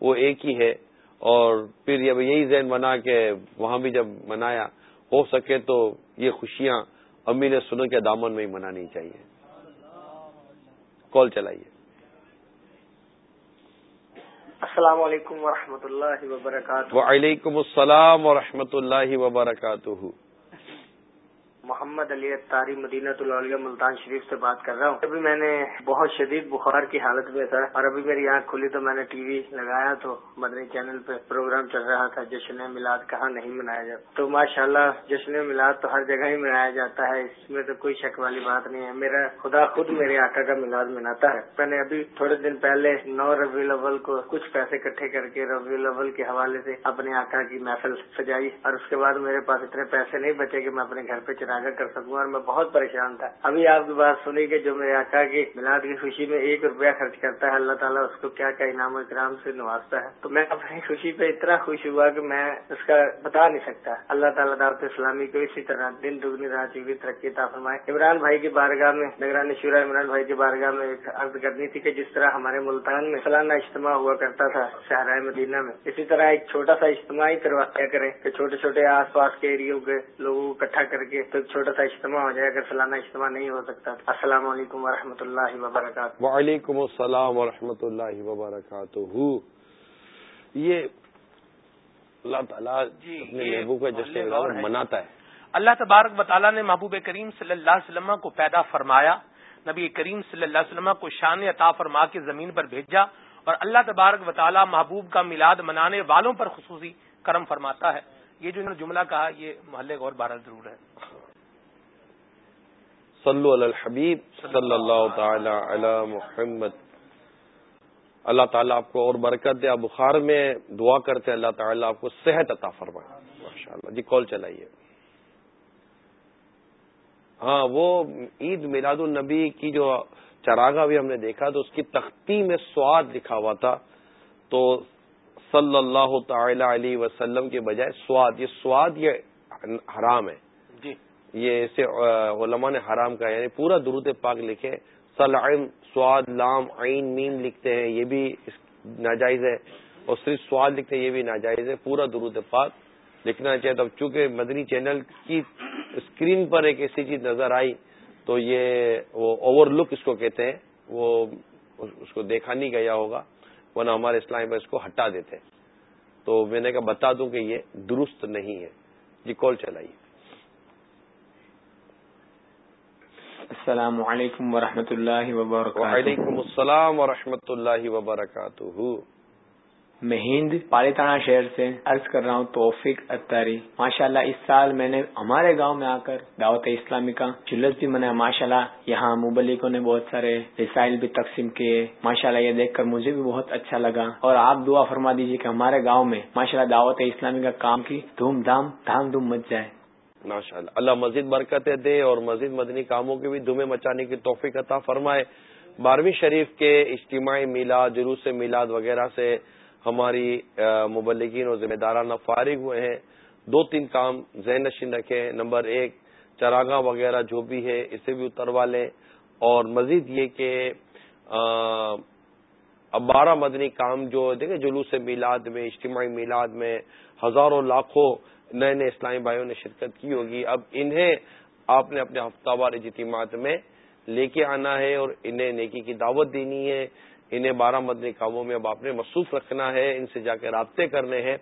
وہ ایک ہی ہے۔ اور پھر جب یہی ذہن بنا کہ وہاں بھی جب منایا ہو سکے تو یہ خوشیاں امی نے سنو کے دامن میں ہی منانی چاہیے۔ کال چلائیے۔ السلام علیکم ورحمۃ اللہ وبرکاتہ۔ وعلیکم السلام ورحمۃ اللہ وبرکاتہ۔ محمد علی اتاری مدینہ العلیہ ملتان شریف سے بات کر رہا ہوں۔ ابھی میں نے بہت شدید بخار کی حالت میں تھا اور ابھی میری آنکھ کھلی تو میں نے ٹی وی لگایا تو مدنی چینل پہ پروگرام چل رہا تھا، جشن میلاد کہاں نہیں منایا جاتا۔ تو ماشاء اللہ جشن میلاد تو ہر جگہ ہی منایا جاتا ہے، اس میں تو کوئی شک والی بات نہیں ہے۔ میرا خدا خود میرے آقا کا میلاد مناتا ہے۔ میں نے ابھی تھوڑے دن پہلے نو ربی الاول کو کچھ پیسے اکٹھے کر کے ربی الاول کے حوالے سے اپنے آقا کی محفل سجائی اور اس کے بعد میرے پاس اتنے پیسے نہیں بچے کہ میں اپنے گھر پہ چلا کر سکوں اور میں بہت پریشان تھا۔ ابھی آپ کی بات سنی کہ جو میرے آقا کی میلاد کی خوشی میں ایک روپیہ خرچ کرتا ہے، اللہ تعالیٰ اس کو کیا کیا انعام و اکرام سے نوازتا ہے۔ تو میں اپنی خوشی پہ اتنا خوش ہوا کہ میں اس کا بتا نہیں سکتا۔ اللہ تعالیٰ دعوت اسلامی کو اسی طرح دن دگنی رات چوبی ترقی تا فرمائے۔ عمران بھائی کی بارگاہ میں، نگران شورا عمران بھائی کی بارگاہ میں ایک عرض کرنی تھی کہ جس طرح ہمارے ملتان میں سالانہ اجتماع ہوا کرتا تھا شہرائے مدینہ میں، اسی طرح ایک چھوٹا سا اجتماع ہی کروایا کریں کہ چھوٹے چھوٹے آس پاس کے ایریوں کے لوگوں کو اکٹھا کر کے تو ایک چھوٹا سا اجتماع ہو جائے اگر سالانہ اجتماع نہیں ہو سکتا السلام علیکم ورحمۃ اللہ وبرکاتہ۔ وعلیکم السلام ورحمۃ اللہ وبرکاتہ۔ یہ اللہ تعالیٰ اپنے محبوب کا جشن مناتا ہے۔ اللہ تبارک و تعالیٰ نے محبوب کریم صلی اللہ علیہ وسلم کو پیدا فرمایا نبی کریم صلی اللہ علیہ وسلم کو شان عطا فرما کے زمین پر بھیجا اور اللہ تبارک و تعالیٰ محبوب کا میلاد منانے والوں پر خصوصی کرم فرماتا ہے۔ یہ جو انہوں نے جملہ کہا یہ محلے اور بہرحال ضرور ہے۔ صلو علی الحبیب صلی اللہ تعالی علی محمد۔ اللہ تعالیٰ آپ کو اور برکت دے۔ بخار میں دعا کرتے اللہ تعالیٰ آپ کو صحت عطا فرمائے۔ ماشاء اللہ جی کال چلائیے۔ ہاں وہ عید میلاد النبی کی جو چراغا بھی ہم نے دیکھا، تو اس کی تختی میں سواد لکھا ہوا تھا۔ تو صلی اللہ تعالی علیہ وسلم کے بجائے سواد، یہ سواد یہ حرام ہے۔ یہ اسے علماء نے حرام کا یعنی پورا درود پاک لکھے سلعم سواد، لام، عین، میم لکھتے ہیں، یہ بھی ناجائز ہے۔ اور صرف سواد لکھتے ہیں، یہ بھی ناجائز ہے۔ پورا درود پاک لکھنا چاہیے تو چونکہ مدنی چینل کی اسکرین پر ایک ایسی چیز نظر آئی تو یہ وہ اوور لک اس کو کہتے ہیں، وہ اس کو دیکھا نہیں گیا ہوگا، ورنہ ہمارے اسلام پر اس کو ہٹا دیتے تو میں نے کہا بتا دوں کہ یہ درست نہیں ہے۔ جی کال چلائیے۔ السلام علیکم ورحمۃ اللہ وبرکاتہ وعلیکم السلام ورحمۃ اللہ وبرکاتہ میں ہند پالیتانہ شہر سے عرض کر رہا ہوں توفیق اتاری ماشاء اللہ اس سال میں نے ہمارے گاؤں میں آ کر دعوت اسلامی کا جلس بھی منایا. ماشاء اللہ یہاں مبلکوں نے بہت سارے رسائل بھی تقسیم کیے. ماشاء اللہ یہ دیکھ کر مجھے بھی بہت اچھا لگا. اور آپ دعا فرما دیجیے کہ ہمارے گاؤں میں ماشاء اللہ دعوت اسلامی کا کام کی دھوم دھام دھام دھوم مچ جائے. ماشاء اللہ اللہ مزید برکتیں دے اور مزید مدنی کاموں کی بھی دھومیں مچانے کی توفیق عطا فرمائے۔ بارہویں شریف کے اجتماعی میلاد، جلوس میلاد وغیرہ سے ہماری مبلگین اور ذمہ دارانہ فارغ ہوئے ہیں۔ دو تین کام ذہن نشین رکھیں۔ نمبر ایک، چراغاں وغیرہ جو بھی ہے اسے بھی اتروا لیں۔ اور مزید یہ کہ اب بارہ مدنی کام جو، دیکھیں جلوس میلاد میں، اجتماعی میلاد میں ہزاروں لاکھوں نئے نئے اسلامی بھائیوں نے شرکت کی ہوگی۔ اب انہیں آپ نے اپنے ہفتہ وار اجتماعات میں لے کے آنا ہے اور انہیں نیکی کی دعوت دینی ہے۔ انہیں بارہ مدنی کاموں میں اب آپ نے مصروف رکھنا ہے، ان سے جا کے رابطے کرنے ہیں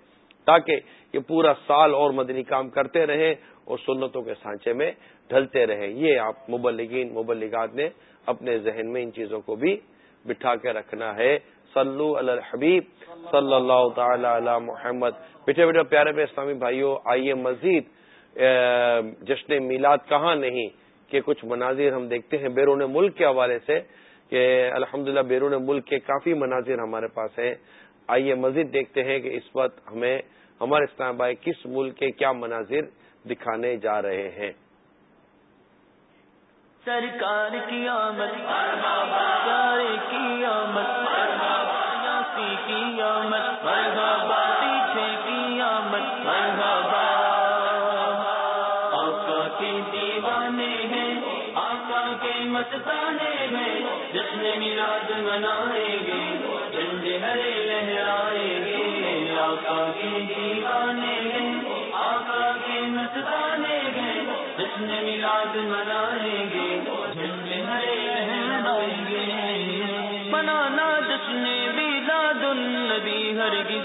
تاکہ یہ پورا سال اور مدنی کام کرتے رہیں اور سنتوں کے سانچے میں ڈھلتے رہیں۔ یہ آپ مبلگین مبلگات نے اپنے ذہن میں ان چیزوں کو بھی بٹھا کے رکھنا ہے۔ صلو علی الحبیب صلی اللہ تعالی علی محمد۔ بیٹھے بیٹھے پیارے پہ اسلامی بھائیوں آئیے مزید جشن میلاد کہاں نہیں، کہ کچھ مناظر ہم دیکھتے ہیں۔ بیرون ملک کے حوالے سے کہ الحمدللہ بیرون ملک کے کافی مناظر ہمارے پاس ہیں۔ آئیے مزید دیکھتے ہیں کہ اس وقت ہمیں، ہمارے اسلام بھائی کس ملک کے کیا مناظر دکھانے جا رہے ہیں۔ سرکار کی آمد سرکار کی آمد مستانے ہیں، جشن میلاد منائیں گے جھنڈے ہرے لہرائیں گے۔ آقا کے دیوانے ہیں، آقا کے مستانے ہیں، جشن میلاد منائیں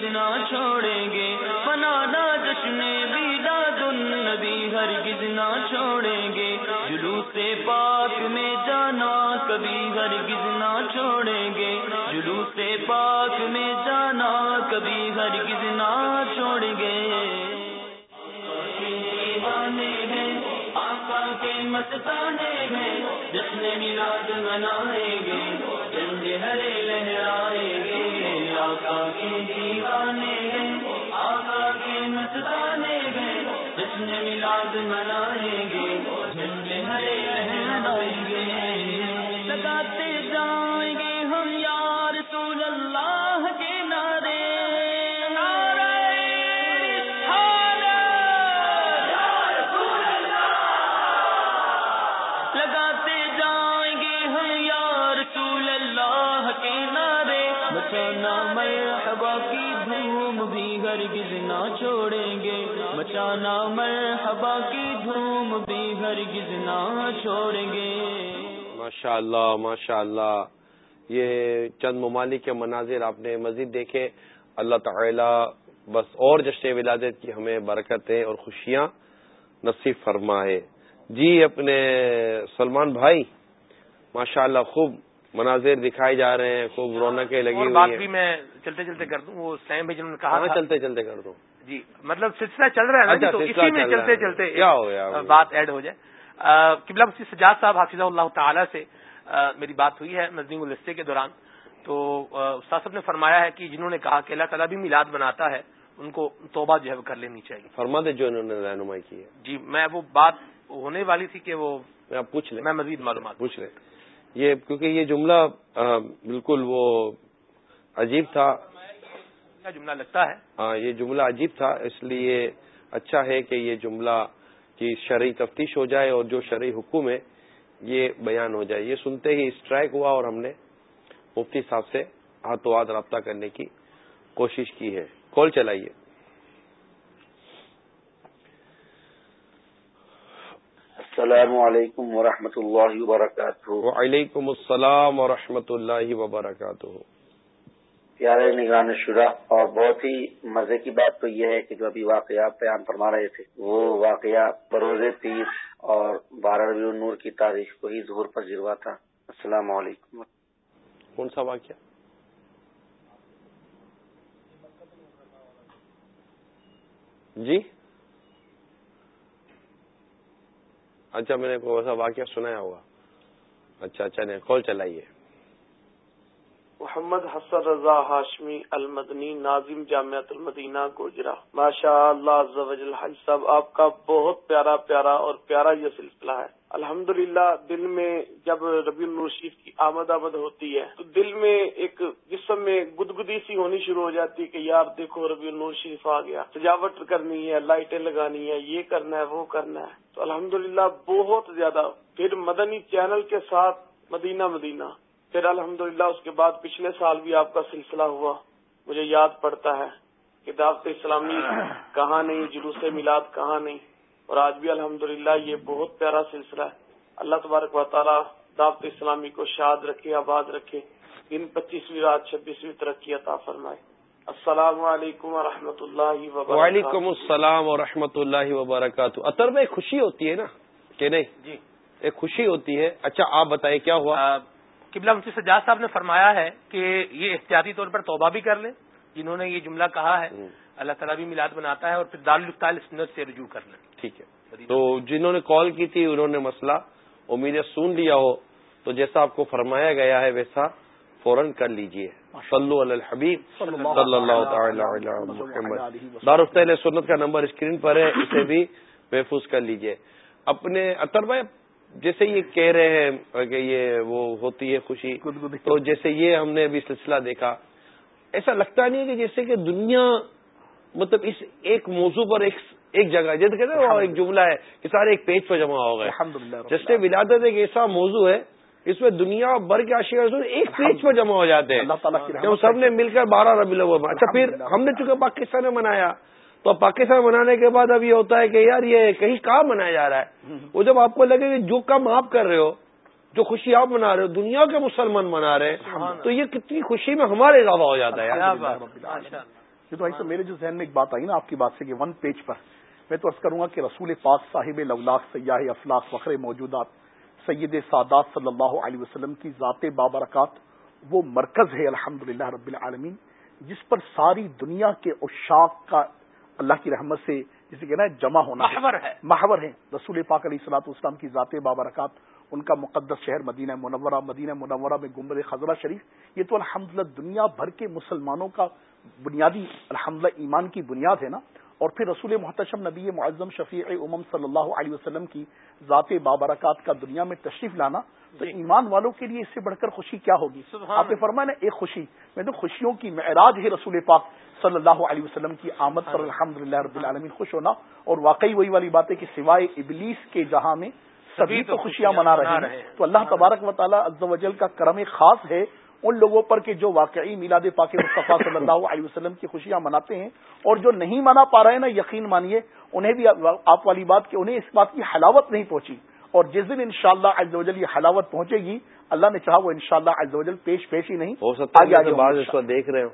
نہ چھوڑیں گے۔ منانا جشن میلاد النبی ہرگز نہ چھوڑیں گے۔ جلوس پاک میں جانا کبھی ہرگز نہ چھوڑیں گے۔ جلوس پاک میں جانا کبھی ہرگز نہ چھوڑیں گے۔ دیوانے ہیں آقا کے مستانے ہیں۔ جشن میلاد منائیں گے۔ جنگ ہرے لہرائیں گے۔ جشن میلاد منائیں گے جنگ ہرے لہرائیں گے۔ لگاتے جائیں گے ہم یا رسول اللہ کے نعرے۔ لگاتے جائیں گے ہم یا رسول اللہ کے نعرے۔ مچانا مرحبا کی دھوم بھی ہرگز نہ چھوڑیں گے۔ مچانا مرحبا کی دھوم بھی ہرگز نہ چھوڑیں گے۔ ماشاء اللہ ماشاء اللہ یہ چند ممالک کے مناظر آپ نے مزید دیکھے۔ اللہ تعالی بس اور جشن ولادت کی ہمیں برکتیں اور خوشیاں نصیب فرمائے۔ جی اپنے سلمان بھائی ماشاء اللہ خوب مناظر دکھائے جا رہے ہیں خوب رونقیں لگی اور ہوئی بات ہیں۔ بھی میں چلتے چلتے کر دوں وہ سیم بھائی جنہوں نے کہا ہاں تھا۔ چلتے چلتے کر دو جی مطلب سلسلہ چل رہا ہے نا اچھا، جی، تو سلسلہ اسی میں چلتے ہے۔ چلتے بات ایڈ ہو جائے۔ قبلہ مفتی سجاد صاحب حافظ اللہ تعالی سے میری بات ہوئی ہے نظیم الرسے کے دوران۔ تو استاد صاحب نے فرمایا ہے کہ جنہوں نے کہا کہ اللہ تعالیٰ بھی میلاد بناتا ہے ان کو توبہ جو ہے وہ کر لینی چاہیے۔ فرما دے جو انہوں نے رہنمائی کی ہے۔ جی میں وہ بات ہونے والی تھی کہ وہ میں پوچھ لیں۔ میں مزید معلومات پوچھ لیں۔ یہ کیونکہ یہ جملہ بالکل وہ عجیب تھا۔ کا جملہ لگتا ہے۔ ہاں یہ جملہ عجیب تھا اس لیے اچھا ہے کہ یہ جملہ کی شرعی تفتیش ہو جائے اور جو شرعی حکم ہے یہ بیان ہو جائے۔ یہ سنتے ہی اسٹرائک ہوا اور ہم نے مفتی صاحب سے ہاتھوں ہاتھ رابطہ کرنے کی کوشش کی ہے۔ کال چلائیے۔ السلام علیکم ورحمۃ اللہ وبرکاتہ۔ وعلیکم السلام ورحمۃ اللہ وبرکاتہ۔ پیارے نگران شرا اور بہت ہی مزے کی بات تو یہ ہے کہ جو ابھی واقعات بیان فرما رہے تھے، وہ واقعہ بروز پیر اور بارہ ربیع النور کی تاریخ کو ہی ظہور پر جروا تھا۔ السلام علیکم۔ کون سا واقعہ؟ جی؟ اچھا میں نے کوئی ایسا واقعہ سنایا ہوگا۔ اچھا اچھا نہیں، کال چلائیے۔ محمد حسن رضا ہاشمی المدنی، ناظم جامعت المدینہ گوجرا ماشاء اللہ عز و جل حج صاحب، آپ کا بہت پیارا پیارا اور پیارا یہ سلسلہ ہے۔ الحمد دل میں جب ربیع النور شریف کی آمد آمد ہوتی ہے، تو دل میں ایک جسم میں گدگدی سی ہونی شروع ہو جاتی ہے کہ یار دیکھو ربیع النور شریف آ گیا، سجاوٹ کرنی ہے، لائٹیں لگانی ہے یہ کرنا ہے، وہ کرنا ہے۔ تو الحمد بہت زیادہ۔ پھر مدنی چینل کے ساتھ، مدینہ مدینہ۔ پھر الحمدللہ اس کے بعد پچھلے سال بھی آپ کا سلسلہ ہوا۔ مجھے یاد پڑتا ہے کہ دعوت اسلامی کہاں نہیں جلوس میلاد کہاں نہیں۔ اور آج بھی الحمدللہ یہ بہت پیارا سلسلہ ہے۔ اللہ تبارک و تعالیٰ دعوت اسلامی کو شاد رکھے آباد رکھے۔ دن پچیسویں رات چھبیسویں ترقی عطا فرمائے۔ السلام علیکم و رحمۃ اللہ وبرکاتہ۔ وعلیکم السلام ورحمۃ اللہ وبرکاتہ۔ اطر میں خوشی ہوتی ہے نا کہ نہیں؟ جی۔ ایک خوشی ہوتی ہے۔ اچھا آپ بتائیں کیا ہوا؟ قبلہ مفتی سجاد صاحب نے فرمایا ہے کہ یہ احتیاطی طور پر توبہ بھی کر لیں جنہوں نے یہ جملہ کہا ہے اللہ تعالیٰ بھی میلاد بناتا ہے اور پھر دارالفتال سنت سے رجوع کر لیں۔ ٹھیک ہے۔ تو جنہوں نے کال کی تھی انہوں نے مسئلہ امیدیں سن لیا ہو۔ تو جیسا آپ کو فرمایا گیا ہے ویسا فوراً کر لیجیے۔ صلو علی الحبیب۔ صلی اللہ تعالی علی محمد۔ دارالفتال سنت کا نمبر اسکرین پر ہے اسے بھی محفوظ کر لیجیے۔ اپنے اطر بھائی جیسے یہ کہہ رہے ہیں کہ یہ وہ ہوتی ہے خوشی تو جیسے یہ ہم نے ابھی سلسلہ دیکھا ایسا لگتا نہیں ہے کہ جیسے کہ دنیا مطلب اس ایک موضوع پر ایک ایک جگہ جیسے کہتے ہیں ایک جملہ ہے کہ سارے ایک پیج پر جمع ہو گئے۔ جیسے ولادت ایک ایسا موضوع ہے اس میں دنیا بھر کے عاشق رسول ایک پیج پر جمع ہو جاتے ہیں۔ سب نے مل کر بارہ ربی الاول اچھا پھر ہم نے چونکہ پاکستان میں منایا تو اب پاکستان منانے کے بعد اب یہ ہوتا ہے کہ یار یہ کہیں کہاں منایا جا رہا ہے۔ وہ جب آپ کو لگے کہ جو کم آپ کر رہے ہو جو خوشی آپ منا رہے ہو دنیا کے مسلمان منا رہے ہیں تو یہ کتنی خوشی میں ہمارے اضافہ ہو جاتا ہے یہ تو ایسا میرے جو ذہن میں ایک بات آئی نا آپ کی بات سے کہ ون پیج پر میں تو عرض کروں گا کہ رسول پاک صاحب لولاق سیاح افلاق فخر موجودات سید سادات صلی اللہ علیہ وسلم کی ذات بابرکات وہ مرکز ہے الحمد رب العالمین جس پر ساری دنیا کے اشاق کا اللہ کی رحمت سے جسے کہنا ہے جمع ہونا محور ہے۔ محور ہے رسول پاک علیہ السلاط اسلام کی ذات بابرکات ان کا مقدس شہر مدینہ منورہ مدینہ منورہ میں گمبر خزرہ شریف۔ یہ تو الحمد دنیا بھر کے مسلمانوں کا بنیادی الحمد ایمان کی بنیاد ہے نا۔ اور پھر رسول محتشم نبی معظم شفیع امم صلی اللہ علیہ وسلم کی ذات بابرکات کا دنیا میں تشریف لانا تو ایمان والوں کے لیے اس سے بڑھ کر خوشی کیا ہوگی؟ آپ نے فرمایا نا ایک خوشی۔ میں تو خوشیوں کی معراج ہے رسول پاک۔ صلی اللہ علیہ وسلم کی آمد پر الحمد رب العالمین خوش ہونا اور واقعی وہی والی بات ہے کہ سوائے ابلیس کے جہاں میں سبھی تو خوشیاں منا رہے ہیں۔ تو اللہ تبارک و تعالیٰ عز و جل کا کرم خاص ہے ان لوگوں پر کہ جو واقعی میلاد پاک مصطفیٰ صلی اللہ علیہ وسلم کی خوشیاں مناتے ہیں اور جو نہیں منا پا رہے ہیں نا یقین مانیے انہیں بھی آپ والی بات کہ انہیں اس بات کی حلاوت نہیں پہنچی۔ اور جس دن انشاءاللہ شاء اللہ یہ حلاوت پہنچے گی اللہ نے چاہا وہ انشاءاللہ شاء اللہ پیش پیش ہی نہیں ہو سکتا ہے بعض اس کو دیکھ رہے ہو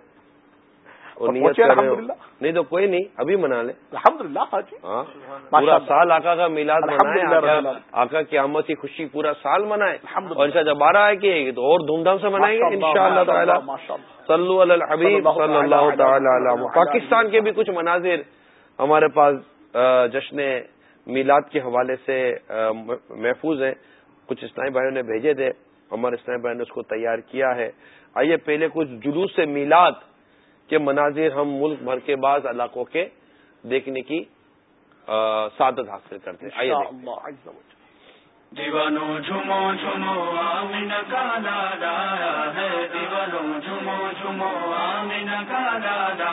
اور نیت کر رہے ہو۔ نہیں تو کوئی نہیں ابھی منا لیں۔ الحمد للہ ہاں۔ پورا سال آقا کا میلاد منائے آقا کی آمد کی خوشی پورا سال منائے اور ان شاء جب بارہ آئے کہ اور دھوم دھام سے منائیں گے ان شاء اللہ تعالیٰ۔ صلو الحبیب صلی اللہ تعالیٰ پاکستان کے بھی کچھ مناظر ہمارے پاس جشن میلاد کے حوالے سے محفوظ ہیں۔ کچھ اسلامی بھائیوں نے بھیجے تھے۔ ہمارے اسلامی بھائی نے اس کو تیار کیا ہے۔ آئیے پہلے کچھ جلوس میلاد کے مناظر ہم ملک بھر کے بعض علاقوں کے دیکھنے کی سعادت حاصل کرتے ہیں۔ آئیے دیوانو جھمو جھمو آمین کا لالا ہے۔ دیوانو جھمو جھمو آمین کا لالا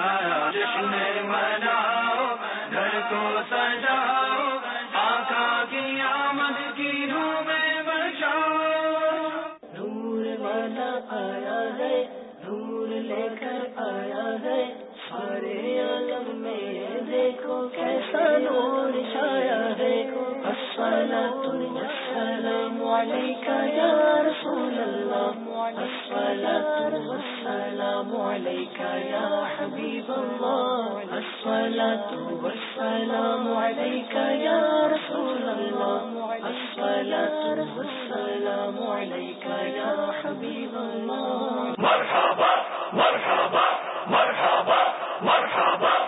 جشن مناؤ، گھر کو سجاؤ۔ سا نور چھایا ہے السلام السلام علیک یا رسول اللہ السلام السلام علیک یا حبیب مرحبا مرحبا مرحبا مرحبا.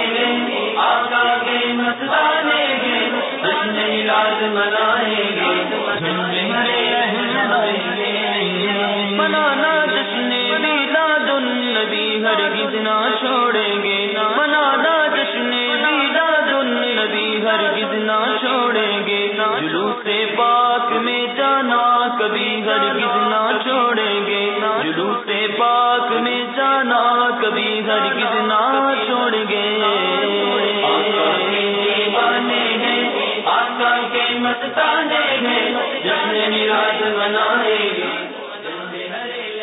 میلاد منائیں گے ہمارے منانا جشن میلاد النبی ہرگز نہ چھوڑیں گے۔ منانا جشن میلاد النبی ہرگز نہ چھوڑیں گے۔ جلوس پاک میں جانا کبھی ہرگز نہ چھوڑیں گے۔ جلوس پاک میں جانا کبھی ہرگز نہ چھوڑیں گے۔ مستانے ہیں جشن میلاد منائیں گے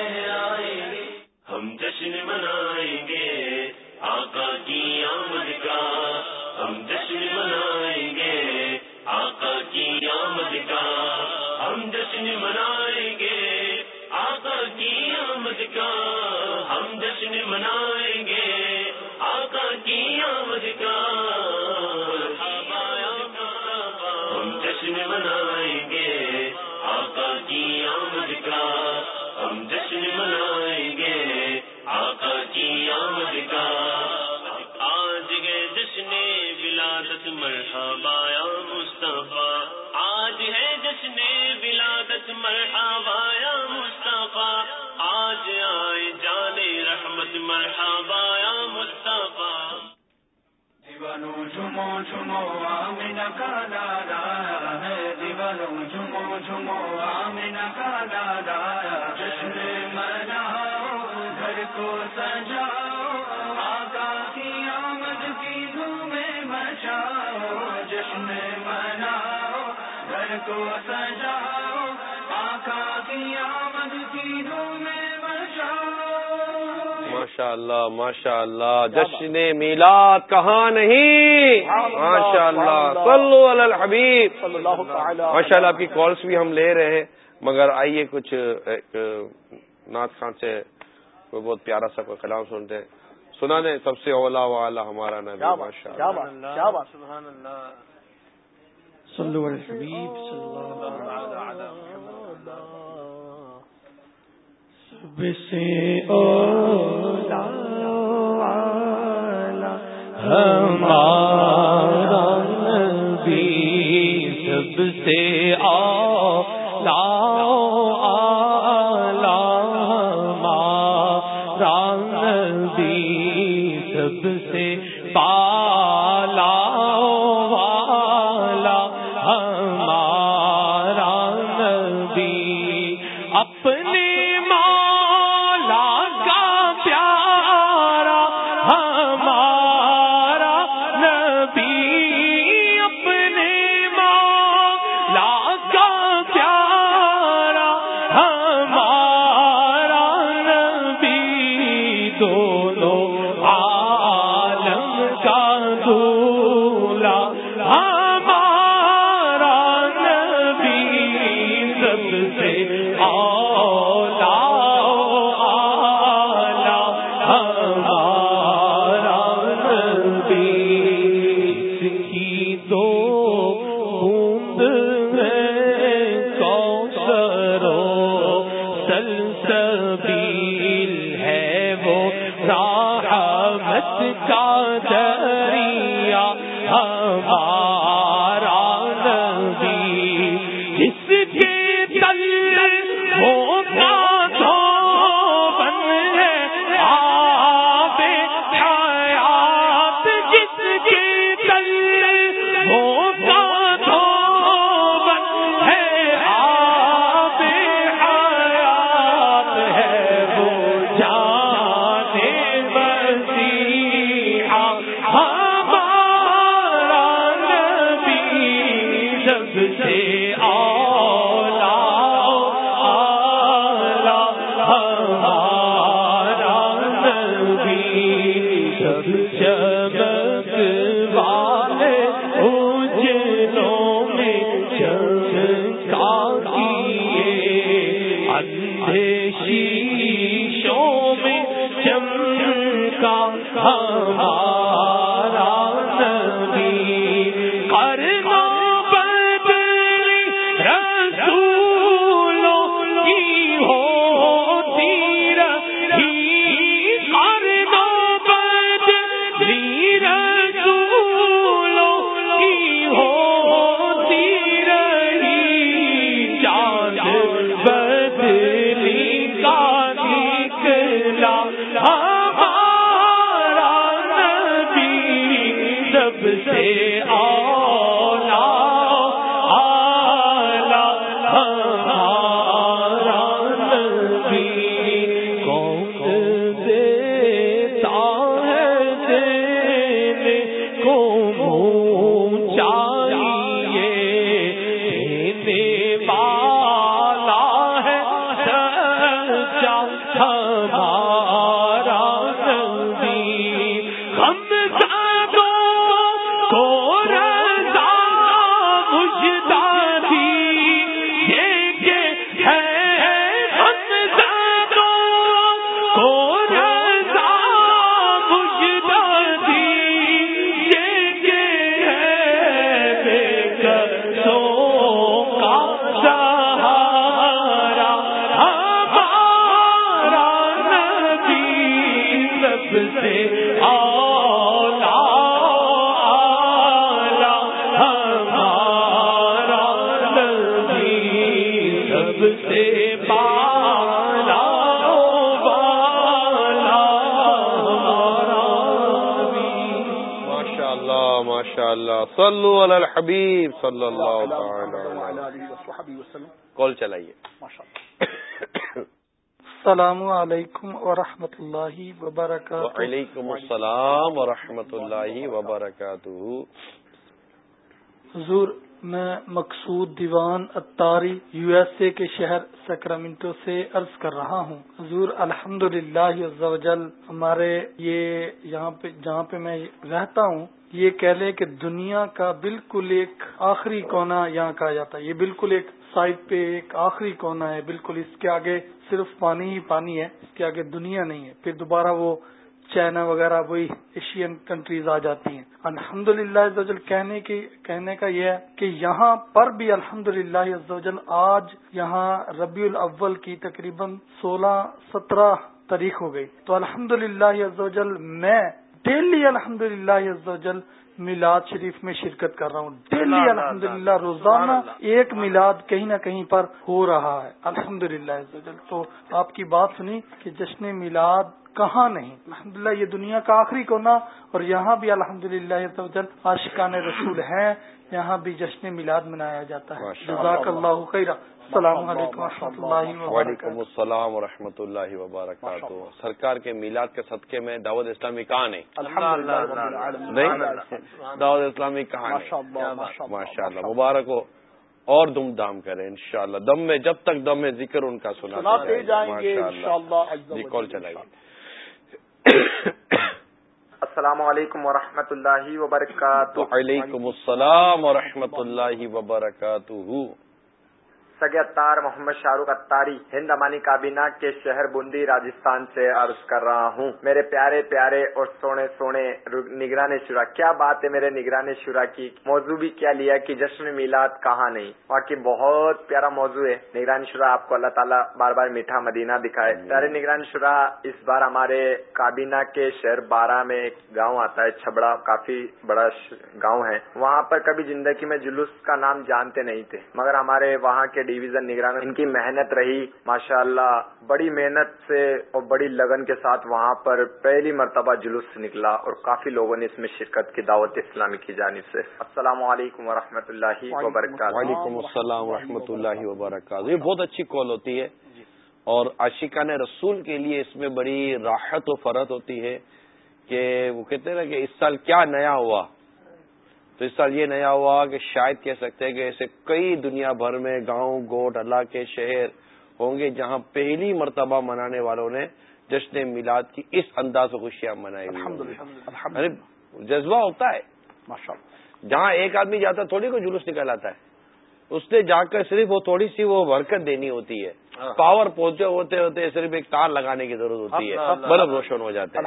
جشن میلاد کہاں نہیں؟ ماشاء اللہ صلو علی الحبیب. ماشاء اللہ آپ کی کالس بھی ہم لے رہے ہیں مگر آئیے کچھ ایک نعت خان سے کوئی بہت پیارا سا کوئی کلام سنتے ہیں۔ سنا نے سب سے اولا والا ہمارا نبی ماشاء اللہ صلو علی الحبیب صلی اللہ سب سے اولا والا ہمارا نبی سب سے آ نبی علی الحبیب صلی اللہ تعالی کال چلائیے۔ السلام علیکم ورحمۃ اللہ وبرکاتہ۔ وعلیکم السلام ورحمۃ اللہ وبرکاتہ۔ حضور میں مقصود دیوان اتاری یو ایس اے کے شہر سیکرامنٹو سے عرض کر رہا ہوں۔ حضور الحمد للہ ہمارے یہ یہاں پہ جہاں پہ میں رہتا ہوں یہ کہہ لیں کہ دنیا کا بالکل ایک آخری کونا یہاں کہا جاتا ہے۔ یہ بالکل ایک سائڈ پہ ایک آخری کونا ہے، بالکل اس کے آگے صرف پانی ہی پانی ہے، اس کے آگے دنیا نہیں ہے۔ پھر دوبارہ وہ چائنا وغیرہ، وہی ایشین کنٹریز آ جاتی ہیں۔ الحمد للہ کہنے کی، کہنے کا یہ ہے کہ یہاں پر بھی الحمد للہ آج یہاں ربیع الاول کی تقریباً سولہ سترہ تاریخ ہو گئی۔ تو الحمد للہ میں ڈیلی الحمد للہ میلاد شریف میں شرکت کر رہا ہوں۔ ڈیلی الحمد للہ روزانہ ایک میلاد کہیں نہ کہیں پر ہو رہا ہے۔ الحمد للہ تو آپ کی بات سنی کہ جشن میلاد کہاں نہیں؟ الحمد یہ دنیا کا آخری کونا اور یہاں بھی الحمد للہ عاشقان رسول ہیں۔ یہاں بھی جشن میلاد منایا جاتا ہے۔ جزاک اللہ خیر السلام علیکم و اللہ وعلیکم السلام و رحمۃ اللہ وبرکاتہ۔ سرکار کے میلاد کے صدقے میں دعوت اسلامی کہاں نہیں؟ دعوت اسلامی کہاں ماشاء اللہ مبارک ہو۔ اور دم دام کریں انشاءاللہ۔ دم میں جب تک دم میں ذکر ان کا سنا جی کال چلائیے۔ السلام علیکم ورحمۃ اللہ وبرکاتہ۔ وعلیکم السلام ورحمۃ اللہ وبرکاتہ۔ سگے اتار محمد شاہ رخ اتاری ہند امانی کابینہ کے شہر بندی راجستھان سے عرض کر رہا ہوں۔ میرے پیارے پیارے اور سونے سونے نگران شورا کیا بات ہے میرے نگران شورا کی؟ موضوع بھی کیا لیا کہ جشن میلاد کہاں نہیں؟ واقعی بہت پیارا موضوع ہے۔ نگران شورا آپ کو اللہ تعالیٰ بار بار میٹھا مدینہ دکھائے۔ پیارے نگران شورا اس بار ہمارے کابینہ کے شہر بارہ میں ایک گاؤں آتا ہے چھبڑا کافی بڑا گاؤں ہے۔ وہاں پر کبھی زندگی میں جلوس کا نام جانتے نہیں تھے مگر ہمارے وہاں کے ڈویژن نگران ان کی محنت رہی۔ ماشاء اللہ بڑی محنت سے اور بڑی لگن کے ساتھ وہاں پر پہلی مرتبہ جلوس نکلا اور کافی لوگوں نے اس میں شرکت کی دعوت اسلامی کی جانب سے۔ السلام علیکم و اللہ وبرکاتہ۔ وعلیکم السلام و اللہ وبرکاتہ۔ یہ بہت اچھی کال ہوتی ہے۔ اور عاشقان رسول کے لیے اس میں بڑی راحت و فرت ہوتی ہے کہ وہ کہتے ہیں نا کہ اس سال کیا نیا ہوا۔ تو اس سال یہ نیا ہوا کہ شاید کہہ سکتے ہیں کہ ایسے کئی دنیا بھر میں گاؤں گوٹ اللہ کے شہر ہوں گے جہاں پہلی مرتبہ منانے والوں نے جشن میلاد کی اس انداز و خوشیاں منائی یعنی جذبہ ہوتا ہے۔ جہاں ایک آدمی جاتا ہے تھوڑی کو جلوس نکل آتا ہے۔ اس نے جا کر صرف وہ تھوڑی سی وہ برکت دینی ہوتی ہے۔ ہاں۔ پاور پہنچے ہوتے ہوتے صرف ایک تار لگانے کی ضرورت ہوتی ہے۔ بلب روشن ہو جاتا ہے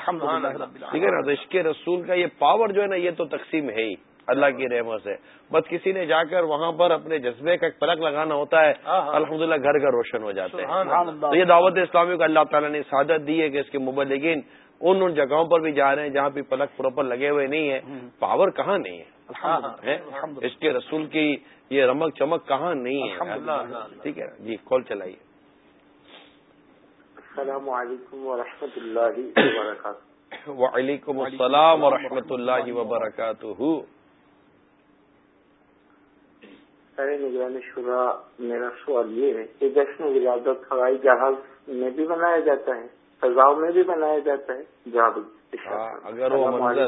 ٹھیک ہے نا؟ تو کے رسول کا یہ پاور جو ہے نا یہ تو تقسیم ہے ہی۔ اللہ کی رحمت سے۔ بس کسی نے جا کر وہاں پر اپنے جذبے کا ایک پلک لگانا ہوتا ہے ہاں، ہاں۔ الحمد للہ گھر گھر روشن ہو جاتے ہیں۔ تو یہ دعوت اسلامی کو اللہ تعالیٰ نے سعادت دی ہے کہ اس کے مبلگین ان ان جگہوں پر بھی جا رہے ہیں جہاں بھی پلک پروپر لگے ہوئے نہیں ہے پاور کہاں نہیں ہے؟ اس کے رسول کی یہ رمک چمک کہاں نہیں ہے؟ ٹھیک ہے۔ جی کال چلائیے۔ السلام علیکم و اللہ وبرکاتہ۔ وعلیکم السلام و اللہ وبرکاتہ۔ سر نگرانی شورا میرا سوال یہ ہے کہ جشن ولادت ہوائی جہاز میں بھی بنایا جاتا ہے فضاؤں میں بھی بنایا جاتا ہے؟ جہاں ہاں، اگر وہ منظر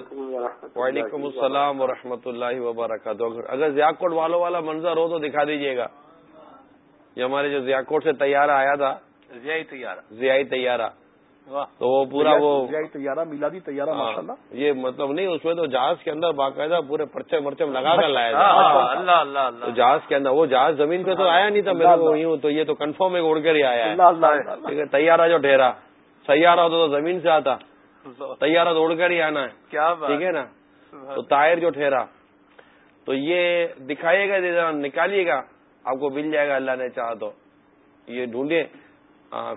وعلیکم السلام و رحمۃ اللہ وبرکاتہ۔ اگر ضیاکوٹ والوں والا منظر ہو تو دکھا دیجیے گا۔ یہ ہمارے جو ضیاکوٹ سے تیارہ آیا تھا۔ ضیائی تیارہ۔ ضیائی تیارہ۔ تو وہ پورا وہ تیارہ میلادی تیارہ ہاں، یہ مطلب نہیں اس میں تو جہاز کے اندر باقاعدہ پورے پرچم مرچم لگا کر لایا تھا اللہ اللہ جہاز کے اندر وہ جہاز زمین پہ تو آیا نہیں تھا میرے کو یوں تو یہ تو کنفرم اڑ کر ہی آیا ہے۔ تیارہ جو ٹھہرا سیارہ ہوتا تو زمین سے آتا۔ تیارہ تو اڑ کر ہی آنا ہے۔ کیا ٹھیک ہے نا؟ تو ٹائر جو ٹھہرا تو یہ دکھائیے گا نکالیے گا آپ کو مل جائے گا اللہ نے چاہا تو۔ یہ ڈھونڈے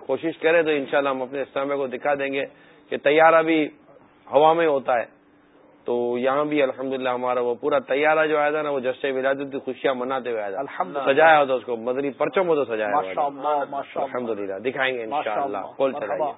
کوشش کریں تو انشاءاللہ ہم اپنے اسلامیہ کو دکھا دیں گے کہ تیارہ بھی ہوا میں ہوتا ہے۔ تو یہاں بھی الحمدللہ ہمارا وہ پورا تیارہ جو آیا تھا نا وہ جشن ولادت کی خوشیاں مناتے ہوئے آیا تھا۔ سجایا ہوتا اس کو مدنی پرچم ہوتا سجایا الحمد للہ دکھائیں گے ان شاء اللہ کول چلائیے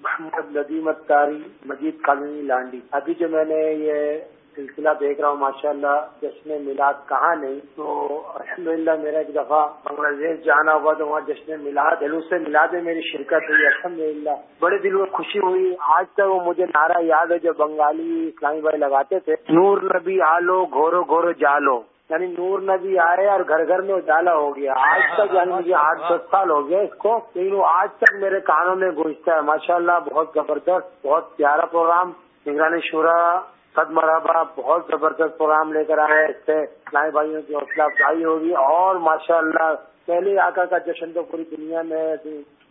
محمد ندیم اتاری مجید کالونی لانڈی۔ ابھی جو میں نے یہ سلسلہ دیکھ رہا ہوں ماشاء اللہ جشن میلاد کہاں نہیں؟ تو الحمد للہ میرا ایک دفعہ بنگلہ دیش جانا ہوا تو وہاں جشن میلاد جلوس میلاد میں میری شرکت ہوئی الحمد للہ بڑے دل میں خوشی ہوئی۔ آج تک وہ مجھے نعرہ یاد ہے جو بنگالی اسلامی بھائی لگاتے تھے، نور نبی آلو، گھورو گھورو جالو۔ یعنی نور نبی آئے اور گھر گھر میں اجالا ہو گیا۔ آج تک یعنی مجھے آٹھ دس سال ہو گیا اس کو۔ لیکن وہ آج تک میرے کانوں میں گونجتا ہے۔ ماشاء اللہ بہت زبردست، بہت پیارا پروگرام۔ نگرانی شورا صد مرحبا، بہت زبردست پروگرام لے کر آئے اس سے اسلامی بھائیوں کی حوصلہ افزائی ہوگی اور ماشاء اللہ پہلے آقا کا جشن تو پوری دنیا میں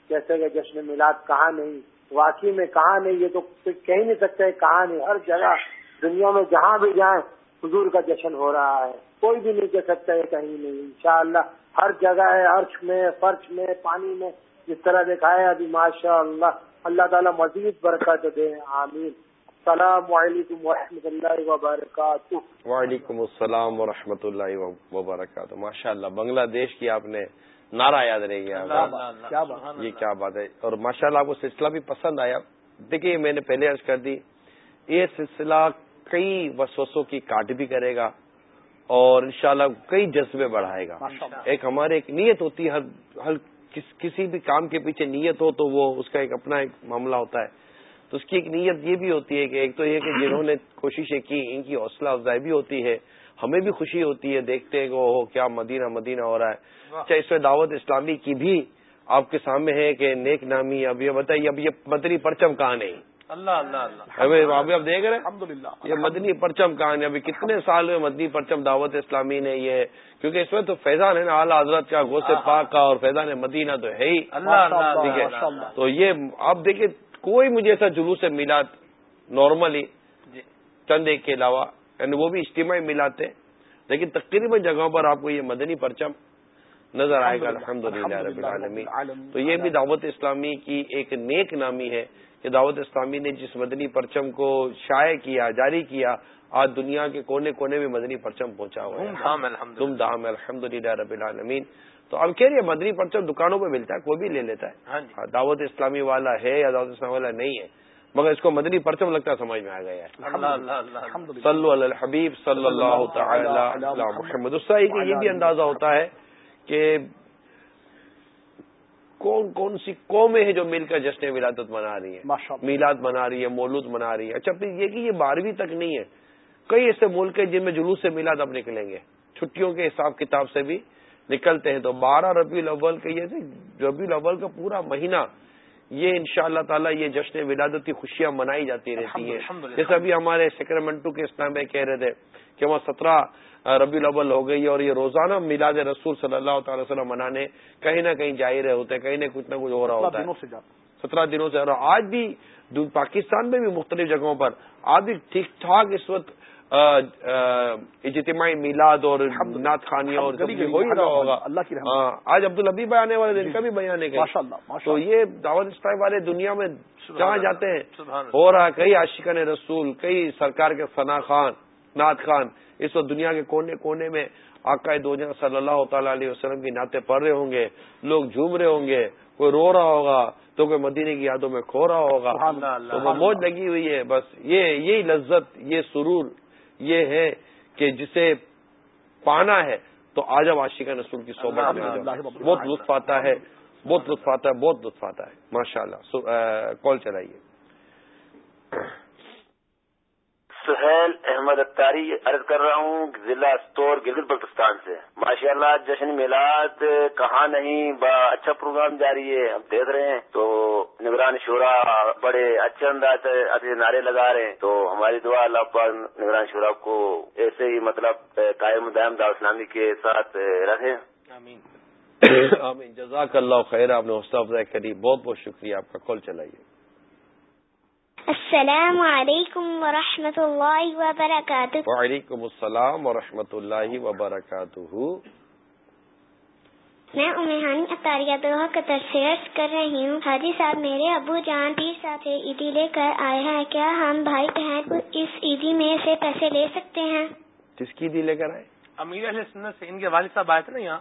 جیسے کہ جشن میلاد کہاں نہیں، واقعی میں کہاں نہیں، یہ تو کہہ نہیں سکتے کہاں نہیں۔ ہر جگہ دنیا میں جہاں بھی جائیں حضور کا جشن ہو رہا ہے۔ کوئی بھی نہیں کہہ سکتا ہے کہیں نہیں۔ انشاءاللہ ہر جگہ ہے، عرش میں، فرش میں، پانی میں، جس طرح دکھایا ابھی ماشاء اللہ اللہ تعالیٰ مزید برکت دے۔ آمین۔ السلام علیکم و اللہ وبرکاتہ۔ وعلیکم السلام و اللہ وبرکاتہ۔ ماشاء اللہ بنگلہ دیش کی آپ نے نعرہ یاد رہ گیا۔ یہ کیا بات ہے؟ اور ماشاء اللہ آپ کو سلسلہ بھی پسند آیا۔ دیکھیے میں نے پہلے عرض کر دی یہ سلسلہ کئی وسوسوں کی کاٹ بھی کرے گا اور انشاءاللہ کئی جذبے بڑھائے گا۔ ایک ہمارے ایک نیت ہوتی ہے ہر ہر کسی بھی کام کے پیچھے نیت ہو تو وہ اس کا ایک اپنا ایک معاملہ ہوتا ہے۔ تو اس کی ایک نیت یہ بھی ہوتی ہے کہ ایک تو یہ کہ جنہوں نے کوششیں کی ان کی حوصلہ افزائی بھی ہوتی ہے ہمیں بھی خوشی ہوتی ہے دیکھتے ہیں کہ کیا مدینہ مدینہ ہو رہا ہے۔ چاہے اس میں دعوت اسلامی کی بھی آپ کے سامنے ہے کہ نیک نامی اب یہ بتائیے اب یہ مدنی پرچم کہاں نہیں؟ اللہ اللہ اللہ۔ ابھی اب دیکھ رہے ہیں؟ یہ مدنی پرچم کہاں ہے؟ ابھی کتنے سال ہوئے مدنی پرچم دعوت اسلامی نے یہ کیونکہ اس میں تو فیضان ہے نا اعلیٰ حضرت کا گوشت پاک کا اور فیضان مدینہ تو ہے ہی۔ ٹھیک ہے؟ تو یہ آپ دیکھیں کوئی مجھے ایسا جلوس ملا نارملی۔ چند ایک کے علاوہ یعنی وہ بھی اجتماعی ملاتے لیکن تقریباً جگہوں پر آپ کو یہ مدنی پرچم نظر آئے گا الحمد للہ رب العالمین۔ تو یہ بھی دعوت اسلامی کی ایک نیک نامی ہے کہ دعوت اسلامی نے جس مدنی پرچم کو شائع کیا جاری کیا آج دنیا کے کونے کونے میں مدنی پرچم پہنچا ہوا ہے۔ تم دام الحمد للہ رب العالمین۔ تو اب کہہ رہی ہے مدنی پرچم دکانوں پہ ملتا ہے کوئی بھی لے لیتا ہے۔ ہاں جی۔ ہاں، دعوت اسلامی والا ہے یا دعوت اسلامی والا نہیں ہے مگر اس کو مدنی پرچم لگتا ہے سمجھ میں آ گیا ہے۔ صلی اللہ حبیب صلی اللہ تعالی محمد۔ اس کا یہ بھی اندازہ ہوتا ہے کہ کون کون سی قومیں ہیں جو مل کر جشن ولادت منا رہی ہیں۔ میلاد منا رہی ہے مولود منا رہی ہے اچھا پھر یہ کہ یہ بارہویں تک نہیں ہے۔ کئی ایسے ملک ہیں جن میں جلوس سے میلاد اب نکلیں گے۔ چھٹیوں کے حساب کتاب سے بھی نکلتے ہیں تو بارہ ربیع الاول کا یہ ربیع الاول کا پورا مہینہ یہ ان شاء اللہ تعالیٰ یہ جشن ولادت کی خوشیاں منائی جاتی رہتی ہیں۔ جیسے ابھی ہمارے سیکرمنٹو کے اسلام میں کہہ رہے تھے کہ وہاں سترہ ربی الاول ہو گئی اور یہ روزانہ میلاد رسول صلی اللہ تعالی وسلم منانے کہیں نہ کہیں جا رہے ہوتے ہیں کہیں نہ کچھ نہ کچھ ہو رہا ہوتا ہے۔ سترہ دنوں سے۔ آج بھی پاکستان میں بھی مختلف جگہوں پر آج بھی ٹھیک ٹھاک اس وقت اجتماعی میلاد اور نعت خانیاں اور ہو ہی رہا ہوگا. اللہ کی آج عبد الحبیب آنے والے دن کا بھی بیان ہے تو یہ دعوت اسلائی والے دنیا میں جہاں جاتے ہیں ہو رہا کئی عاشقان رسول کئی سرکار کے ثنا خان نعت خان اس وقت دنیا کے کونے کونے میں آقا دو جہاں صلی اللہ تعالی علیہ وسلم کی نعتیں پڑھ رہے ہوں گے لوگ جھوم رہے ہوں گے کوئی رو رہا ہوگا تو کوئی مدینے کی یادوں میں کھو رہا ہوگا۔ تو وہ موج لگی ہوئی ہے بس یہ یہی لذت یہ سرور۔ یہ ہے کہ جسے پانا ہے تو آجب عاشقہ نسول کی صحبت میں بہت لطف آتا ہے بہت لطف آتا ہے بہت لطف آتا ہے۔ ماشاء اللہ کال چلائیے۔ سہیل احمد اختاری عرض کر رہا ہوں ضلع استور گلگت بلتستان سے۔ ماشاء اللہ جشن میلاد کہاں نہیں، با اچھا پروگرام جاری ہے، ہم دیکھ رہے ہیں۔ تو نگران شورا بڑے اچھے انداز سے نعرے لگا رہے ہیں۔ تو ہماری دعا اللہ پاک نگران شورا کو ایسے ہی مطلب قائم دائم دا اسلامی کے ساتھ رکھے۔ آمین۔ جزاک اللہ خیر، آپ نے حوصلہ افزائی کری بہت بہت شکریہ، آپ کا کال چلائیے۔ السلام علیکم ورحمۃ اللہ وبرکاتہ وعلیکم السلام ورحمۃ اللہ وبرکاتہ میں امہانی اطاریہ دوہا قطر سے عرض کر رہی ہوں۔ حاجی صاحب میرے ابو جان پیر صاحب سے عیدی لے کر آئے ہیں۔ کیا ہم بھائی بہن اس عیدی میں سے پیسے لے سکتے ہیں؟ کس کی عیدی لے کر آئے؟ امیر علیہ سنت سے ان کے والد صاحب آئے تھے نا یہاں۔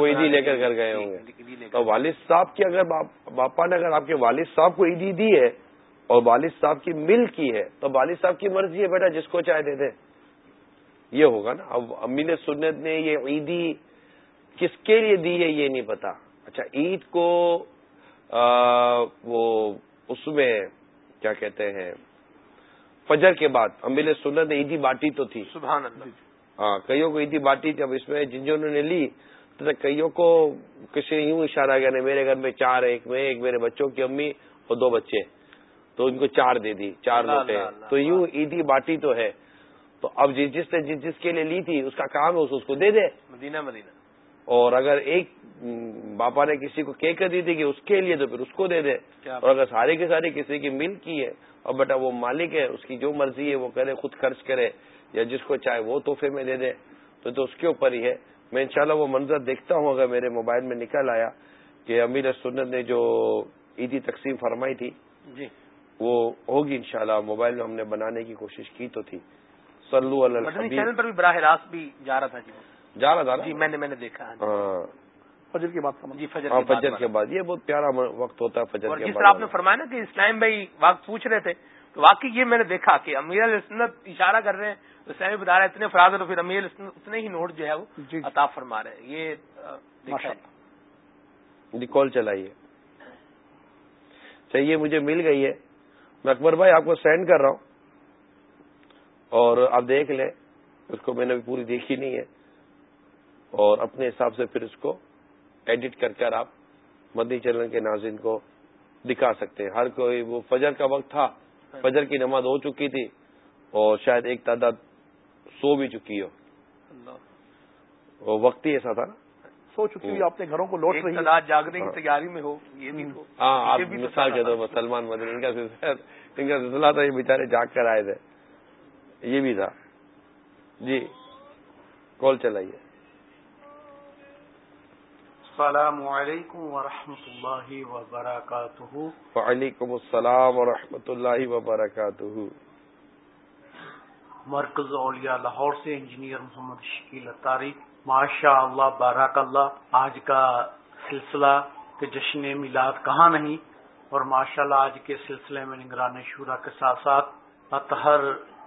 وہ عیدی لے کر گھر گئے ہوں گے۔ تو والد صاحب کی اگر باپا نے اگر آپ کے والد صاحب کو عیدی دی ہے اور والد صاحب کی مل کی ہے تو والد صاحب کی مرضی ہے بیٹا جس کو چاہے دے دے۔ یہ ہوگا نا۔ اب امین سنت نے یہ عیدی کس کے لیے دی ہے یہ نہیں پتا۔ اچھا عید کو وہ اس میں کیا کہتے ہیں فجر کے بعد امین سنت نے عیدی باٹی تو تھی۔ سبحان اللہ۔ ہاں کئیوں کو عیدی باٹی تھی اب اس میں جن جنہوں نے لی تو کئیوں کو کسی یوں اشارہ کیا میرے گھر میں چار ایک میں ایک میرے بچوں کی امی اور دو بچے۔ تو ان کو چار دے دی چار لوٹے تو یوں عیدی باٹی تو ہے۔ تو اب جس جس نے جس جس کے لیے لی تھی اس کا کام ہے اس کو دے دے۔ مدینہ مدینہ۔ اور اگر ایک باپا نے کسی کو کیک کر دی تھی کہ اس کے لیے تو پھر اس کو دے دے۔ اور اگر سارے کے سارے کسی کی مل کی ہے اور بیٹا وہ مالک ہے اس کی جو مرضی ہے وہ کرے خود خرچ کرے یا جس کو چاہے وہ تحفے میں دے دے تو تو اس کے اوپر ہی ہے۔ میں انشاءاللہ وہ منظر دیکھتا ہوں اگر میرے موبائل میں نکل آیا کہ امیر سنت نے جو عیدی تقسیم فرمائی تھی۔ جی۔ وہ ہوگی انشاءاللہ موبائل میں ہم نے بنانے کی کوشش کی تو تھی۔ سلو چینل پر بھی براہ راست بھی جا رہا تھا جی جا رہا تھا جی میں نے میں نے دیکھا ہاں فجر کے بعد جی فجر ہاں فجر کے بعد۔ یہ بہت پیارا وقت ہوتا ہے فجر اور کے جس بعد۔ طرح آپ نے فرمایا نا کہ اسلام بھائی وقت پوچھ رہے تھے تو واقعی یہ میں نے دیکھا کہ امیر السنت اشارہ کر رہے ہیں تو اسلامی بتا رہے اتنے فراغ تو پھر امیر اتنے ہی نوٹ جو ہے وہ جی عطا فرما رہے ہیں۔ یہ جی کال چلائیے چاہیے مجھے مل گئی ہے۔ میں اکبر بھائی آپ کو سینڈ کر رہا ہوں اور آپ دیکھ لیں اس کو میں نے پوری دیکھی نہیں ہے اور اپنے حساب سے پھر اس کو ایڈٹ کر کر آپ مدنی چلن کے ناظرین کو دکھا سکتے ہیں۔ ہر کوئی وہ فجر کا وقت تھا فجر کی نماز ہو چکی تھی اور شاید ایک تعداد سو بھی چکی ہو۔ وہ وقت ہی ایسا تھا نا۔ سو چکی ہوئی اپنے گھروں کو لوٹ رہی تعداد جاگنے کی تیاری میں ہو یہ بھی ہاں آپ مثال کے طور پر سلمان مدن ان کا ان کا سلسلہ تھا یہ بیچارے جاگ کر آئے تھے۔ یہ بھی تھا۔ جی کال چلائیے۔ السلام علیکم ورحمۃ اللہ وبرکاتہ۔ وعلیکم السلام ورحمۃ اللہ وبرکاتہ۔ مرکز اولیاء لاہور سے انجینئر محمد شکیل اتاری ماشاء اللہ بارک اللہ آج کا سلسلہ کہ جشن میلاد کہاں نہیں اور ماشاء اللہ آج کے سلسلے میں نگران شورا کے ساتھ ساتھ اطہر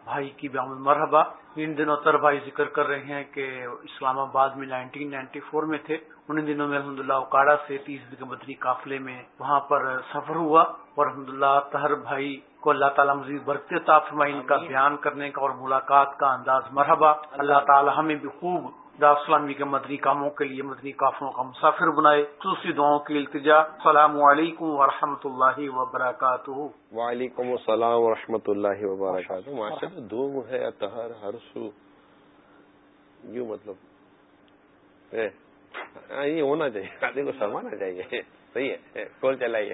بھائی کی بیامد مرحبا ان دنوں تر بھائی ذکر کر رہے ہیں کہ اسلام آباد میں نائنٹین نائنٹی فور میں تھے۔ ان دنوں میں الحمد للہ اکاڑا سے تیس بدری قافلے میں وہاں پر سفر ہوا۔ اور الحمد للہ تہر بھائی کو اللہ تعالیٰ مزید برکت فرمائی ان کا بیان کرنے کا اور ملاقات کا انداز مرحبا۔ اللہ تعالیٰ ہمیں بھی خوب اسلامی کے مدنی کاموں کے لیے مدنی کافوں کا مسافر بنائے۔ خصوصی دعاؤں کی التجا۔ السلام علیکم ورحمۃ اللہ وبرکاتہ۔ وعلیکم السلام ورحمۃ اللہ وبرکاتہ۔ دھوم ہے اتہر ہر سو یوں مطلب۔ یہ ہونا چاہیے۔ شادی کو سرمانا چاہیے۔ صحیح ہے کال چلائیے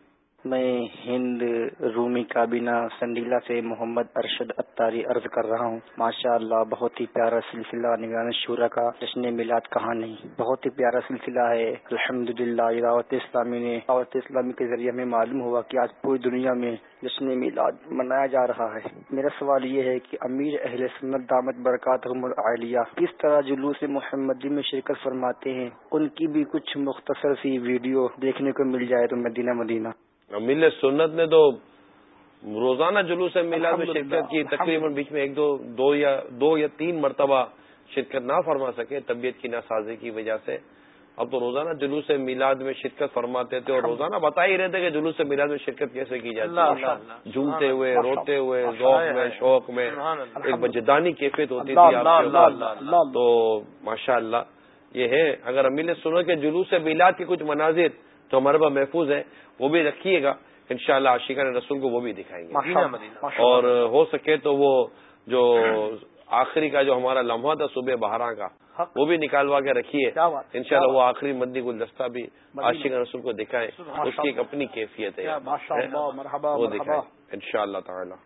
میں ہند، رومی کابینہ سنڈیلا سے محمد ارشد اتاری عرض کر رہا ہوں۔ ماشاء اللہ بہت ہی پیارا سلسلہ نگران شورا کا جشن میلاد کہاں نہیں بہت ہی پیارا سلسلہ ہے۔ الحمد للہ دعوت اسلامی نے، دعوت اسلامی کے ذریعے ہمیں معلوم ہوا کہ آج پوری دنیا میں جشن میلاد منایا جا رہا ہے۔ میرا سوال یہ ہے کہ امیر اہل سنت دامت برکات عالیہ کس طرح جلوس محمدی میں شرکت فرماتے ہیں؟ ان کی بھی کچھ مختصر سی ویڈیو دیکھنے کو مل جائے تو مدینہ مدینہ۔ مل سنت نے تو روزانہ جلوس میلاد میں شرکت کی تقریباً بیچ میں ایک دو دو یا دو یا تین مرتبہ شرکت نہ فرما سکے طبیعت کی ناسازی کی وجہ سے۔ اب تو روزانہ جلوس میلاد میں شرکت فرماتے تھے اور روزانہ بتا ہی رہتے کہ جلوس میلاد میں شرکت کیسے کی جاتی ہے۔ جھومتے ہوئے روتے ہوئے ذوق میں شوق میں ایک بجدانی کیفیت ہوتی تھی تو ماشاء اللہ یہ ہے اگر امیل سنو کے جلوس میلاد کے کچھ مناظر تو ہمارے پاس محفوظ ہیں وہ بھی رکھیے گا۔ ان شاء اللہ رسول کو وہ بھی دکھائیں گے۔ اور ہو سکے تو وہ جو آخری کا جو ہمارا لمحہ تھا صبح بہارا کا وہ بھی نکالوا کے رکھیے۔ ان شاء اللہ وہ آخری مندی گلدستہ بھی عاشق رسول کو دکھائے اس کی ایک اپنی کیفیت ہے۔ وہ دکھائیں۔ ان شاء اللہ تعالیٰ۔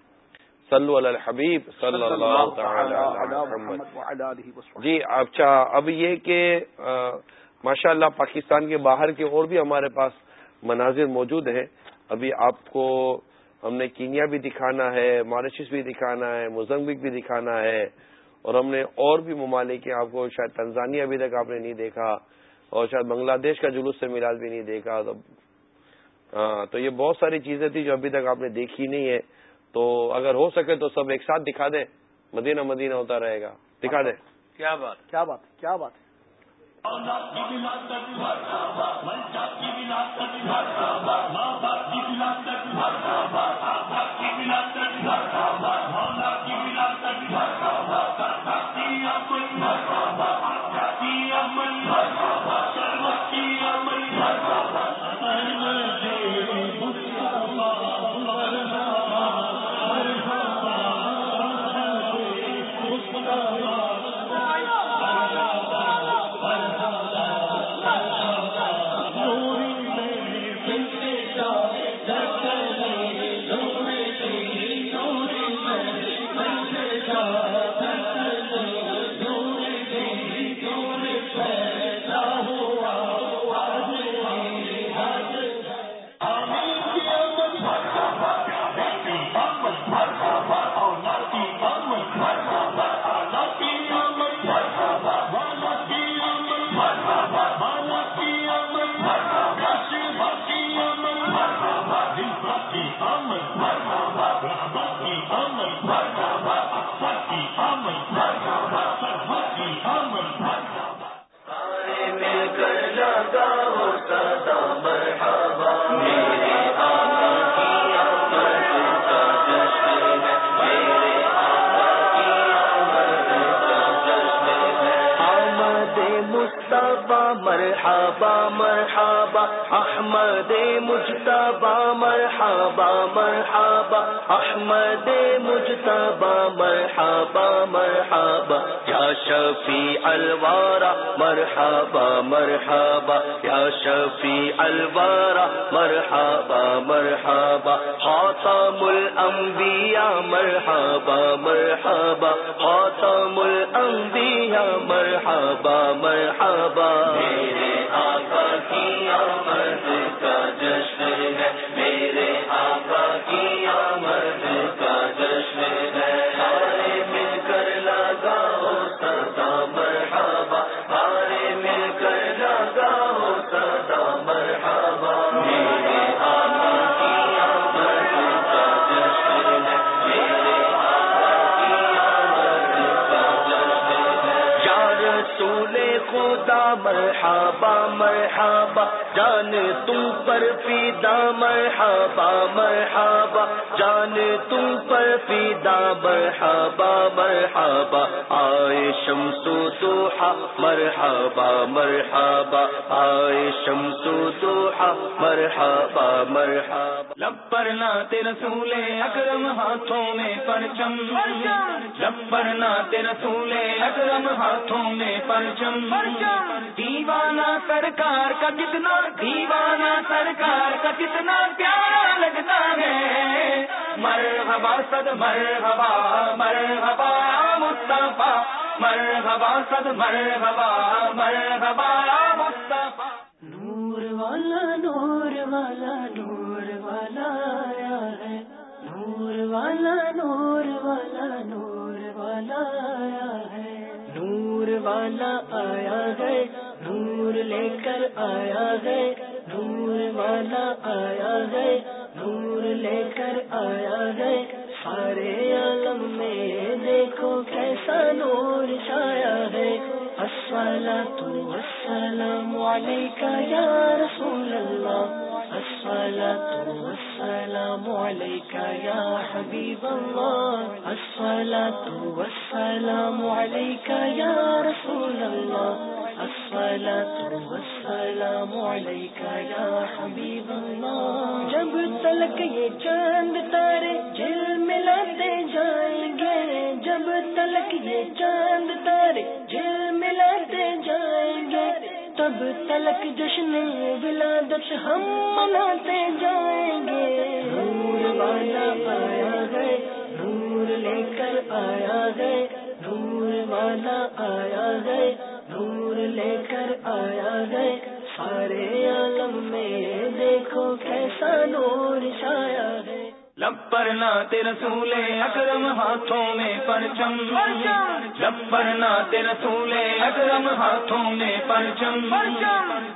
صلو علی الحبیب صلی اللہ تعالی جی اچھا اب یہ کہ ماشاء اللہ پاکستان کے باہر کے اور بھی ہمارے پاس مناظر موجود ہیں۔ ابھی آپ کو ہم نے کینیا بھی دکھانا ہے ماریشس بھی دکھانا ہے موزمبک بھی دکھانا ہے اور ہم نے اور بھی ممالک آپ کو شاید تنزانیہ ابھی تک آپ نے نہیں دیکھا اور شاید بنگلہ دیش کا جلوس سے میلاد بھی نہیں دیکھا۔ تو ہاں تو یہ بہت ساری چیزیں تھیں جو ابھی تک آپ نے دیکھی نہیں ہے تو اگر ہو سکے تو سب ایک ساتھ دکھا دیں۔ مدینہ مدینہ ہوتا رہے گا۔ دکھا دیں۔ کیا بات؟ کیا بات؟ کیا بات؟ اللہ کی بلاد کا دفاع منشا کی بلاد کا دفاع ماں باپ کی بلاد مرحبا مرحبا احمد مجتبا مرحبا مرحبا احمد مجتبا مرحبا مرحبا یا شفیع الوارا، مرحبا مرحبا. یا شفیع الوارا، مرحبا مرحبا. خاتم الانبیاء مرحبا مرحبا. خاتم الانبیاء مرحبا مرحبا. میرے آقا کی آمد کا جشن ہے، میرے آقا کی آمد مرحبا مرحبا جان تم پر فیدا مرحبا مرحبا۔ جان تم پر فیدا مرحبا مرحبا۔ آئے شمس دوحا مرحبا مرحبا۔ آئے شمس دوحا مرحبا مرحبا۔ لپر ناتے رسول اکرم، ہاتھوں میں پرچم۔ لپر ناتے رسول اکرم، ہاتھوں میں پرچم۔ دیوانہ سرکار کا کتنا دیوانہ سرکار کا کتنا پیارا لگتا ہے۔ مرحبا صد مرحبا مرحبا مصطفیٰ، مرحبا صد مرحبا مرحبا مصطفیٰ۔ نور والا نور والا نور والا آیا ہے۔ نور والا نور والا نور والا آیا ہے۔ نور والا آیا ہے۔ نور لے کر آیا ہے نور والا آیا ہے نور لے کر آیا ہے سارے عالم میں دیکھو کیسا نور چھایا ہے۔ السلام السلام علیکہ یا رسول اللہ۔ الصلاة والسلام عليك يا حبيب الله الصلاة والسلام عليك يا رسول الله الصلاة والسلام عليك يا حبيب الله جب تلک یہ چاند تارے جل ملاتے جائیں گے جب تلک یہ چاند تارے جل ملاتے جائیں گے، تب تلک جشن ولادت ہم مناتے جائیں گے۔ نور والا آیا ہے، نور لے کر آیا ہے، نور والا آیا ہے، نور لے کر آیا ہے۔ سارے عالم میں دیکھو کیسا نور چھایا ہے۔ لب پر نات رسول اکرم ہاتھوں میں پرچم لب پر نات رسول اکرم ہاتھوں میں پرچم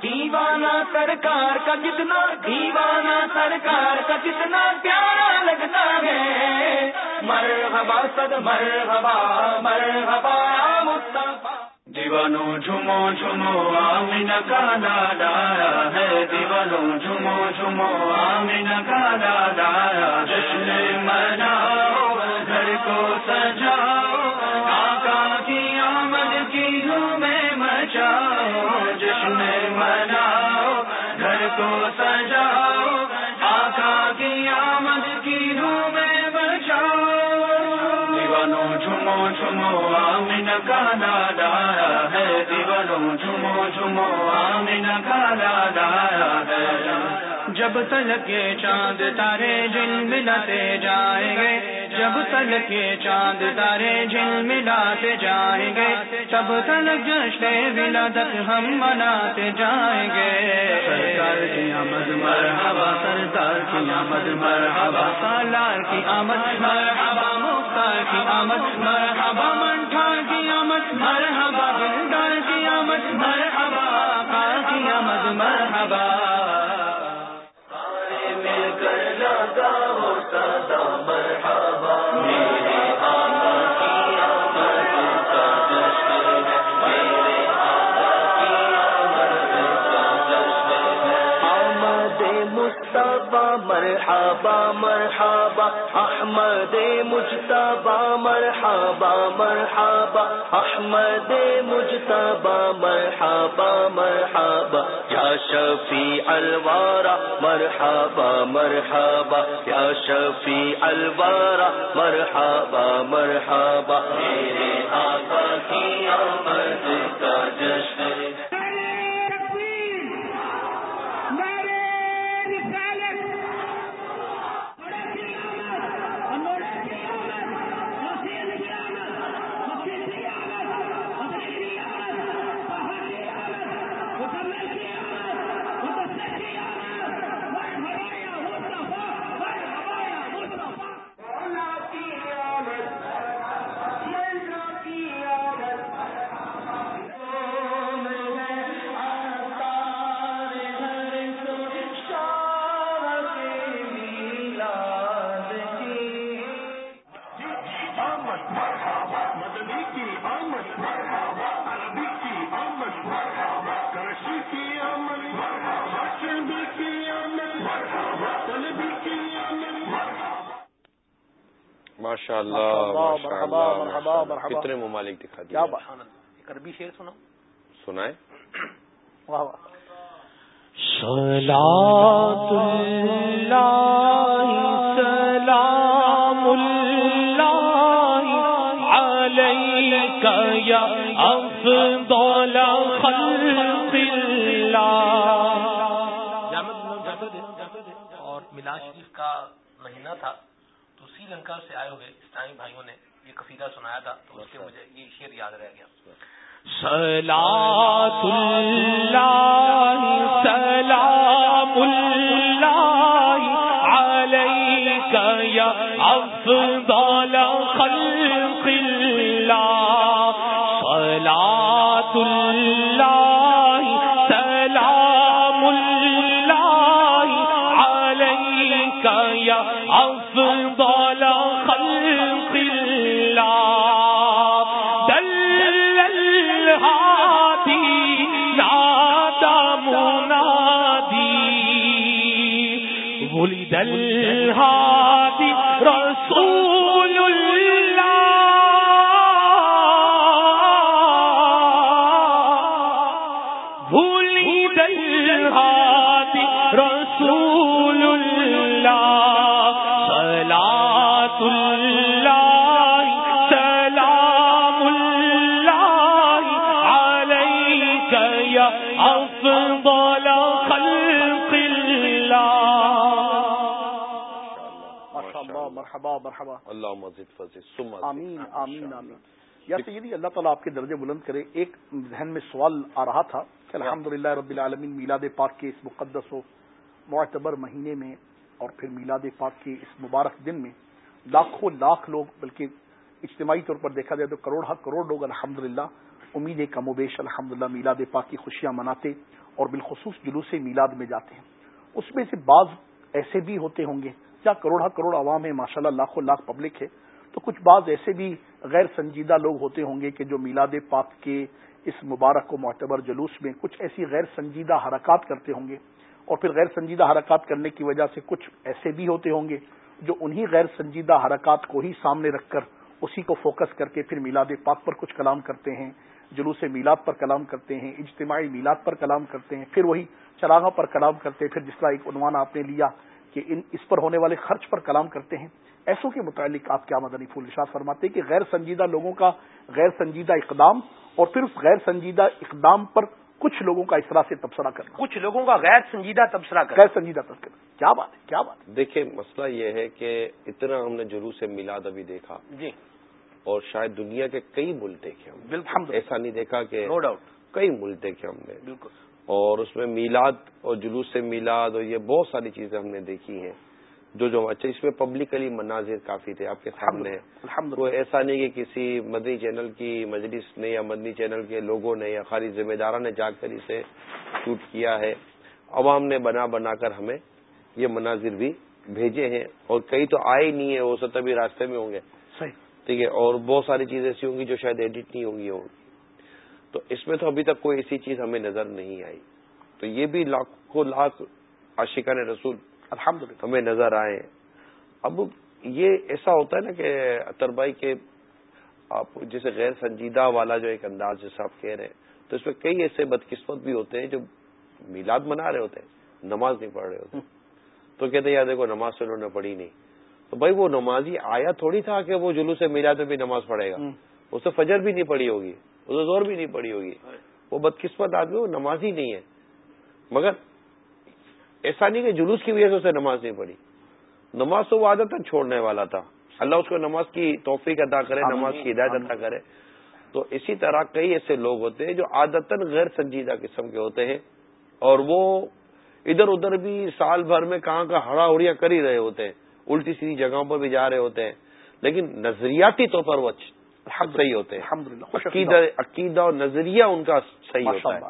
دیوانہ سرکار کا جتنا دیوانہ سرکار کا جتنا پیارا لگتا ہے۔ مرحبا صد مرحبا مرحبا مصطفیٰ۔ دیوانو جھمو جھمو آمین کا لایا ہے۔ دیوانو جھمو جھمو آمین کا لایا جشن مناؤ، گھر کو سجاؤ۔ آقا کی آمد کی میں مچاؤ۔ جشن مناؤ، گھر کو سجاؤ۔ جمو آمن آمین کا لایا ہے دیوانو جمو جمو آمین کا لایا ہے۔ جب تلک یہ چاند تارے جن ملاتے جائیں گے جب تلک یہ چاند تارے جن ملاتے جائیں گے تب تلک جشن ولادت ہم مناتے جائیں گے۔ سرکار کی آمد مرحبا سرکار کی آمد مرحبا۔ سالار کی آمد مرحبا مختار کی آمد مرحبا منٹھار کی آمد مرحبا دلدار کی آمد مرحبا آقا کی آمد مرحبا۔ مصطفیٰ مرحبا مرحبا احمد مجتبا مرحبا مرحبا احمد مجتبا مرحبا مرحبا یا شفیع الوارا مرحبا مرحبا. یا شفیع الوارا مرحبا مرحبا. میرے آقا کی آمد کا جشن اللہ۔ مرحبا۔ کتنے ممالک دکھا کیا دیا عربی شعر سنا سنائے واہ واہ صلاة لنکا سے آئے ہوئے اسلامی بھائیوں نے یہ قصیدہ سنایا تھا تو اس سے مجھے یہ شعر یاد رہ گیا۔ سلام عليك يا أفضل خلق الله اللہ مزید فضل سمت آمین آمین آمین. یا سیدی اللہ تعالیٰ آپ کے درجے بلند کرے. ایک ذہن میں سوال آ رہا تھا کہ الحمد رب العالمین میلاد پاک کے اس مقدس و معتبر مہینے میں اور پھر میلاد پاک کے اس مبارک دن میں لاکھوں لاکھ لوگ بلکہ اجتماعی طور پر دیکھا جائے تو کروڑ ہا کروڑ لوگ الحمد للہ امید کم و بیش الحمد للہ میلاد پاک کی خوشیاں مناتے اور بالخصوص جلوس میلاد میں جاتے ہیں۔ اس میں سے بعض ایسے بھی ہوتے ہوں گے یا کروڑا کروڑ عوام ہے ماشاء اللہ لاکھوں لاکھ پبلک ہے تو کچھ بعض ایسے بھی غیر سنجیدہ لوگ ہوتے ہوں گے کہ جو میلاد پاک کے اس مبارک و معتبر جلوس میں کچھ ایسی غیر سنجیدہ حرکات کرتے ہوں گے۔ اور پھر غیر سنجیدہ حرکات کرنے کی وجہ سے کچھ ایسے بھی ہوتے ہوں گے جو انہی غیر سنجیدہ حرکات کو ہی سامنے رکھ کر اسی کو فوکس کر کے پھر میلاد پاک پر کچھ کلام کرتے ہیں، جلوس میلاد پر کلام کرتے ہیں، اجتماعی میلاد پر کلام کرتے ہیں، پھر وہی چراغا پر کلام کرتے ہیں، پھر جس طرح ایک عنوان آپ نے لیا کہ ان اس پر ہونے والے خرچ پر کلام کرتے ہیں۔ ایسوں کے متعلق آپ کیا مدنی پھول اشار فرماتے ہیں کہ غیر سنجیدہ لوگوں کا غیر سنجیدہ اقدام اور پھر اس غیر سنجیدہ اقدام پر کچھ لوگوں کا اس طرح سے تبصرہ کرنا۔ کچھ لوگوں کا غیر سنجیدہ تبصرہ کرنا۔ غیر سنجیدہ تبصرہ کیا بات ہے؟ کیا بات ہے؟ دیکھیں مسئلہ یہ ہے کہ اتنا ہم نے جلوس سے میلاد ابھی دیکھا۔ جی۔ اور شاید دنیا کے کئی ملک دیکھے ہم۔ بالکل۔ ایسا نہیں دیکھا کہ نو ڈاؤٹ کئی ملک دیکھے ہم نے۔ بالکل۔ اور اس میں میلاد اور جلوس سے میلاد اور یہ بہت ساری چیزیں ہم نے دیکھی ہیں جو جو اچھا اس میں پبلکلی مناظر کافی تھے آپ کے سامنے۔ کوئی ایسا نہیں کہ کسی مدنی چینل کی مجلس نے یا مدنی چینل کے لوگوں نے یا خالی ذمہ داروں نے جا کر اسے شوٹ کیا ہے۔ عوام نے بنا بنا کر ہمیں یہ مناظر بھی بھیجے ہیں۔ اور کئی تو آئے ہی نہیں ہے وہ سب تبھی راستے میں ہوں گے۔ ٹھیک ہے اور بہت ساری چیزیں ایسی ہوں گی جو شاید ایڈٹ نہیں ہوں گی تو اس میں تو ابھی تک کوئی ایسی چیز ہمیں نظر نہیں آئی۔ تو یہ بھی لاکھوں لاکھ عاشقان رسول الحمد ہمیں نظر آئے۔ اب یہ ایسا ہوتا ہے نا کہ اطر بھائی کے آپ جیسے غیر سنجیدہ والا جو ایک انداز جیسا آپ کہہ رہے ہیں تو اس میں کئی ایسے بدقسمت بھی ہوتے ہیں جو میلاد منا رہے ہوتے ہیں نماز نہیں پڑھ رہے ہوتے۔ تو کہتے ہیں یار دیکھو نماز تو انہوں نے پڑھی نہیں۔ تو بھائی وہ نمازی آیا تھوڑی تھا کہ وہ جلوس میلاد میں بھی نماز پڑھے گا۔ اسے فجر بھی نہیں پڑھی ہوگی۔ اسے زور بھی نہیں پڑھی ہوگی۔ وہ بدقسمت آدمی وہ نماز ہی نہیں ہے۔ مگر ایسا نہیں کہ جلوس کی وجہ سے اسے نماز نہیں پڑھی۔ نماز تو وہ عادت چھوڑنے والا تھا۔ اللہ اس کو نماز کی توفیق ادا کرے نماز کی ہدایت ادا کرے۔ تو اسی طرح کئی ایسے لوگ ہوتے ہیں جو عادتن غیر سنجیدہ قسم کے ہوتے ہیں۔ اور وہ ادھر ادھر بھی سال بھر میں کہاں کا ہڑا اڑیا کر ہی رہے ہوتے ہیں۔ الٹی سیدھی جگہوں پر بھی جا رہے ہوتے ہیں۔ لیکن نظریاتی طور پر وہ صحیح ہوتے ہیں۔ عقیدہ اور نظریہ ان کا صحیح ہوتا ہے۔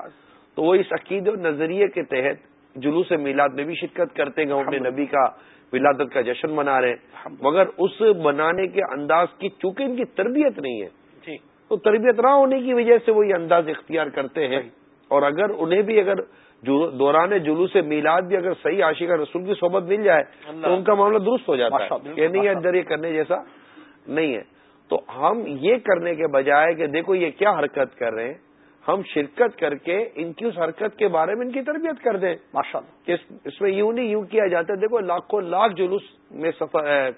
تو وہ اس عقیدے اور نظریے کے تحت جلوس میلاد میں بھی شرکت کرتے ہیں اپنے نبی کا ولادت کا جشن منا رہے ہیں۔ مگر اس منانے کے انداز کی چونکہ ان کی تربیت نہیں ہے جی۔ تو تربیت نہ ہونے کی وجہ سے وہ یہ انداز اختیار کرتے ہیں۔ اور اگر انہیں بھی اگر دوران جلوس میلاد بھی اگر صحیح عاشقہ رسول کی صحبت مل جائے تو ان کا معاملہ درست ہو جاتا ہے۔ کہ نہیں اندر یہ کرنے جیسا نہیں ہے۔ تو ہم یہ کرنے کے بجائے کہ دیکھو یہ کیا حرکت کر رہے ہیں ہم شرکت کر کے ان کی اس حرکت کے بارے میں ان کی تربیت کر دیں۔ ماشاء اللہ اس میں یوں نہیں یوں کیا جاتا ہے دیکھو لاکھوں لاکھ جلوس میں سفر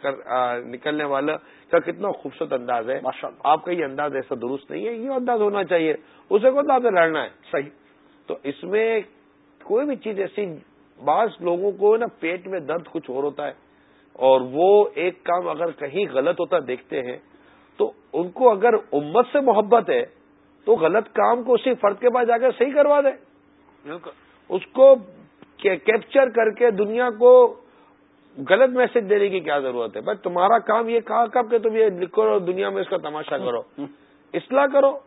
نکلنے والا کا کتنا خوبصورت انداز ہے۔ ماشاء اللہ آپ کا یہ انداز ایسا درست نہیں ہے یہ انداز ہونا چاہیے۔ اسے کو آپ لڑنا ہے۔ صحیح۔ تو اس میں کوئی بھی چیز ایسی بعض لوگوں کو نا پیٹ میں درد کچھ اور ہوتا ہے اور وہ ایک کام اگر کہیں غلط ہوتا دیکھتے ہیں۔ تو ان کو اگر امت سے محبت ہے تو غلط کام کو اسی فرد کے پاس جا کر صحیح کروا دے اس کو کیپچر کر کے دنیا کو غلط میسج دینے کی کیا ضرورت ہے؟ بھائی تمہارا کام یہ کہا کب کہ تم یہ لکھو اور دنیا میں اس کا تماشا کرو۔ اصلاح کرو۔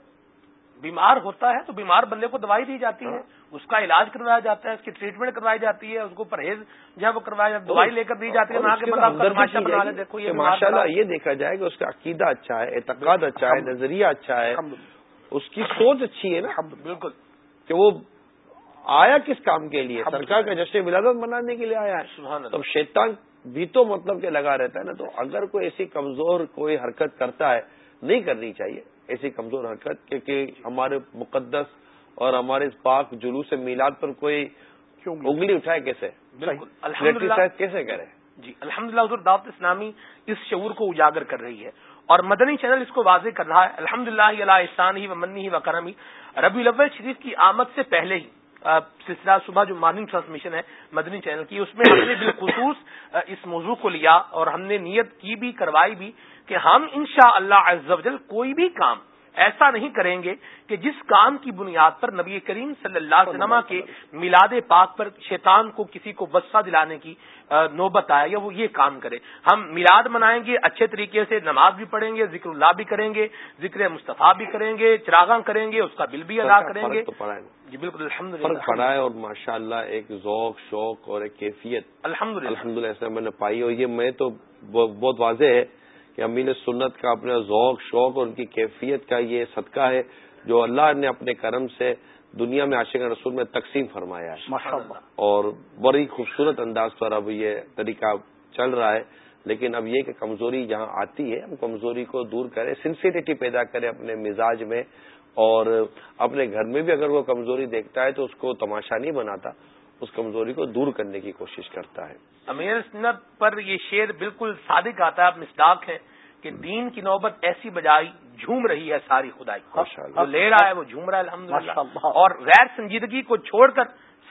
بیمار ہوتا ہے تو بیمار بندے کو دوائی دی جاتی ہے۔ اس کا علاج کروایا جاتا ہے اس کی ٹریٹمنٹ کروائی جاتی ہے اس کو پرہیز جو ہے وہ کروایا جاتا ہے دوائی لے کر دی جاتی ہے دیکھو ماشاء اللہ یہ دیکھا جائے کہ اس کا عقیدہ اچھا ہے اعتقاد اچھا ہے نظریہ اچھا ہے اس کی سوچ اچھی ہے نا بالکل۔ کہ وہ آیا کس کام کے لیے؟ سرکار کا جشن ولادت منانے کے لیے آیا ہے۔ تو شیطان بھی تو مطلب کہ لگا رہتا ہے نا تو اگر کوئی ایسی کمزور کوئی حرکت کرتا ہے نہیں کرنی چاہیے ایسی کمزور حرکت کیونکہ ہمارے مقدس اور ہمارے پاک جلوس میلاد پر کوئی انگلی اٹھائے کیسے؟ کیسے کرے جی الحمد للہ حضور دعوت اسلامی اس شعور کو اجاگر کر رہی ہے اور مدنی چینل اس کو واضح کر رہا ہے الحمد للہ اللہ احسان ہی و منی ہی و کرم ہی ربی الاول شریف کی آمد سے پہلے ہی سلسلہ صبح جو مارننگ ٹرانسمیشن ہے مدنی چینل کی اس میں ہم نے بالخصوص اس موضوع کو لیا اور ہم نے نیت کی بھی کروائی بھی کہ ہم ان شاء اللہ کوئی بھی کام ایسا نہیں کریں گے کہ جس کام کی بنیاد پر نبی کریم صلی اللہ علیہ وسلم کے میلاد پاک پر شیطان کو کسی کو بسا دلانے کی نوبت آئے یا وہ یہ کام کرے۔ ہم میلاد منائیں گے اچھے طریقے سے نماز بھی پڑھیں گے ذکر اللہ بھی کریں گے ذکر مصطفیٰ بھی کریں گے چراغاں کریں گے اس کا بل بھی ادا کریں گے۔ جی بالکل الحمد للہ پڑا ہے اور ماشاء اللہ ایک ذوق شوق اور ایک کیفیت۔ الحمد للہ الحمد للہ میں نے پائی اور یہ میں تو بہت واضح ہے کہ امین سنت کا اپنا ذوق شوق اور ان کی کیفیت کا یہ صدقہ ہے جو اللہ نے اپنے کرم سے دنیا میں عاشق رسول میں تقسیم فرمایا ہے۔ اور بڑی خوبصورت انداز پر اب یہ طریقہ چل رہا ہے۔ لیکن اب یہ کہ کمزوری جہاں آتی ہے ہم کمزوری کو دور کریں سنسیٹیٹی پیدا کریں اپنے مزاج میں۔ اور اپنے گھر میں بھی اگر وہ کمزوری دیکھتا ہے تو اس کو تماشا نہیں بناتا۔ اس کمزوری کو دور کرنے کی کوشش کرتا ہے۔ امیر سنت پر یہ شعر بالکل صادق آتا ہے آپ مستاق ہے کہ دین کی نوبت ایسی بجائی جھوم رہی ہے ساری خدائی جو لے رہا ہے وہ جھوم رہا ہے الحمد اور غیر سنجیدگی کو چھوڑ کر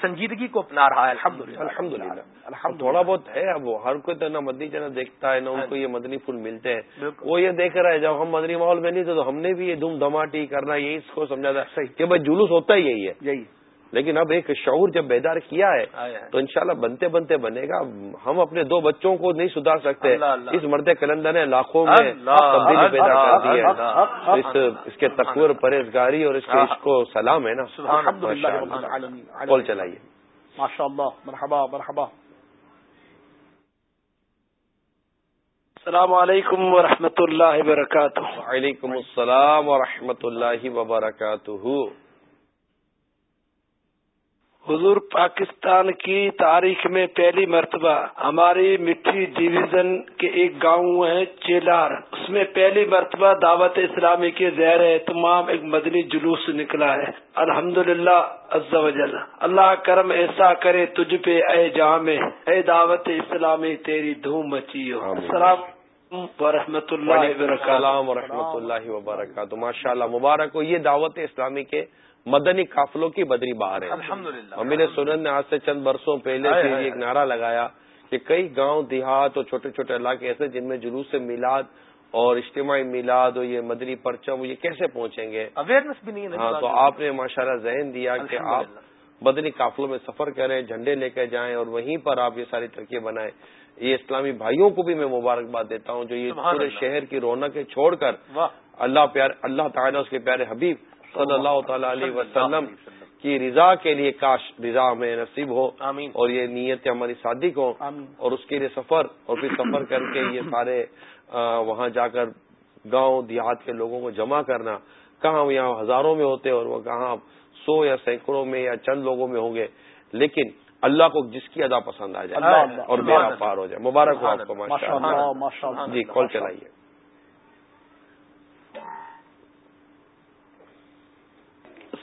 سنجیدگی کو اپنا رہا ہے الحمد للہ الحمد للہ تھوڑا بہت ہے اب ہر کوئی تو نہ مدنی چینل دیکھتا ہے نہ ان کو یہ مدنی پھول ملتے ہیں۔ وہ یہ دیکھ رہا ہے جب ہم مدنی ماحول میں نہیں تھے تو ہم نے بھی یہ دھوم دھماٹی کرنا یہی اس کو سمجھا تھا۔ کہ بھائی جلوس ہوتا ہی یہی ہے۔ یہی۔ لیکن اب ایک شعور جب بیدار کیا ہے تو انشاءاللہ بنتے بنتے بنے گا۔ ہم اپنے دو بچوں کو نہیں سدھار سکتے۔ اس مرد کلندر نے لاکھوں میں تبدیلی پیدا کر دی ہے۔ اس کے تقور پرہیزگاری اور اس کے عشق کو سلام ہے نا۔ کال چلائیے ماشاء اللہ مرحبا مرحبا۔ السلام علیکم ورحمۃ اللہ وبرکاتہ۔ وعلیکم السلام ورحمۃ اللہ وبرکاتہ۔ حضور پاکستان کی تاریخ میں پہلی مرتبہ ہماری مٹھی ڈویژن کے ایک گاؤں ہے چیلار۔ اس میں پہلی مرتبہ دعوت اسلامی کے زیر اہتمام ایک مدنی جلوس نکلا ہے۔ الحمد للہ اللہ کرم ایسا کرے تجھ پہ اے جام اے دعوت اسلامی تیری دھوم مچی ہو۔ السلام ورحمۃ اللہ وبرکاتہ ورحمۃ اللہ وبرکاتہ۔ ماشاء اللہ مبارک ہو۔ یہ دعوت اسلامی کے مدنی قافلوں کی بدری باہر ہے۔ امیر سنن نے آج سے چند برسوں پہلے ایک نعرہ لگایا کہ کئی گاؤں دیہات اور چھوٹے چھوٹے علاقے ایسے جن میں جلوس سے میلاد اور اجتماعی میلاد اور یہ مدنی پرچم یہ کیسے پہنچیں گے؟ اویئرنیس بھی نہیں ہاں تو آپ نے ماشاء اللہ ذہن دیا کہ آپ مدنی قافلوں میں سفر کریں جھنڈے لے کر جائیں اور وہیں پر آپ یہ ساری ترقی بنائیں۔ یہ اسلامی بھائیوں کو بھی میں مبارکباد دیتا ہوں جو یہ پورے شہر کی رونقیں چھوڑ کر اللہ پیار اللہ تعالیٰ اس کے پیارے حبیب صلی اللہ تعالی علیہ وسلم کی رضا کے لیے کاش رضا ہمیں نصیب ہو آمین. اور یہ نیت ہماری صادق ہو اور اس کے لیے سفر اور پھر سفر کر کے یہ سارے وہاں جا کر گاؤں دیہات کے لوگوں کو جمع کرنا کہاں یہاں ہزاروں میں ہوتے اور وہ کہاں سو یا سینکڑوں میں یا چند لوگوں میں ہوں گے لیکن اللہ کو جس کی ادا پسند آ جائے اور میرا پار ہو جائے۔ مبارک ہو آپ کو جی کال چلائیے۔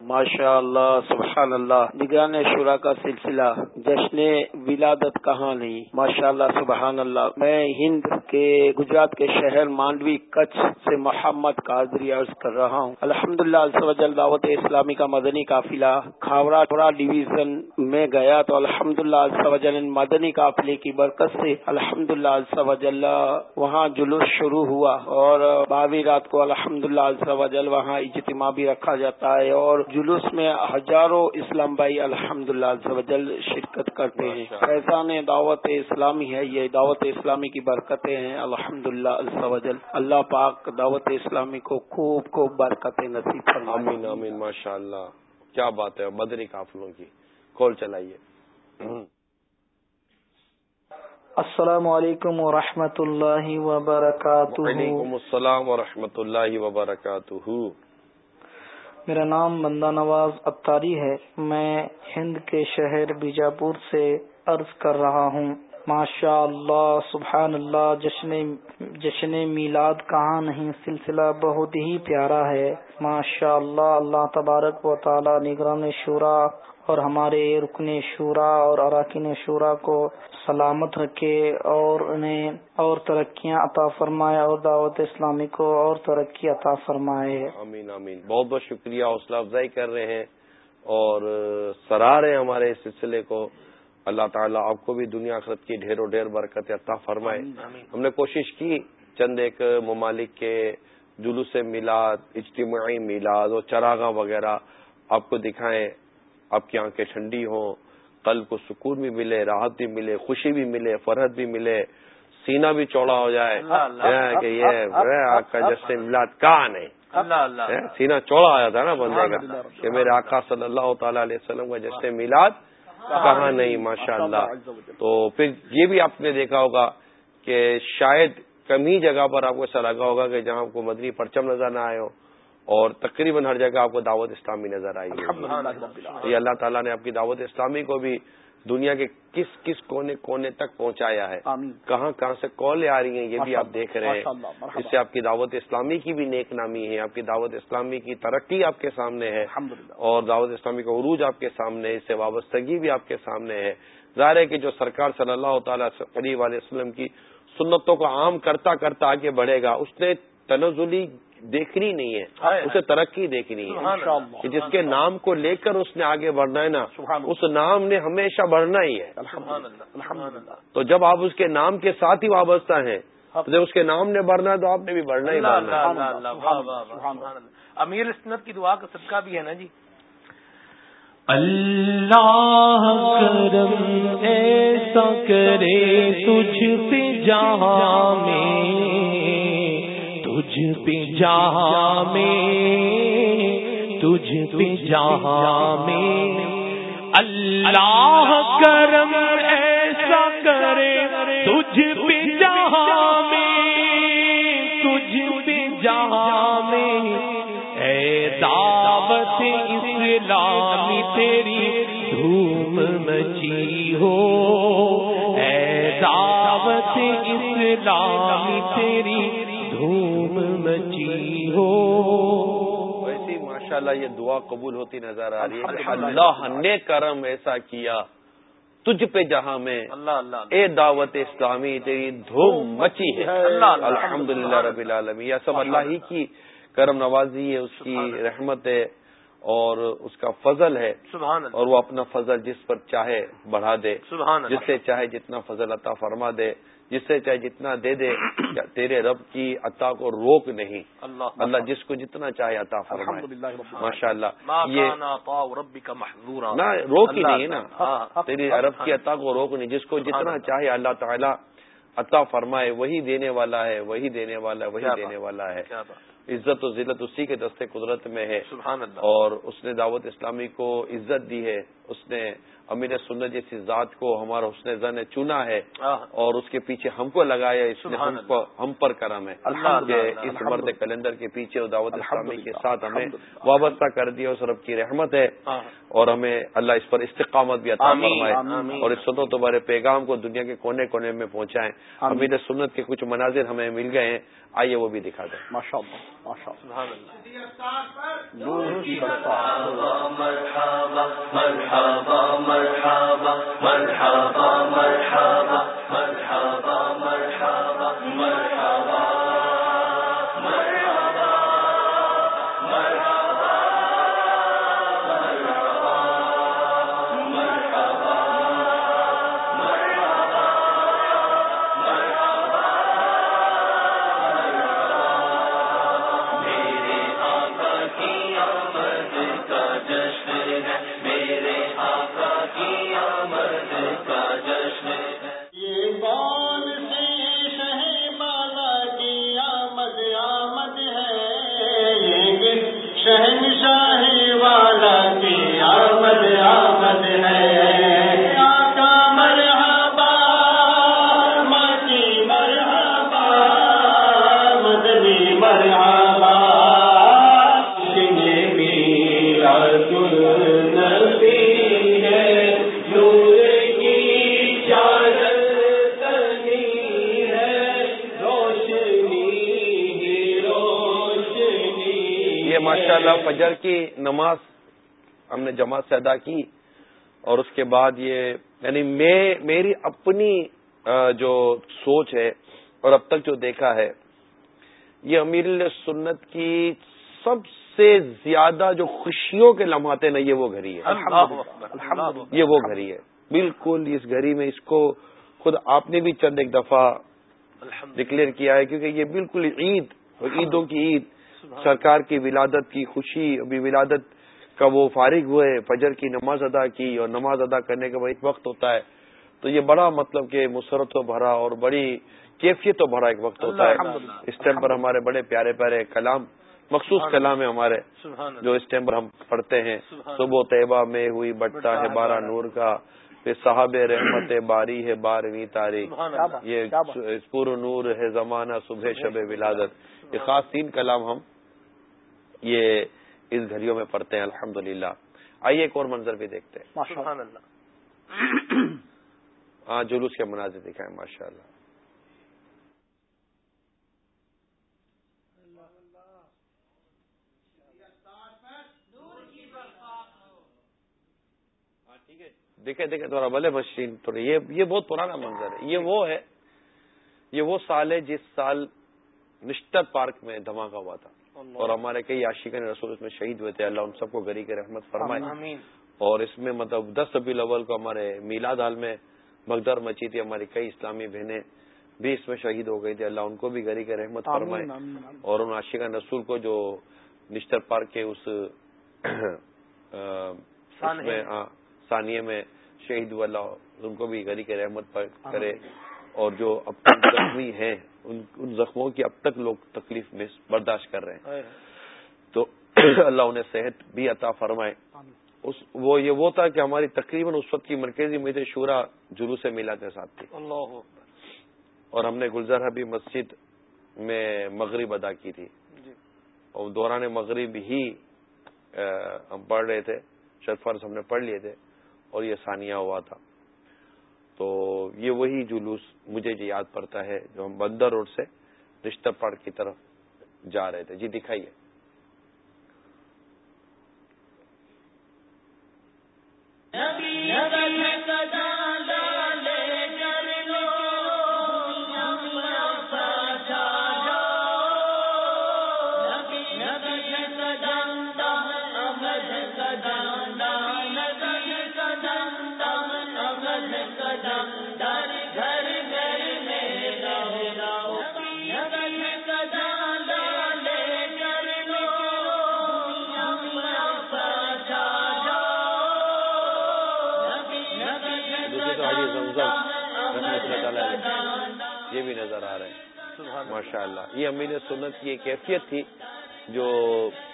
ماشاء اللہ سبحان اللہ نگران شورا کا سلسلہ، جشن ولادت کہاں نہیں؟ ماشاء اللہ سبحان اللہ میں ہند کے، گجرات کے شہر مانڈوی کچھ سے محمد قادری عرض کر رہا ہوں۔ الحمد للہ دعوت اسلامی کا مدنی قافلہ کھاورا ڈویژن میں گیا تو الحمد للہ مدنی قافلے کی برکت سے الحمد للہ وہاں جلوس شروع ہوا اور باوی رات کو الحمد للہ وہاں اجتماع بھی رکھا جاتا ہے اور جلوس میں ہزاروں اسلام بھائی الحمد للہ شرکت کرتے ہیں۔ فیضان دعوت اسلامی ہے یہ دعوت اسلامی کی برکتیں ہیں۔ الحمد للہ اللہ پاک دعوت اسلامی کو خوب خوب برکتیں نصیب آمین آمین ماشاء اللہ۔ کیا بات ہے بدری قافلوں کی۔ کال چلائیے۔ السلام علیکم ورحمۃ اللہ وبرکاتہ۔ وعلیکم السلام ورحمۃ اللہ وبرکاتہ۔ میرا نام بندہ نواز اتاری ہے۔ میں ہند کے شہر بیجاپور سے عرض کر رہا ہوں۔ ماشاء اللہ سبحان اللہ جشن جشن میلاد کہاں نہیں؟ سلسلہ بہت ہی پیارا ہے۔ ماشاء اللہ اللہ تبارک و تعالی نگران شورا اور ہمارے رکن شورا اور اراکین شورا کو سلامت رکھے اور انہیں اور ترقیاں عطا فرمائے اور دعوت اسلامی کو اور ترقی عطا فرمائے۔ امین امین بہت بہت شکریہ حوصلہ افزائی کر رہے ہیں اور سرا رہے ہیں ہمارے اس سلسلے کو۔ اللہ تعالیٰ آپ کو بھی دنیا آخرت کی ڈھیر و ڈھیر برکت عطا فرمائے۔ ہم نے کوشش کی چند ایک ممالک کے جلوس میلاد اجتماعی میلاد اور چراغاں وغیرہ آپ کو دکھائیں۔ آپ کی آنکھیں ٹھنڈی ہوں۔ قلب کو سکون بھی ملے راحت بھی ملے خوشی بھی ملے فرحت بھی ملے سینہ بھی چوڑا ہو جائے۔ کہ یہ آپ کا جشن میلاد کہاں نہیں سینہ چوڑا آیا تھا نا بندے کا کہ میرے آقا صلی اللہ تعالی علیہ وسلم کا جشن میلاد کہاں نہیں ماشاء اللہ تو پھر یہ بھی آپ نے دیکھا ہوگا کہ شاید کم ہی جگہ پر آپ کو ایسا لگا ہوگا کہ جہاں آپ کو مدنی پرچم نظر نہ آئے ہو۔ اور تقریباً ہر جگہ آپ کو دعوت اسلامی نظر آئی یہ اللہ تعالیٰ نے آپ کی دعوت اسلامی کو بھی دنیا کے کس کس کونے کونے تک پہنچایا ہے۔ کہاں کہاں سے کالیں آ رہی ہیں یہ بھی آپ دیکھ رہے ہیں۔ اس سے آپ کی دعوت اسلامی کی بھی نیک نامی ہے۔ آپ کی دعوت اسلامی کی ترقی آپ کے سامنے ہے۔ اور دعوت اسلامی کا عروج آپ کے سامنے اس سے وابستگی بھی آپ کے سامنے ہے۔ ظاہر ہے کہ جو سرکار صلی اللہ تعالی علیہ وسلم کی سنتوں کو عام کرتا کرتا آگے بڑھے گا اس نے تنزلی دیکھنی نہیں ہے۔ اسے ترقی دیکھنی ہے۔ کہ جس کے نام کو لے کر اس نے آگے بڑھنا ہے نا اس نام نے ہمیشہ بڑھنا ہی ہے۔ تو جب آپ اس کے نام کے ساتھ ہی وابستہ ہیں تو جب اس کے نام نے بڑھنا ہے تو آپ نے بھی بڑھنا ہی بڑھنا امیر اسنت کی دعا کا صدقہ بھی ہے نا جی؟ اللہ کرم ایسا کرے تجھ پہ جہاں میں تجھ پہ جہاں میں، تجھ پہ جہاں میں۔ اللہ کرم ایسا کرے، تجھ پہ جہاں میں، تجھ پہ جہاں میں۔ اے دعوت اسلامی، تیری دھوم مچی ہو۔ اے دعوت اسلامی ہو۔ ویسی ماشاء اللہ یہ دعا قبول ہوتی نظر آ رہی ہے اللہ نے کرم ایسا کیا تجھ پہ جہاں میں۔ اللہ اللہ اے دعوت اسلامی تیری دھوم مچی ہے۔ الحمد للہ رب العالمی یہ سب اللہ ہی کی کرم نوازی ہے اس کی رحمت ہے۔ اور اس کا فضل ہے سبحان اللہ. اور وہ اپنا فضل جس پر چاہے بڑھا دے. سبحان اللہ. جس سے چاہے جتنا فضل عطا فرما دے. جس سے چاہے جتنا دے دے تیرے رب کی عطا کو روک نہیں. اللہ اللہ. جس کو جتنا چاہے عطا فرمائے. ماشاء اللہ یہ نہ روک ہی نہیں نا. تیری عرب کی عطا کو روک نہیں. جس کو جتنا چاہے اللہ تعالیٰ عطا فرمائے وہی دینے والا ہے وہی دینے والا ہے وہی دینے والا ہے. عزت و ذلت اسی کے دستے قدرت میں ہے سبحان اللہ۔ اور اس نے دعوت اسلامی کو عزت دی ہے۔ اس نے امیر سنت جیسی ذات کو ہمارا حسن زن نے چنا ہے اور اس کے پیچھے ہم کو لگایا اس نے ہم کو ہم پر کرم ہے۔ کہ اس مرد کیلنڈر کے پیچھے اور دعوت اسلامی کے ساتھ ہمیں وابستہ کر دیا اس رب کی رحمت ہے۔ اور ہمیں اللہ اس پر استقامت بھی عطا فرمائے۔ اور اس سنت و بارے پیغام کو دنیا کے کونے کونے میں پہنچائیں۔ امیر سنت کے کچھ مناظر ہمیں مل گئے ہیں۔ آئیے وہ بھی دکھا دیں۔ ماشاء اللہ. مرحبا مرحبا مرحبا مرحبا مرحبا مرحبا فجر کی نماز ہم نے جماعت سے ادا کی اور اس کے بعد یہ یعنی میں میری اپنی جو سوچ ہے اور اب تک جو دیکھا ہے یہ امیر سنت کی سب سے زیادہ جو خوشیوں کے لمحات ہیں نا یہ وہ گھڑی ہے یہ وہ گھڑی ہے۔ بالکل اس گھڑی میں اس کو خود آپ نے بھی چند ایک دفعہ ڈکلیئر کیا ہے کیونکہ یہ بالکل عید اور عیدوں کی عید۔ سرکار کی ولادت کی خوشی ابھی ولادت کا وہ فارغ ہوئے فجر کی نماز ادا کی اور نماز ادا کرنے کا ایک وقت ہوتا ہے۔ تو یہ بڑا مطلب کہ مسرت و بھرا اور بڑی کیفیت و بھرا ایک وقت ہوتا ہے۔ اس ٹائم پر ہمارے بڑے پیارے پیارے کلام مخصوص کلام ہے ہمارے جو اس ٹائم پر ہم پڑھتے ہیں۔ صبح طیبہ میں ہوئی بٹتا ہے بارہ نور کا پھر صاحب رحمت باری ہے بارہویں تاریخ۔ یہ پور نور ہے زمانہ صبح شب ولادت۔ یہ خاص تین کلام ہم یہ اس گھڑیوں میں پڑھتے ہیں الحمد آئیے ایک اور منظر بھی دیکھتے ہیں۔ ہاں جلوس کے مناظر دکھائیں ماشاء اللہ دیکھے دیکھے تھوڑا بلے مشین تھوڑی یہ یہ بہت پرانا منظر ہے۔ یہ وہ ہے یہ وہ سال ہے جس سال نشتر پارک میں دھماکہ ہوا تھا۔ اور ہمارے کئی عاشقین رسول اس میں شہید ہوئے تھے۔ اللہ ان سب کو گری کے رحمت فرمائے۔ اور اس میں مطلب دس ربی الاول کو ہمارے میلاد حال میں مقدر مچی تھی۔ ہماری کئی اسلامی بہنیں بھی اس میں شہید ہو گئی تھی اللہ ان کو بھی گری کے رحمت فرمائے۔ اور ان عاشقان رسول کو جو نشتر پارک کے اس ثانیے میں شہید ہوا اللہ ان کو بھی گری کے رحمت کرے۔ اور جو اب تک زخمی ہیں ان زخموں کی اب تک لوگ تکلیف میں برداشت کر رہے ہیں۔ تو اللہ انہیں صحت بھی عطا فرمائے۔ اس وہ یہ وہ تھا کہ ہماری تقریباً اس وقت کی مرکزی میت شورا جلوس سے میلا کے ساتھ تھی۔ اور ہم نے گلزار حبی مسجد میں مغرب ادا کی تھی۔ جی۔ اور دوران مغرب ہی ہم پڑھ رہے تھے فرض ہم نے پڑھ لیے تھے اور یہ ثانیہ ہوا تھا۔ تو یہ وہی جلوس مجھے جو یاد پڑتا ہے جو ہم بندر روڈ سے رشتہ پاڑ کی طرف جا رہے تھے۔ جی دکھائیے۔ نبی ماشاء اللہ یہ امین سنت کی ایک کیفیت تھی جو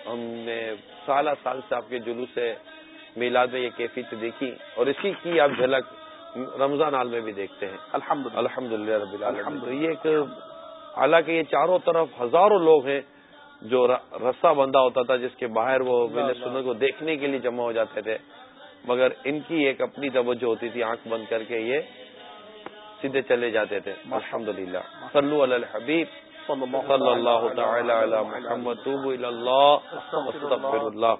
ہم نے سالہ سال سے آپ کے جلوس سے میلاد میں یہ کیفیت دیکھی اور اسی کی آپ جھلک رمضان عال میں بھی دیکھتے ہیں۔ الحمد الحمد للہ رب الحمد یہ ایک حالانکہ یہ چاروں طرف ہزاروں لوگ ہیں جو رسا بندہ ہوتا تھا جس کے باہر وہ میل سنت کو دیکھنے کے لیے جمع ہو جاتے تھے مگر ان کی ایک اپنی توجہ ہوتی تھی آنکھ بند کر کے یہ سیدھے چلے جاتے تھے۔ الحمد للہ صلو علی الحبیب۔ صلی اللہ تعالی علی محمد اللہ۔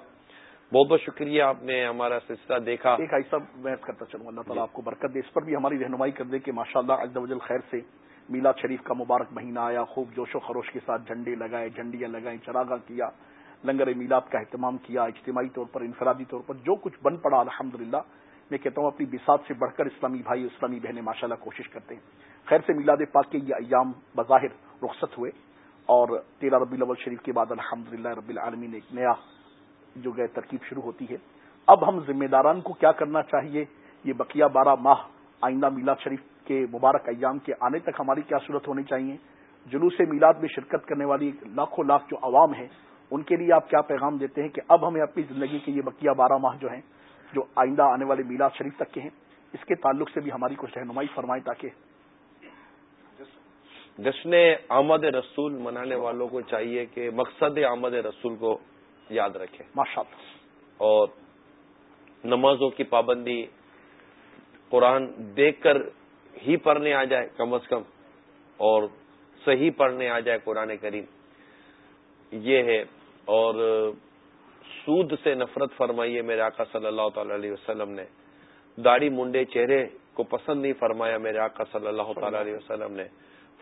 بہت بہت شکریہ آپ نے ہمارا سلسلہ دیکھا۔ ایک ایسا بحث کرتا چلوں اللہ تعالیٰ آپ کو برکت دے۔ اس پر بھی ہماری رہنمائی کر دے کہ ماشاء اللہ خیر سے میلاد شریف کا مبارک مہینہ آیا۔ خوب جوش و خروش کے ساتھ جھنڈے لگائے جھنڈیاں لگائیں چراغا کیا لنگر میلاد کا اہتمام کیا اجتماعی طور پر انفرادی طور پر جو کچھ بن پڑا الحمد میں کہتا ہوں، اپنی بساط سے بڑھ کر اسلامی بھائی، اسلامی بہنیں ماشاء اللہ کوشش کرتے ہیں۔ خیر سے میلاد پاک کے یہ ایام بظاہر رخصت ہوئے اور تیرہ ربی الاول شریف کے بعد الحمد للہ رب العالمین ایک نیا جو گئے ترکیب شروع ہوتی ہے۔ اب ہم ذمہ داران کو کیا کرنا چاہیے؟ یہ بقیہ بارہ ماہ آئندہ میلاد شریف کے مبارک ایام کے آنے تک ہماری کیا صورت ہونی چاہیے؟ جلوس میلاد میں شرکت کرنے والی لاکھوں لاکھ جو عوام ہیں، ان کے لیے آپ کیا پیغام دیتے ہیں کہ اب ہمیں اپنی زندگی کے یہ بقیہ بارہ ماہ جو ہیں جو آئندہ آنے والے میلاد شریف تک کے ہیں اس کے تعلق سے بھی ہماری کچھ رہنمائی فرمائیں تاکہ جشن آمد رسول منانے والوں کو چاہیے کہ مقصد آمد رسول کو یاد رکھیں ماشاء اور نمازوں کی پابندی قرآن دیکھ کر ہی پڑھنے آ جائے کم از کم اور صحیح پڑھنے آ جائے قرآن کریم۔ یہ ہے اور سود سے نفرت فرمائیے میرے آقا صلی اللہ تعالی علیہ وسلم نے۔ داڑھی منڈے چہرے کو پسند نہیں فرمایا میرے آقا صلی اللہ تعالی علیہ وسلم نے۔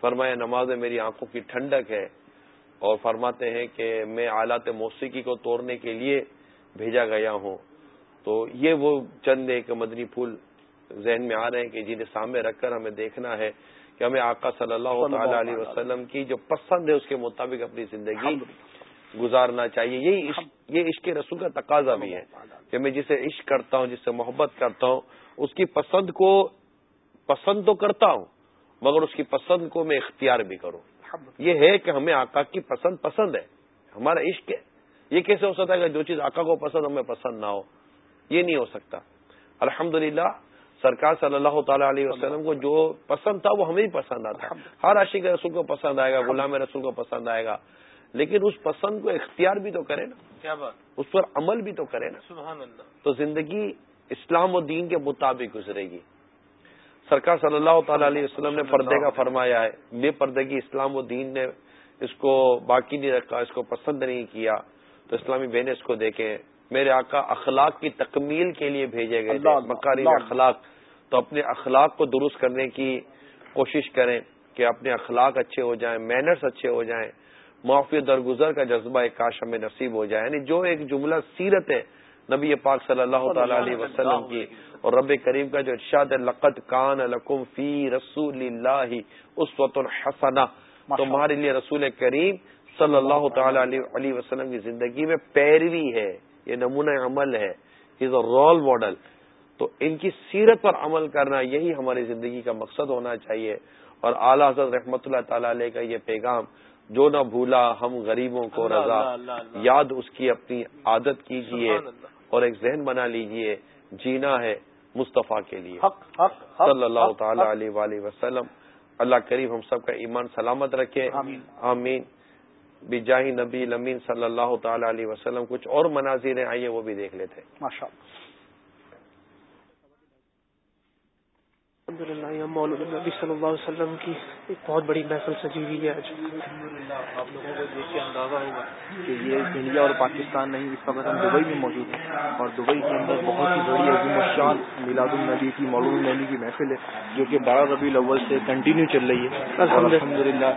فرمایا، نماز میری آنکھوں کی ٹھنڈک ہے۔ اور فرماتے ہیں کہ میں آلات موسیقی کو توڑنے کے لیے بھیجا گیا ہوں۔ تو یہ وہ چند ایک مدنی پھول ذہن میں آ رہے ہیں کہ جنہیں سامنے رکھ کر ہمیں دیکھنا ہے کہ ہمیں آقا صلی اللہ تعالی علیہ وسلم کی جو پسند ہے اس کے مطابق اپنی زندگی گزارنا چاہیے۔ یہی عشق یہ عشق رسول کا تقاضا بھی ہے کہ میں جسے عشق کرتا ہوں جس سے محبت کرتا ہوں اس کی پسند کو پسند تو کرتا ہوں مگر اس کی پسند کو میں اختیار بھی کروں۔ یہ ہے کہ ہمیں آقا کی پسند پسند ہے ہمارا عشق ہے۔ یہ کیسے ہو سکتا ہے کہ جو چیز آقا کو پسند ہمیں پسند نہ ہو؟ یہ نہیں ہو سکتا۔ الحمد سرکار صلی اللہ تعالی علیہ وسلم کو جو پسند تھا وہ ہمیں پسند آتا۔ ہر عاشق رسول کو پسند آئے گا غلام رسول کو پسند آئے گا۔ لیکن اس پسند کو اختیار بھی تو کرے نا۔ کیا بات؟ اس پر عمل بھی تو کرے نا۔ سبحان اللہ۔ تو زندگی اسلام و دین کے مطابق گزرے گی۔ سرکار صلی اللہ تعالی علیہ وسلم نے پردے کا فرمایا ہے۔ بے پردگی اسلام و دین نے اس کو باقی نہیں رکھا اس کو پسند نہیں کیا۔ تو اسلامی بہنیں اس کو دیکھیں۔ میرے آقا اخلاق کی تکمیل کے لیے بھیجے گئے تھے۔ مکاری اخلاق۔ تو اپنے اخلاق کو درست کرنے کی کوشش کریں کہ اپنے اخلاق اچھے ہو جائیں مینرس اچھے ہو جائیں۔ معافی درگزر کا جذبہ ایک کاش ہمیں نصیب ہو جائے یعنی جو ایک جملہ سیرت ہے نبی پاک صلی اللہ تعالی علیہ وسلم کی اور رب کریم کا جو ارشاد لقت کان لکم فی رسول اللہ اس وط الحسنا تمہارے لیے رسول کریم صلی اللہ تعالی علیہ وسلم کی زندگی میں پیروی ہے یہ نمونہ عمل ہے۔ از اے رول ماڈل تو ان کی سیرت پر عمل کرنا یہی ہماری زندگی کا مقصد ہونا چاہیے۔ اور اعلی حضرت رحمۃ اللہ تعالی علیہ کا یہ پیغام جو نہ بھولا ہم غریبوں کو رضا۔ یاد اس کی اپنی عادت کیجیے اور ایک ذہن بنا لیجیے جینا ہے مصطفیٰ کے لیے۔ صلی اللہ تعالی علیہ وآلہ وسلم۔ اللہ کریم ہم سب کا ایمان سلامت رکھے۔ آمین۔ بجاہی نبی لمین صلی اللہ تعالی علیہ وسلم کچھ اور مناظر آئیے وہ بھی دیکھ لیتے الحمد للہ نبی صلی اللہ علیہ وسلم کی ایک بہت بڑی محفل سجی ہوئی ہے آج۔ آپ لوگوں کو دیکھ کے اندازہ ہوگا کہ یہ انڈیا اور پاکستان نہیں اس وقت ہم دبئی میں موجود ہیں اور دبئی کے اندر بہت ہی بڑی عظیم الشان میلاد النبی کی مولود النبی کی محفل ہے جو کہ بارہ ربی الاول سے کنٹینیو چل رہی ہے۔ الحمد للہ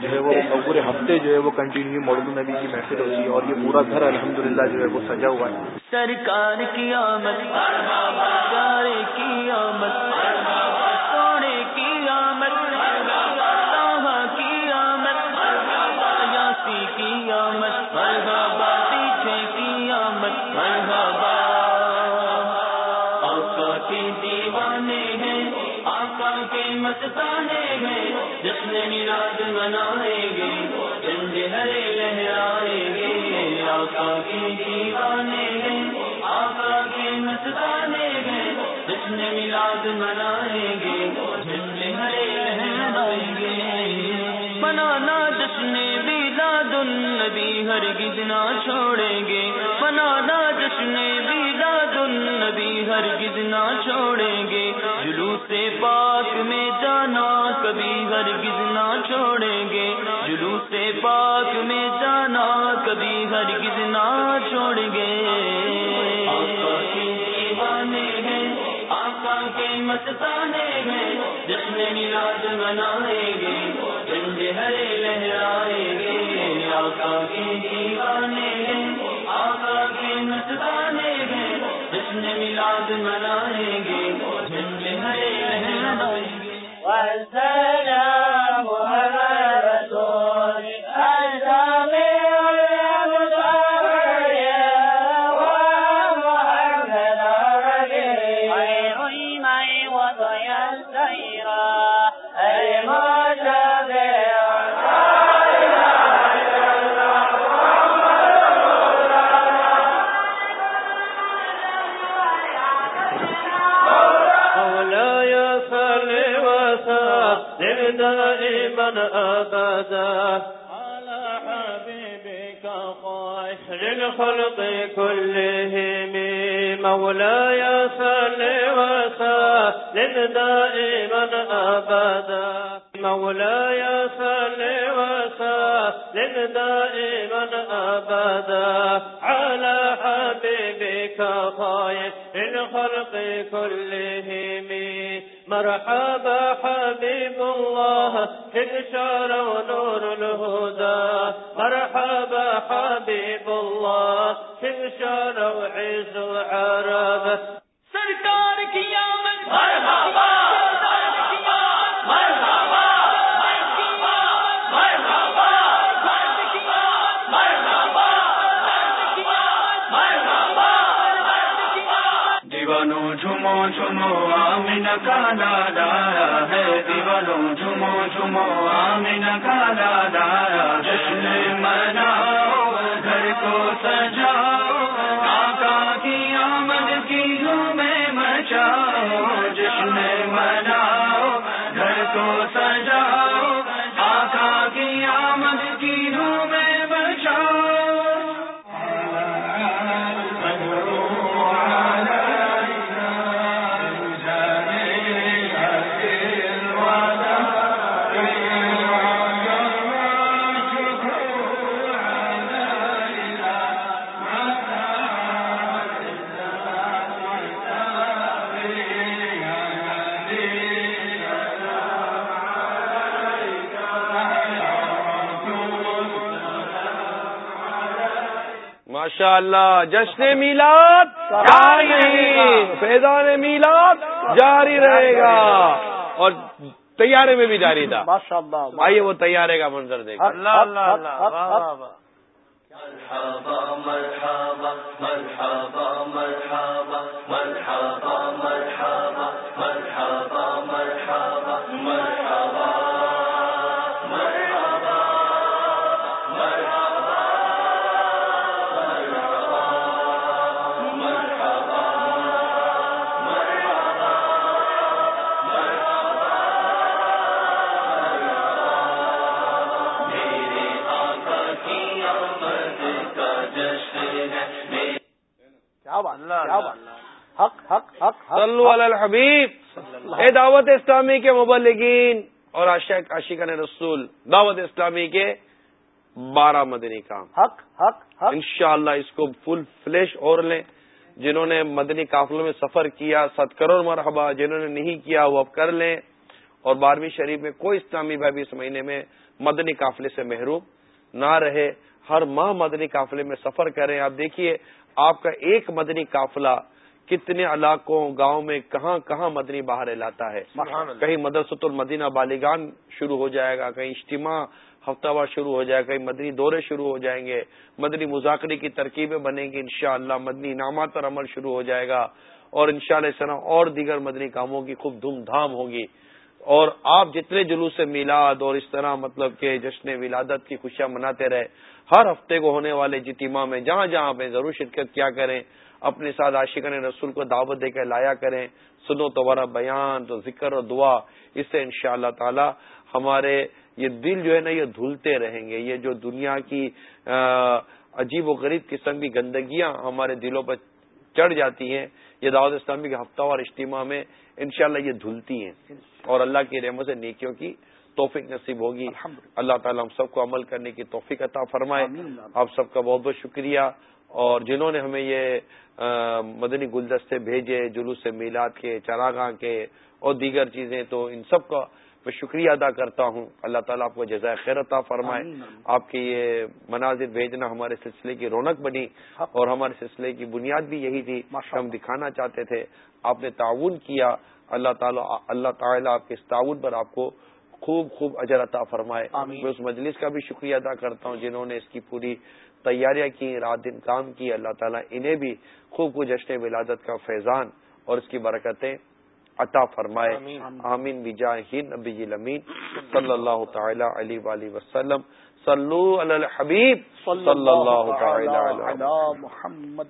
جو ہے وہ پورے ہفتے جو ہے وہ کنٹینیو مولود النبی کی محفل ہوتی ہے اور یہ پورا گھر الحمد للہ جو ہے وہ سجا ہوا ہے۔ سرکار کی آمد سرکار کی آمد کے مستانے جشن میلاد منائیں گے جنڈے ہرے لہرائیں گے۔ آقا کے دیوانے ہیں آقا کے مستانے ہیں جشن میلاد منائیں گے جنڈے ہرے لہرائیں گے۔ منانا جشن میلاد النبی ہرگز نہ چھوڑیں گے۔ منانا جشن میلاد النبی ہرگز نہ چھوڑیں گے۔ جلوس پاک میں جانا، کبھی ہرگز نہ چھوڑیں گے۔ جلوس پاک میں جانا، کبھی ہرگز نہ چھوڑیں گے۔ آقا کے دیوانے ہیں، آقا کے مستانے ہیں، جشن میلاد منائیں گے جنڈے ہرے لہرائیں گے۔ آقا کے دیوانے ہیں، آقا کے مستانے ہیں، جشن میلاد منائیں گے۔ والسلام الخلق كلهم مولاي صل وسلم دائما ابدا مولاي صل وسلم دائما ابدا على حبيبك خير الخلق كلهم مرحبا حبيب الله انشار ونور الهدى مرحبا حبيب الله انشار وعز وعرب سرکار کی آمد دیوانو جمو آمن کا لالا ہے دیوالوں جمو جمو آمن کا لالا جشن مناؤ، گھر کو سجاؤ، آقا کی آمد کی میں مچاؤ، جشن مناؤ، گھر کو سجاؤ انشاءاللہ جشن میلاد فیضان میلاد جاری رہے گا۔ اور تیارے میں بھی جاری تھا۔ آئیے وہ تیارے کا منظر دے مرحبا اللہ کیا بات کیا بات حق حق حق حق صلو علی الحبیب. اے دعوت اسلامی کے مبلگین اور عاشق عاشقان رسول دعوت اسلامی کے بارہ مدنی کام. حق حق حق. انشاءاللہ اس کو فل فلیش اور لیں. جنہوں نے مدنی قافلوں میں سفر کیا ست کروڑ مرحبا. جنہوں نے نہیں کیا وہ اب کر لیں. اور بارہویں شریف میں کوئی اسلامی بھائی بھی اس مہینے میں مدنی قافلے سے محروم نہ رہے. ہر ماہ مدنی قافلے میں سفر کریں. آپ دیکھیے آپ کا ایک مدنی قافلہ کتنے علاقوں گاؤں میں کہاں کہاں مدنی باہر لاتا ہے؟ کہیں مدرسۃ المدینہ بالیگان شروع ہو جائے گا کہیں اجتماع ہفتہ وار شروع ہو جائے گا کہیں مدنی دورے شروع ہو جائیں گے مدنی مذاکرے کی ترکیبیں بنیں گی انشاءاللہ مدنی انعامات پر عمل شروع ہو جائے گا اور انشاءاللہ طرح اور دیگر مدنی کاموں کی خوب دھوم دھام ہوگی۔ اور آپ جتنے جلوس میلاد اور اس طرح مطلب کہ جشن ولادت کی خوشیاں مناتے رہے، ہر ہفتے کو ہونے والے جتیما میں جہاں جہاں پہ ضرور شرکت کیا کریں، اپنے ساتھ عاشقان رسول کو دعوت دے کے لایا کریں، سنو تو بیان، تو ذکر اور دعا، اس سے ان شاء اللہ تعالی ہمارے یہ دل جو ہے نا، یہ دھلتے رہیں گے، یہ جو دنیا کی عجیب و غریب قسم کی گندگیاں ہمارے دلوں پر چڑھ جاتی ہیں یہ دعوت اسلامی کے ہفتہ وار اجتماع میں انشاءاللہ یہ دھلتی ہیں اور اللہ کی رحمت سے نیکیوں کی توفیق نصیب ہوگی۔ اللہ تعالیٰ ہم سب کو عمل کرنے کی توفیق عطا فرمائے۔ آپ سب کا بہت بہت شکریہ۔ اور جنہوں نے ہمیں یہ مدنی گلدستے بھیجے جلوس سے میلاد کے چراغاں کے اور دیگر چیزیں تو ان سب کا میں شکریہ ادا کرتا ہوں۔ اللہ تعالیٰ آپ کو جزائے خیر عطا فرمائے۔ آپ کے یہ مناظر بھیجنا ہمارے سلسلے کی رونق بنی اور ہمارے سلسلے کی بنیاد بھی یہی تھی ہم دکھانا چاہتے تھے۔ آپ نے تعاون کیا۔ اللہ تعالیٰ اللہ تعالیٰ آپ کے اس تعاون پر آپ کو خوب خوب اجر عطا فرمائے۔ میں اس مجلس کا بھی شکریہ ادا کرتا ہوں جنہوں نے اس کی پوری تیاریاں کی رات دن کام کی۔ اللہ تعالیٰ انہیں بھی خوب خوب جشن ولادت کا فیضان اور اس کی برکتیں عطا فرمائے. آمین. بجاہ نبی الامین صلی اللہ تعالی علیہ وآلہ وسلم. صلو علی الحبیب صلی اللہ تعالی علی محمد.